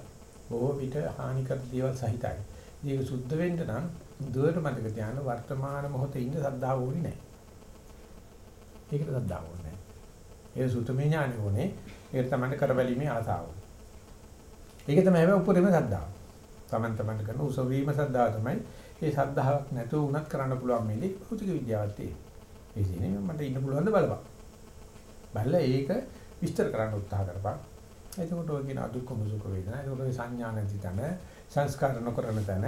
බොහෝ විට හානිකර දේවල් සහිතයි. ඒක සුද්ධ වෙන්න නම් දුවට මතක තියාගන්න වර්තමාන මොහොතේ ඉන්න සද්ධාව ඕනේ නැහැ. ඒකට සද්ධාව ඕනේ නැහැ. ඒ සුතමේ ඥානෙ ඕනේ. ඒක තමයි කරබැලීමේ ආසාව. ඒක තමයි හැබැයි උපරිම සද්ධාව. Taman taman කරන උසවීම සද්ධා තමයි. ඒ සද්ධාාවක් නැතුව වුණත් කරන්න පුළුවන් මේලි භෞතික විද්‍යාවක් තියෙනවා. ඒ කියන්නේ මට ඉන්න පුළුවන් ද බලපන්. බලලා ඒක විස්තර කරන්න උත්සාහ කරපන්. එතකොට ඔය කියන අදුක්කම සුඛ වේදනා. එතකොට ඔය සංඥා නැති තැන, සංස්කාර නොකරන තැන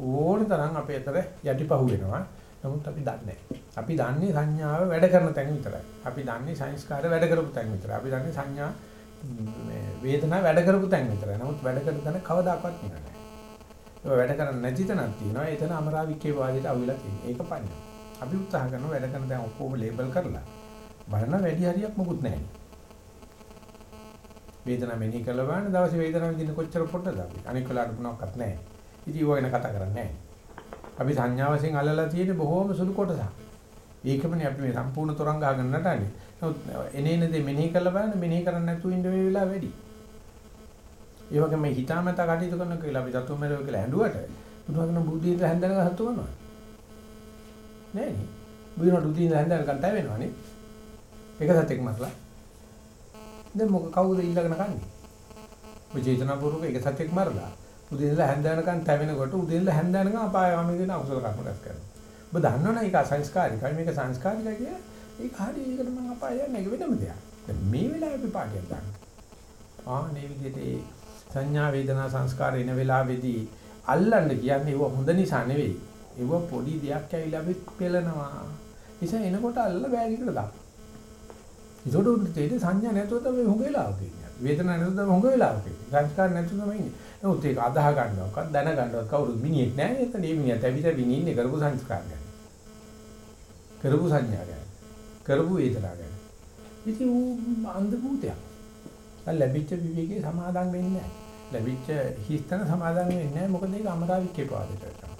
ඕන තරම් අපේ අතර යටිපහුව වෙනවා. නමුත් අපි දන්නේ අපි දන්නේ සංඥාව වැඩ කරන තැන විතරයි. අපි දන්නේ සංස්කාර වැඩ කරපු තැන විතරයි. අපි දන්නේ සංඥා මේ වේදනාව වැඩ කරපු තැන විතරයි. නමුත් වැඩ කරන තැන කවදාකවත් නෑ. ඒක වැඩ කරන්නේ නැති තැනක් තියෙනවා. එතන අමරාවික්කේ වාදයට අවිලා තියෙනවා. ඒක පන්නේ. අපි උත්සාහ කරනවා වැඩ කරන තැන ඔක්කොම ලේබල් කරලා බලන වැඩි හරියක් මොකුත් නැහැ. වේදනාව මෙනෙහි කළා බලන්න දවසේ වේදනාව විඳින්න කොච්චර පොඩද අපි. අනික වෙලාවට මොනවක්වත් නැහැ. ඉතින් ඒව ගැන කතා කරන්නේ නැහැ. අපි සංඥා වශයෙන් අල්ලලා තියෙන බොහෝම සුළු කොටසක්. ඒකමනේ අපි මේ සම්පූර්ණ තරංග ගන්න නටන්නේ. නමුත් එනේන දේ මෙනෙහි කළා බලන්න මෙනෙහි කරන්නේ නැතුව ඉන්න මේ වෙලාව වැඩි. ඒ වගේම මේ හිතාමතා කටයුතු කරන කියලා අපි තතුමරෝ කියලා ඇඬුවට බුදුහාමන බුද්ධියට හැන්දනක හතු වෙනවා. නෑ නේ. බුදුන බුද්ධියට හැන්දනක කන්ටය වෙනවනේ. එක සතෙක් මරලා. දැන් මොක කවුද ඊළඟන කන්නේ? ඔය චේතනාපූර්වක එක සතෙක් මරලා උදේ ඉඳලා හැන්ද වෙනකන් තැවෙනකොට උදේ ඉඳලා හැන්ද වෙනකන් අපායগামী වෙන අකුසල කර්ම රැස් කරනවා. ඔබ දන්නවනේ ඒක සංස්කාරිකයි මේක සංස්කාරිකයි කිය ඒක හරි ඒකට මම අපාය යන්නේ ඒක වෙනම දෙයක්. දැන් මේ වෙලාවේ අපි පාඩියක් ගන්න. ආනේ විදිහට ඒ සංඥා වේදනා සංස්කාර එන වෙලාවේදී අල්ලන්න කියන්නේ ඒව හොඳ නිසා නෙවෙයි. ඒව පොඩි දෙයක් ඇවිල්ලා අපි පෙළනවා. නිසා එනකොට අල්ල බෑග් එකට දාන්න. ඒකට උඩට තේරෙන්නේ සංඥා නැතුව තමයි හොඟ වෙලාවක ඉන්නේ. වේදනාවක් නැතුව තමයි හොඟ වෙලාවක ඉන්නේ. සංස්කාර නැතුව තමයි ඉන්නේ. නමුත් ඒක අදාහ ගන්නවක්වත් දැන ගන්නවත් කවුරුත් මිනිහෙක් නැහැ. එතන මේ මිනිහා තැවිත විනින්නේ කරපු සංස්කාර ගැන. කරපු සංඥා ගැන. කරපු වේදනාව ගැන. ඉතින් ඌ අන්ධ භූතයක්. ලැබිච්ච විවේකේ සමාදම් වෙන්නේ නැහැ. ලැබිච්ච හිස්තන සමාදම් වෙන්නේ නැහැ. මොකද ඒක අමරාවික්කේ පාදයට යනවා.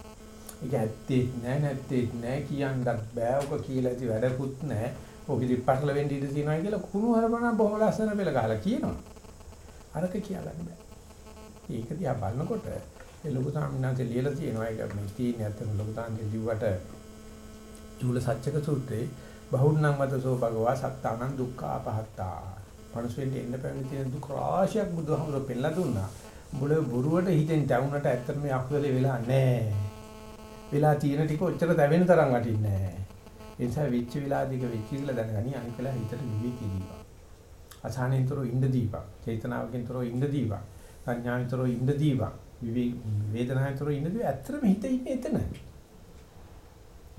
ඒක ඇත්තේ නැහැ නැත්තේ නැහැ කියන්නත් බෑ. ඔක කියලා ඉති වැඩකුත් නැහැ. ඔක ඉති පටල වෙන්න ඉඩ තියෙනවා කියලා කුණු හරපන බොහොම ලස්සන පෙළ ගහලා කියනවා. අරක කියලා ගන්න බෑ. ඒක දිහා බලනකොට ඒ ලොකු සාමිනාන්තේ ලියලා තියෙනවා ඒක මේ තියෙන ඇත්තම ලොකු සාන්තිය දිව්වට චූල සත්‍යක සූත්‍රේ බහුන්නං මතසෝ භගවා සත්තානං දුක්ඛ අපහත්තා මනුස්සෙන්ට එන්න පැමිණ තියෙන දුක් රාශියක් බුදුහාමුදුරුවෝ පෙන්නලා දුන්නා. මුල බොරුවට හිතෙන් තැවුනට ඇත්තට මේ අකුසලේ වෙලා නැහැ. වෙලා තියෙන ටික ඔච්චර තැවෙන තරම් වටින්නේ නැහැ. ඒ නිසා විච්ච වෙලාදික විච්ච කියලා දැනගනි අනික වෙලා හිතට විවිධ දීපා. අසහනෙන්තරෝ ඉන්න දීපා. චේතනාවකින්තරෝ ඉන්න දීපා. සංඥාවිතරෝ ඉන්න දීපා. විවේක වේදනාවිතරෝ ඉන්න දීපා. ඇත්තටම හිත ඉන්නේ එතන.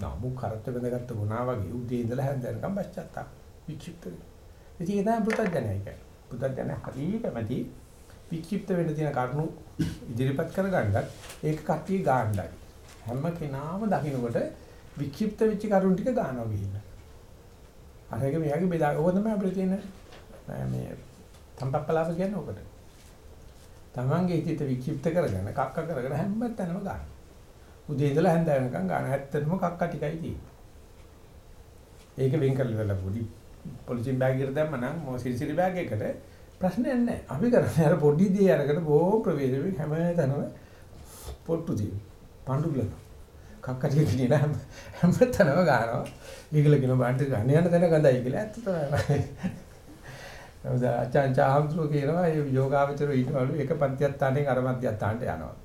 නමු කරත් බඳගත්ත ගුණා වගේ උදේ ඉඳලා හැන්දනකම් බච්චත්තා. විචිත්ත. ඉතින් ඒක තමයි පුතඥයයි කියන්නේ. පුතඥය හරි කැමැති වික්ෂිප්ත වෙන්න තියෙන කරුණු ඉදිරිපත් කරගන්නත් ඒක කට්ටිය ගාන්නයි. හැම කෙනාම දකින්නකොට වික්ෂිප්ත වෙච්ච කරුණු ටික ගන්නවා ගිහින්. අර එක මෙයාගේ බෙදා ඕක තමයි අපිට තියෙන මේ තම්පප්පලාව කියන්නේ ඕකට. තමන්ගේ හිත වික්ෂිප්ත කරගෙන කක්ක කරගෙන හැම තැනම ගන්න. උදේ ඉඳලා හැන්ද වෙනකන් ගන්න. ඇත්තටම කක්ක ටිකයි තියෙන්නේ. ඒක වෙන් කරලා ඉවරලා පොඩි පොලිසින් බෑග් එකට දැම්ම නම් මො සිරිසිරි බෑග් එකට ප්‍රශ්නයක් නැහැ. අපි කරන්නේ අර පොඩි දේ අරගෙන බොහෝ ප්‍රවේශයෙන් හැම තැනම පොට්ටු තියෙන. පඳු ගලන. කක්ක ටික කියන හැම හැම තැනම ගන්නවා. ඒකල කියන බාන්ට ගන්න යන තැන ගඳයි කියලා ඇත්ත තමයි. නමුත් අචාන්චා ආම්තුරු කියනවා මේ යෝගාවචරෝ ඊටවලු එක පන්තියක් තාන්නේ අර මන්තියක් තාන්නට යනවා.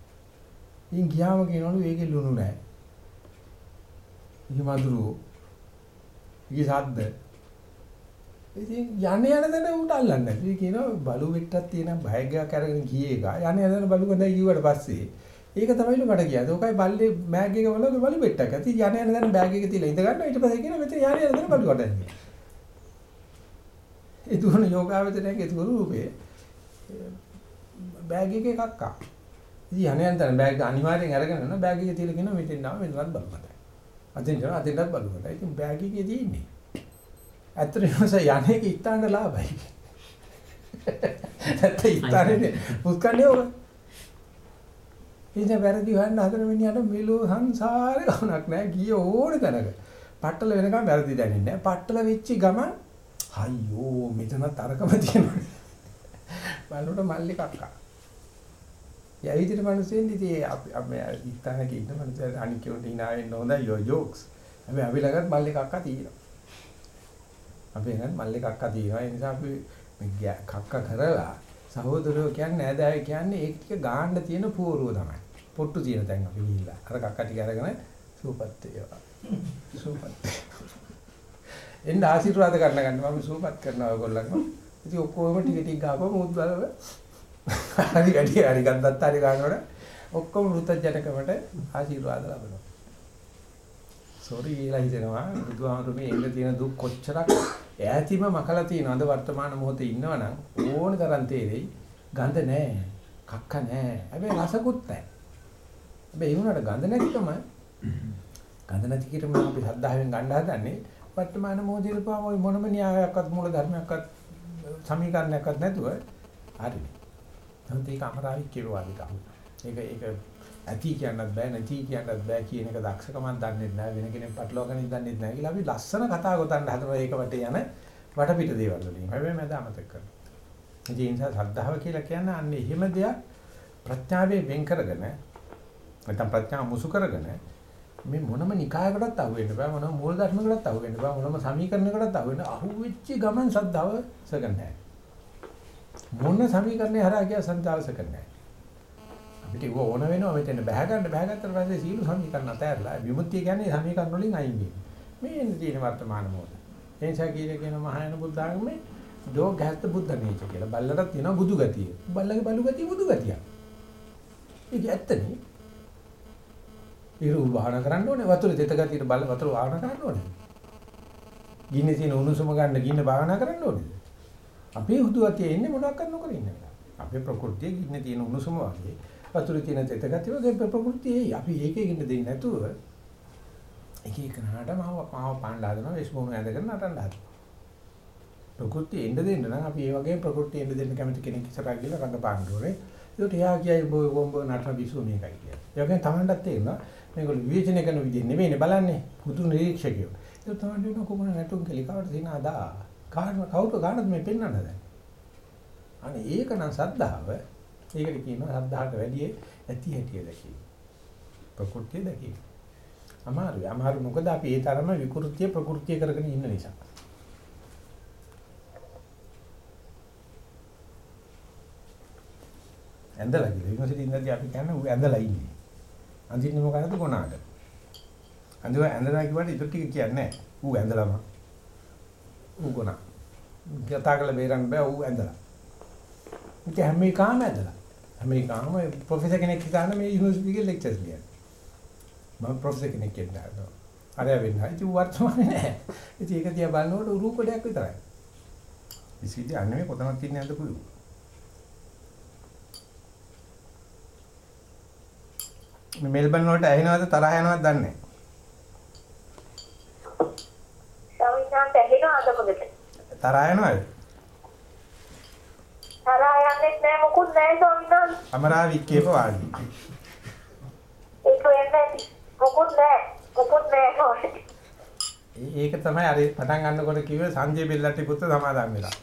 ඉන් ගියාම කියනවලු ඒකේ ලුණු නැහැ. ඉහි මధుරු. ඉහි සද්ද. ඉතින් යන්නේ යන තැන උට අල්ලන්නේ නැහැ. ඉතින් කියනවා බලු වෙට්ටක් තියෙන බයග් එකක් අරගෙන ගියේ එක. යන්නේ යන බලු ගඳයි කිව්වට පස්සේ ඒක තමයිලු මට කියද. ඔකයි බල්ලේ බෑග් එක වල බලු වෙට්ටක්. ඉතින් යන්නේ යන තැන බෑග් එක තියලා ඉඳ ගන්නවා. ඊට පස්සේ කියනවා මෙතන යන්නේ යන තැන බලු ගඩන්නේ. ඒ දුන යෝගාවචරයේ ස්වරූපේ බෑග් එකේ කක්කා. ඉතින් යන්නේ යන තැන බෑග් අනිවාර්යෙන් අරගෙන යනවා. බෑග් එකේ තියලා කියනවා මෙතෙන් නාම මෙතනත් බලු ගඩයි. අදින් යනවා අදින්වත් බලු ගඩයි. ඉතින් බෑග් එකේ තියෙන්නේ ඇත්තටම යන්නේ ඉත්තන්න ලාභයි. නැත්නම් ඉත්තන්නේ පුස්කන්නේ ඕක. ඉතින් වැරදි හොයන්න හදන මිනිහට මෙලෝ සංසාරේ ගමනක් නැහැ. ගිය ඕනේ තැනක. පට්ටල වෙනකම් වැරදි දැනෙන්නේ නැහැ. පට්ටල වෙච්ච ගමන් අයියෝ මෙතන තරකම තියෙනවා. බලනකොට මල්ලි කක්කා. ඒ විදිහට මිනිස්සුන් ඉතින් අපි අපි ඉතනක ඉන්න මිනිස්සු අනික් කෙනෙක් hina වෙන්න හොඳයි යෝ ජෝක්ස්. හැබැයි අපි ළඟත් මල්ලි කක්කා තියෙනවා. අපි ළඟත් මල්ලි කක්කා තියෙනවා. ඒ නිසා අපි කක්කා කරලා සහෝදරයෝ කියන්නේ නෑදෑයෝ කියන්නේ ඒක ටික ගාන්න තියෙන පෝරුව තමයි. පොට්ටු තියෙන තැන් අපි ගිහිල්ලා. අර කක්ක ටික අරගෙන සූපත් වේවා. සූපත්. එන්න ආශිර්වාද කරන්න ගන්න මම සූපත් කරනවා ඔයගොල්ලන්ව. ඉතින් ඔක්කොම ටික ටික ගාපුවම උත් බලව. හරි වැඩි හරි ගන්නත් හරි ගන්නකොට ඔක්කොම වෘතජනකමට ආශිර්වාද ලබනවා. සෝරි කියලා හිතෙනවා බුදුහාමුදුරු මේ එන්න තියෙන දුක් කොච්චරක් ඈතිම මකලා තියෙනවද වර්තමාන මොහොතේ ඉන්නවනම් ඕන තරම් තේරෙයි ගඳ නැහැ කක්ක නැහැ හැබැයි රසකුත් නැහැ හැබැයි ඒ වුණාට ගඳ නැතිකම ගඳ නැති කිරීම අපි ශ්‍රද්ධාවෙන් ගන්න හදන්නේ වර්තමාන මොහොතේ පාම ওই මොනම න්‍යායයක්වත් මූල ධර්මයක්වත් සමීකරණයක්වත් නැතුව හරි නමුත් ඒක අමරාවි කිරුවාදිට අහු ඒක ඒක ඇති කියන්නත් බෑ නැති කියන්නත් බෑ කියන එක දක්ෂකමක් දන්නේ නැහැ වෙන කෙනෙක් පටලවාගෙන ඉඳන්නේ නැහැ කියලා අපි ලස්සන කතා ගොතන්න හදනවා ඒක වටේ යන වටපිට දේවල් වලින්. හැබැයි මම අමතක කරනවා. ඒ නිසා ශ්‍රද්ධාව කියලා කියන්නේ අන්න එහෙම දෙයක් ප්‍රඥාවේ වෙන් කරගෙන නැත්නම් ප්‍රඥාව මුසු කරගෙන මේ මොනම නිකායකටත් අහු වෙන්න බෑ මොනම මූල ධර්මයකටත් අහු වෙන්න බෑ මොනම සමීකරණයකටත් අහු වෙන්න අහු වෙච්ච ගමන් ශ්‍රද්ධාව සකන්නේ නැහැ. මොන සමීකරණේ හරහා කිය ශ්‍රද්ධාව සකන්නේ නැහැ. අපිට ඒක ඕන වෙනවා මෙතන බැහැ ගන්න බැහැ ගත්තට පස්සේ සීල සමීකරණ අතහැරලා විමුක්තිය කියන්නේ සමීකරණ වලින් අයින් වීම. මේ එන්නේ තියෙන වර්තමාන මොහොත. ඒ නිසා කියන කියන මහායාන බුද්ධ ආගමේ dog has the buddha nature කියලා. බල්ලට තියෙනවා බුදු ගතිය. බල්ලගේ බලු ගතිය බුදු ගතිය. ඒක ඇත්තනේ. ඉරු බහන කරන්න ඕනේ වතුරේ තෙත ගතියට බල වතුර වහන කරන්න ඕනේ. ගින්නේ තියෙන උණුසුම ගන්න ගින්න භාවනා කරන්න ඕනේ. අපේ හුදුවතිය ඉන්නේ මොනවක්වත් නොකර ඉන්න වෙලාව. අපේ ප්‍රകൃතිය ගින්නේ තියෙන උණුසුම වගේ වතුරේ තියෙන තෙත ගතිය වගේ ප්‍රകൃතිය අපි ඒකේ ගින්න දෙන්නේ නැතුව එක එක නහටම මාව පාණ්ඩ හදනවා විශ්මෝම ඇඳගෙන නටන්න හදනවා. ප්‍රകൃතිය එන්න දෙන්න නම් අපි ඒ වගේ ප්‍රകൃතිය එන්න දෙන්න කැමති කෙනෙක් ඉස්සරහා ගිහලා රඟපාන්න ඕනේ. ඒකට එයා කියයි බොම්බ නටන විසු මේකයි කියලා. ඒ වගේ තමන්ටත් තේරෙනවා මේගොල්ලෝ විවේචනය කරන විදිහ නෙමෙයිනේ බලන්නේ. පුදු නිරීක්ෂකයෝ. ඒක තමයි වෙන කොමන නැටුම් කෙලිකාවට තියෙන අදා. කාරණ කවුරු ගන්නද මේ පෙන්වන්න දැන්. අනේ ඒක නම් සද්ධාව. ඒකට කියනවා සද්ධාහට වැඩිය ඇති හැටිය දැකීම. ප්‍රകൃතිය දැකීම. අමාරුයි. අමාරු මොකද අපි ඒ තරම විකෘතිය ප්‍රകൃතිය කරගෙන ඉන්න නිසා. ඇඳලා කියලා. යුනිවර්සිටි ඉඳන්දී අපි කියන්නේ ඌ ඇඳලා ඉන්නේ. අන්තිමට මොකද කොනාට. අන්තිම ඇඳලා කිව්වට ඉතුරු ටික කියන්නේ නැහැ. ඌ ඇඳලාම. ඌ කොනා. කතා කරලා බේරන්න බෑ ඌ ඇඳලා. ඒක හැම එකම ඇඳලා. හැම එකම ප්‍රොෆෙසර් කෙනෙක් හිටාන මේ යුනිවර්සිටි එකේ ලෙක්චර්ස් ලියන. මම ප්‍රොෆෙසර් කෙනෙක් කියනවා. අර වෙන්න. ඉතින් වර්තමානේ නැහැ. ඉතින් ඒක දිහා බලනකොට උරු කොටයක් විතරයි. විශ්වවිද්‍යාලේ අන්නේ කොතනක් තියන්නේ නැද්ද පුළුවන්. මෙල්බන් වලට ඇහෙනවද තරහ යනවද දන්නේ නැහැ. ඇහෙනවද මොකද? තරහ යනවද? තරහා යන්නේ නැහැ මොකුත් නැහැ ස්වාමීනාත්. අමරාවි කියප වාගේ. ඒක වෙන්නේ මොකුත් නැහැ. මොකුත් නැහැ. ඒක තමයි අර පටන් ගන්නකොට කිව්වේ සංජය බෙල්ලට්ටි පුත්‍ර සමාදන් වෙලා.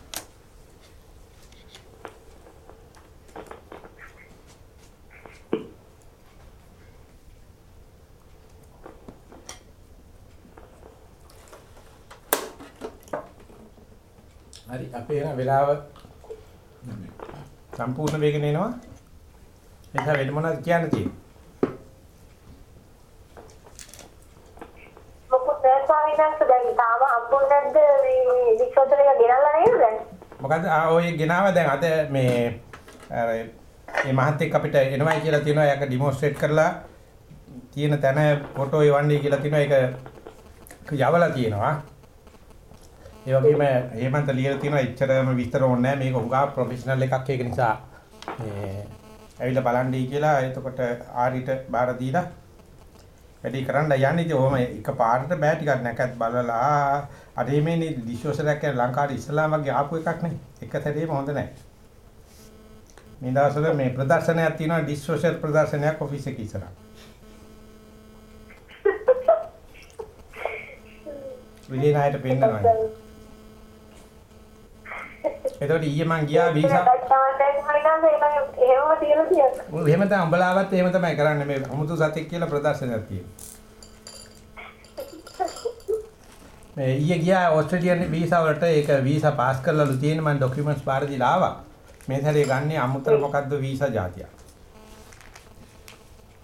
හරි අපේ එන වෙලාව සම්පූර්ණ වෙගෙන එනවා. එතන වෙන මොනවද කියන්න තියෙන්නේ? මොකද ඔය ගෙනාව දැන් අද මේ අර මේ මහත් එක්ක අපිට එනවයි කියලා තියෙනවා. ඒක ඩිමොන්ස්ට්‍රේට් කරලා තියෙන තැන ෆොටෝ එවන්නේ කියලා තියෙනවා. ඒක යවලා තියෙනවා ඒ වගේම හේමන්ත ලියලා තියෙනවා. එච්චරම විස්තර ඕනේ නැහැ. මේක උගා ප්‍රොෆෙෂනල් එකක්. ඒක නිසා මේ ඇවිල්ලා බලන්නයි කියලා. එතකොට ආරිට බාර දීලා වැඩි කරන්න යන්නේ. ඉතින් ඔහම එක පාරට බෑ ටිකක් නැකත් බලලා. අර මේ ඩිෂෝසරයක් කියන ලංකාවේ ඉස්ලාම වගේ ආපු එකක් නේ. එක සැරේම හොඳ නැහැ. මේ දවස්වල මේ ප්‍රදර්ශනයක් තියෙනවා. ඩිෂෝසර් ප්‍රදර්ශනයක් ඔෆිස් එකේ ඉස්සරහ. විලිනායට පෙන්නනවා එතකොට ඊයේ මං ගියා වීසා එහෙම තියලා තියෙනවා. ඔව් එහෙම තමයි උඹලාවත් එහෙම තමයි කරන්නේ මේ අමුතු සතෙක් කියලා ප්‍රදර්ශනයක් තියෙනවා. මේ ඊයේ ගියා ඕස්ට්‍රේලියානු වීසා වලට ඒක වීසා පාස් කරලාලු තියෙන මම ડોකියුමන්ට්ස් බාර දීලා ආවා. මේ සැරේ ගන්නේ අමුතර මොකද්ද වීසා જાතිය.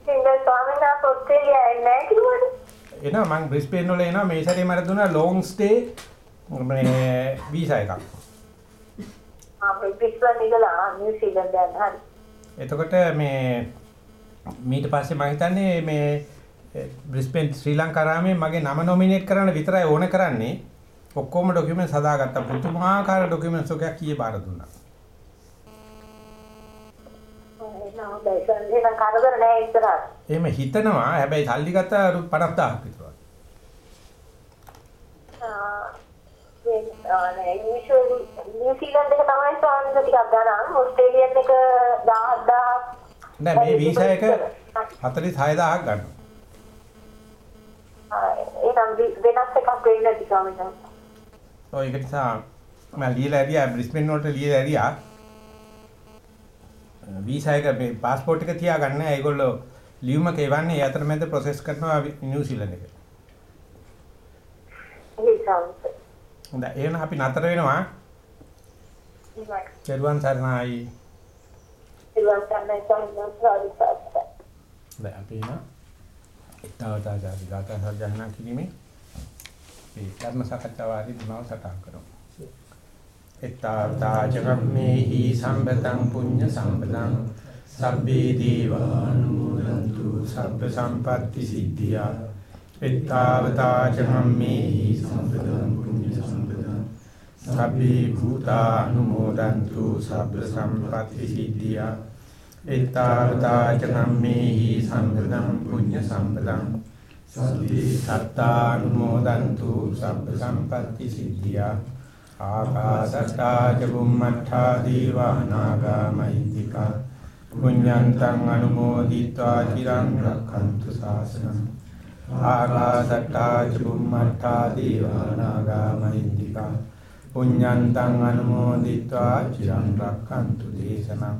ඉතින් දැන් ස්වාමීන් වහන්සේ ඔස්ට්‍රේලියාවේ නැහැ කිව්වනේ. එනවා මං බ්‍රිස්බේන් වල එනවා මේ සැරේ මට දුන්නා ලොං ස්ටේ මේ වීසා එකක්. ආ මේ බ්‍රිස්බන් ඉඳලා නිව්සීලන්ත යන්න හරි. එතකොට මේ මීට පස්සේ මම හිතන්නේ මේ බ්‍රිස්බේන් ශ්‍රී ලංකාරාමේ මගේ නම නොමිනේට් කරන්න විතරයි ඕන කරන්නේ. ඔක්කොම ડોකියුමන්ට්ස් හදාගත්තා. පුදුමාකාර ડોකියුමන්ට්ස් එකක් කීයේ බාර දුන්නා. එහෙම හිතනවා. හැබැයි සල්ලි ගත්තා රු 50000ක් විතර. ආ නිව්සීලන්ත එක තමයි ස්වාමීන් ටිකක් ගණන් ඕස්ට්‍රේලියන් එක 10000 නෑ මේ වීසා එක 46000ක් ගන්නවා. එනම් වෙනස් එකක් වෙන්නේ නැති ස්වාමීන් වහන්සේ. ඔය ඒක නිසා මම ලියලා ඇරියා බ්‍රිස්බේන් වලට ලියලා ඇරියා. වීසා එක මේ પાස්පෝර්ට් එක තියාගන්න. ඒගොල්ලෝ ලියුමක එවන්නේ ඒ අතරමැද ප්‍රොසෙස් කරනවා නිව්සීලන්ත එක. හොඳයි එහෙනම් අපි නතර වෙනවා. වහන්සේ. චර්වන් සරණයි. ඉතින් තමයි ස්වාමීන් වහන්සේ දැන් අපි එන ඊතාවතා ජාති ගාථා සජ්ජනා කිරීමේ මේ ධර්ම සාකච්ඡාව ආදී දිනව සටහන් කරමු. ඊතාවතා ජගම්මේහි සම්බතං පුඤ්ඤ සම්පතං සබ්බේ දීවානුමෝදන්තු සබ්බ සම්පatti සිද්ධියා ඊතාවතා ජගම්මේහි සම්බතං පුඤ්ඤ සම්පතං සබ්බේ භූතානුමෝදන්තු සබ්බ සම්පatti සිද්ධියා එත්තාවතා ච ධම්මේහි සම්පදං පුඤ්ඤ සම්පදං සබ්බේ සත්තානුමෝදන්තු සබ්බ සම්පatti සිද්ධියා ආකාශට්ටා ච බුම්මට්ටා දීවා නාගාමයිතිකා පුඤ්ඤන්තං අනුමෝදිත්වා චිරං රක්ඛන්තු ශාසනං ආකාශට්ටා ච බුම්මට්ටා දීවා නාගාමයිතිකා පුඤ්ඤන්තං අනුමෝදිत्वा චිරං රක්ඛන්තු දේශනං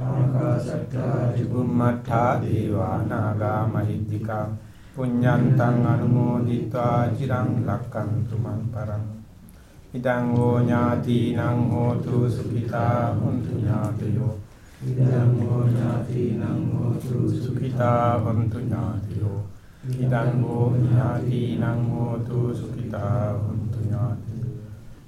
ආකාශට්ටා චුම්මට්ටා දේවා නාග මහිද්దికා පුඤ්ඤන්තං අනුමෝදිत्वा චිරං රක්ඛන්තු මං පරං ඉදං හෝ ඥාතිනං හෝතු සුඛිතා හොන්තු ඥාතයෝ ඉදං හෝ ඥාතිනං හෝතු සුඛිතා හොන්තු ඥාතයෝ ඉදං හෝ ඥාතිනං හෝතු සුඛිතා හොන්තු ඥාතයෝ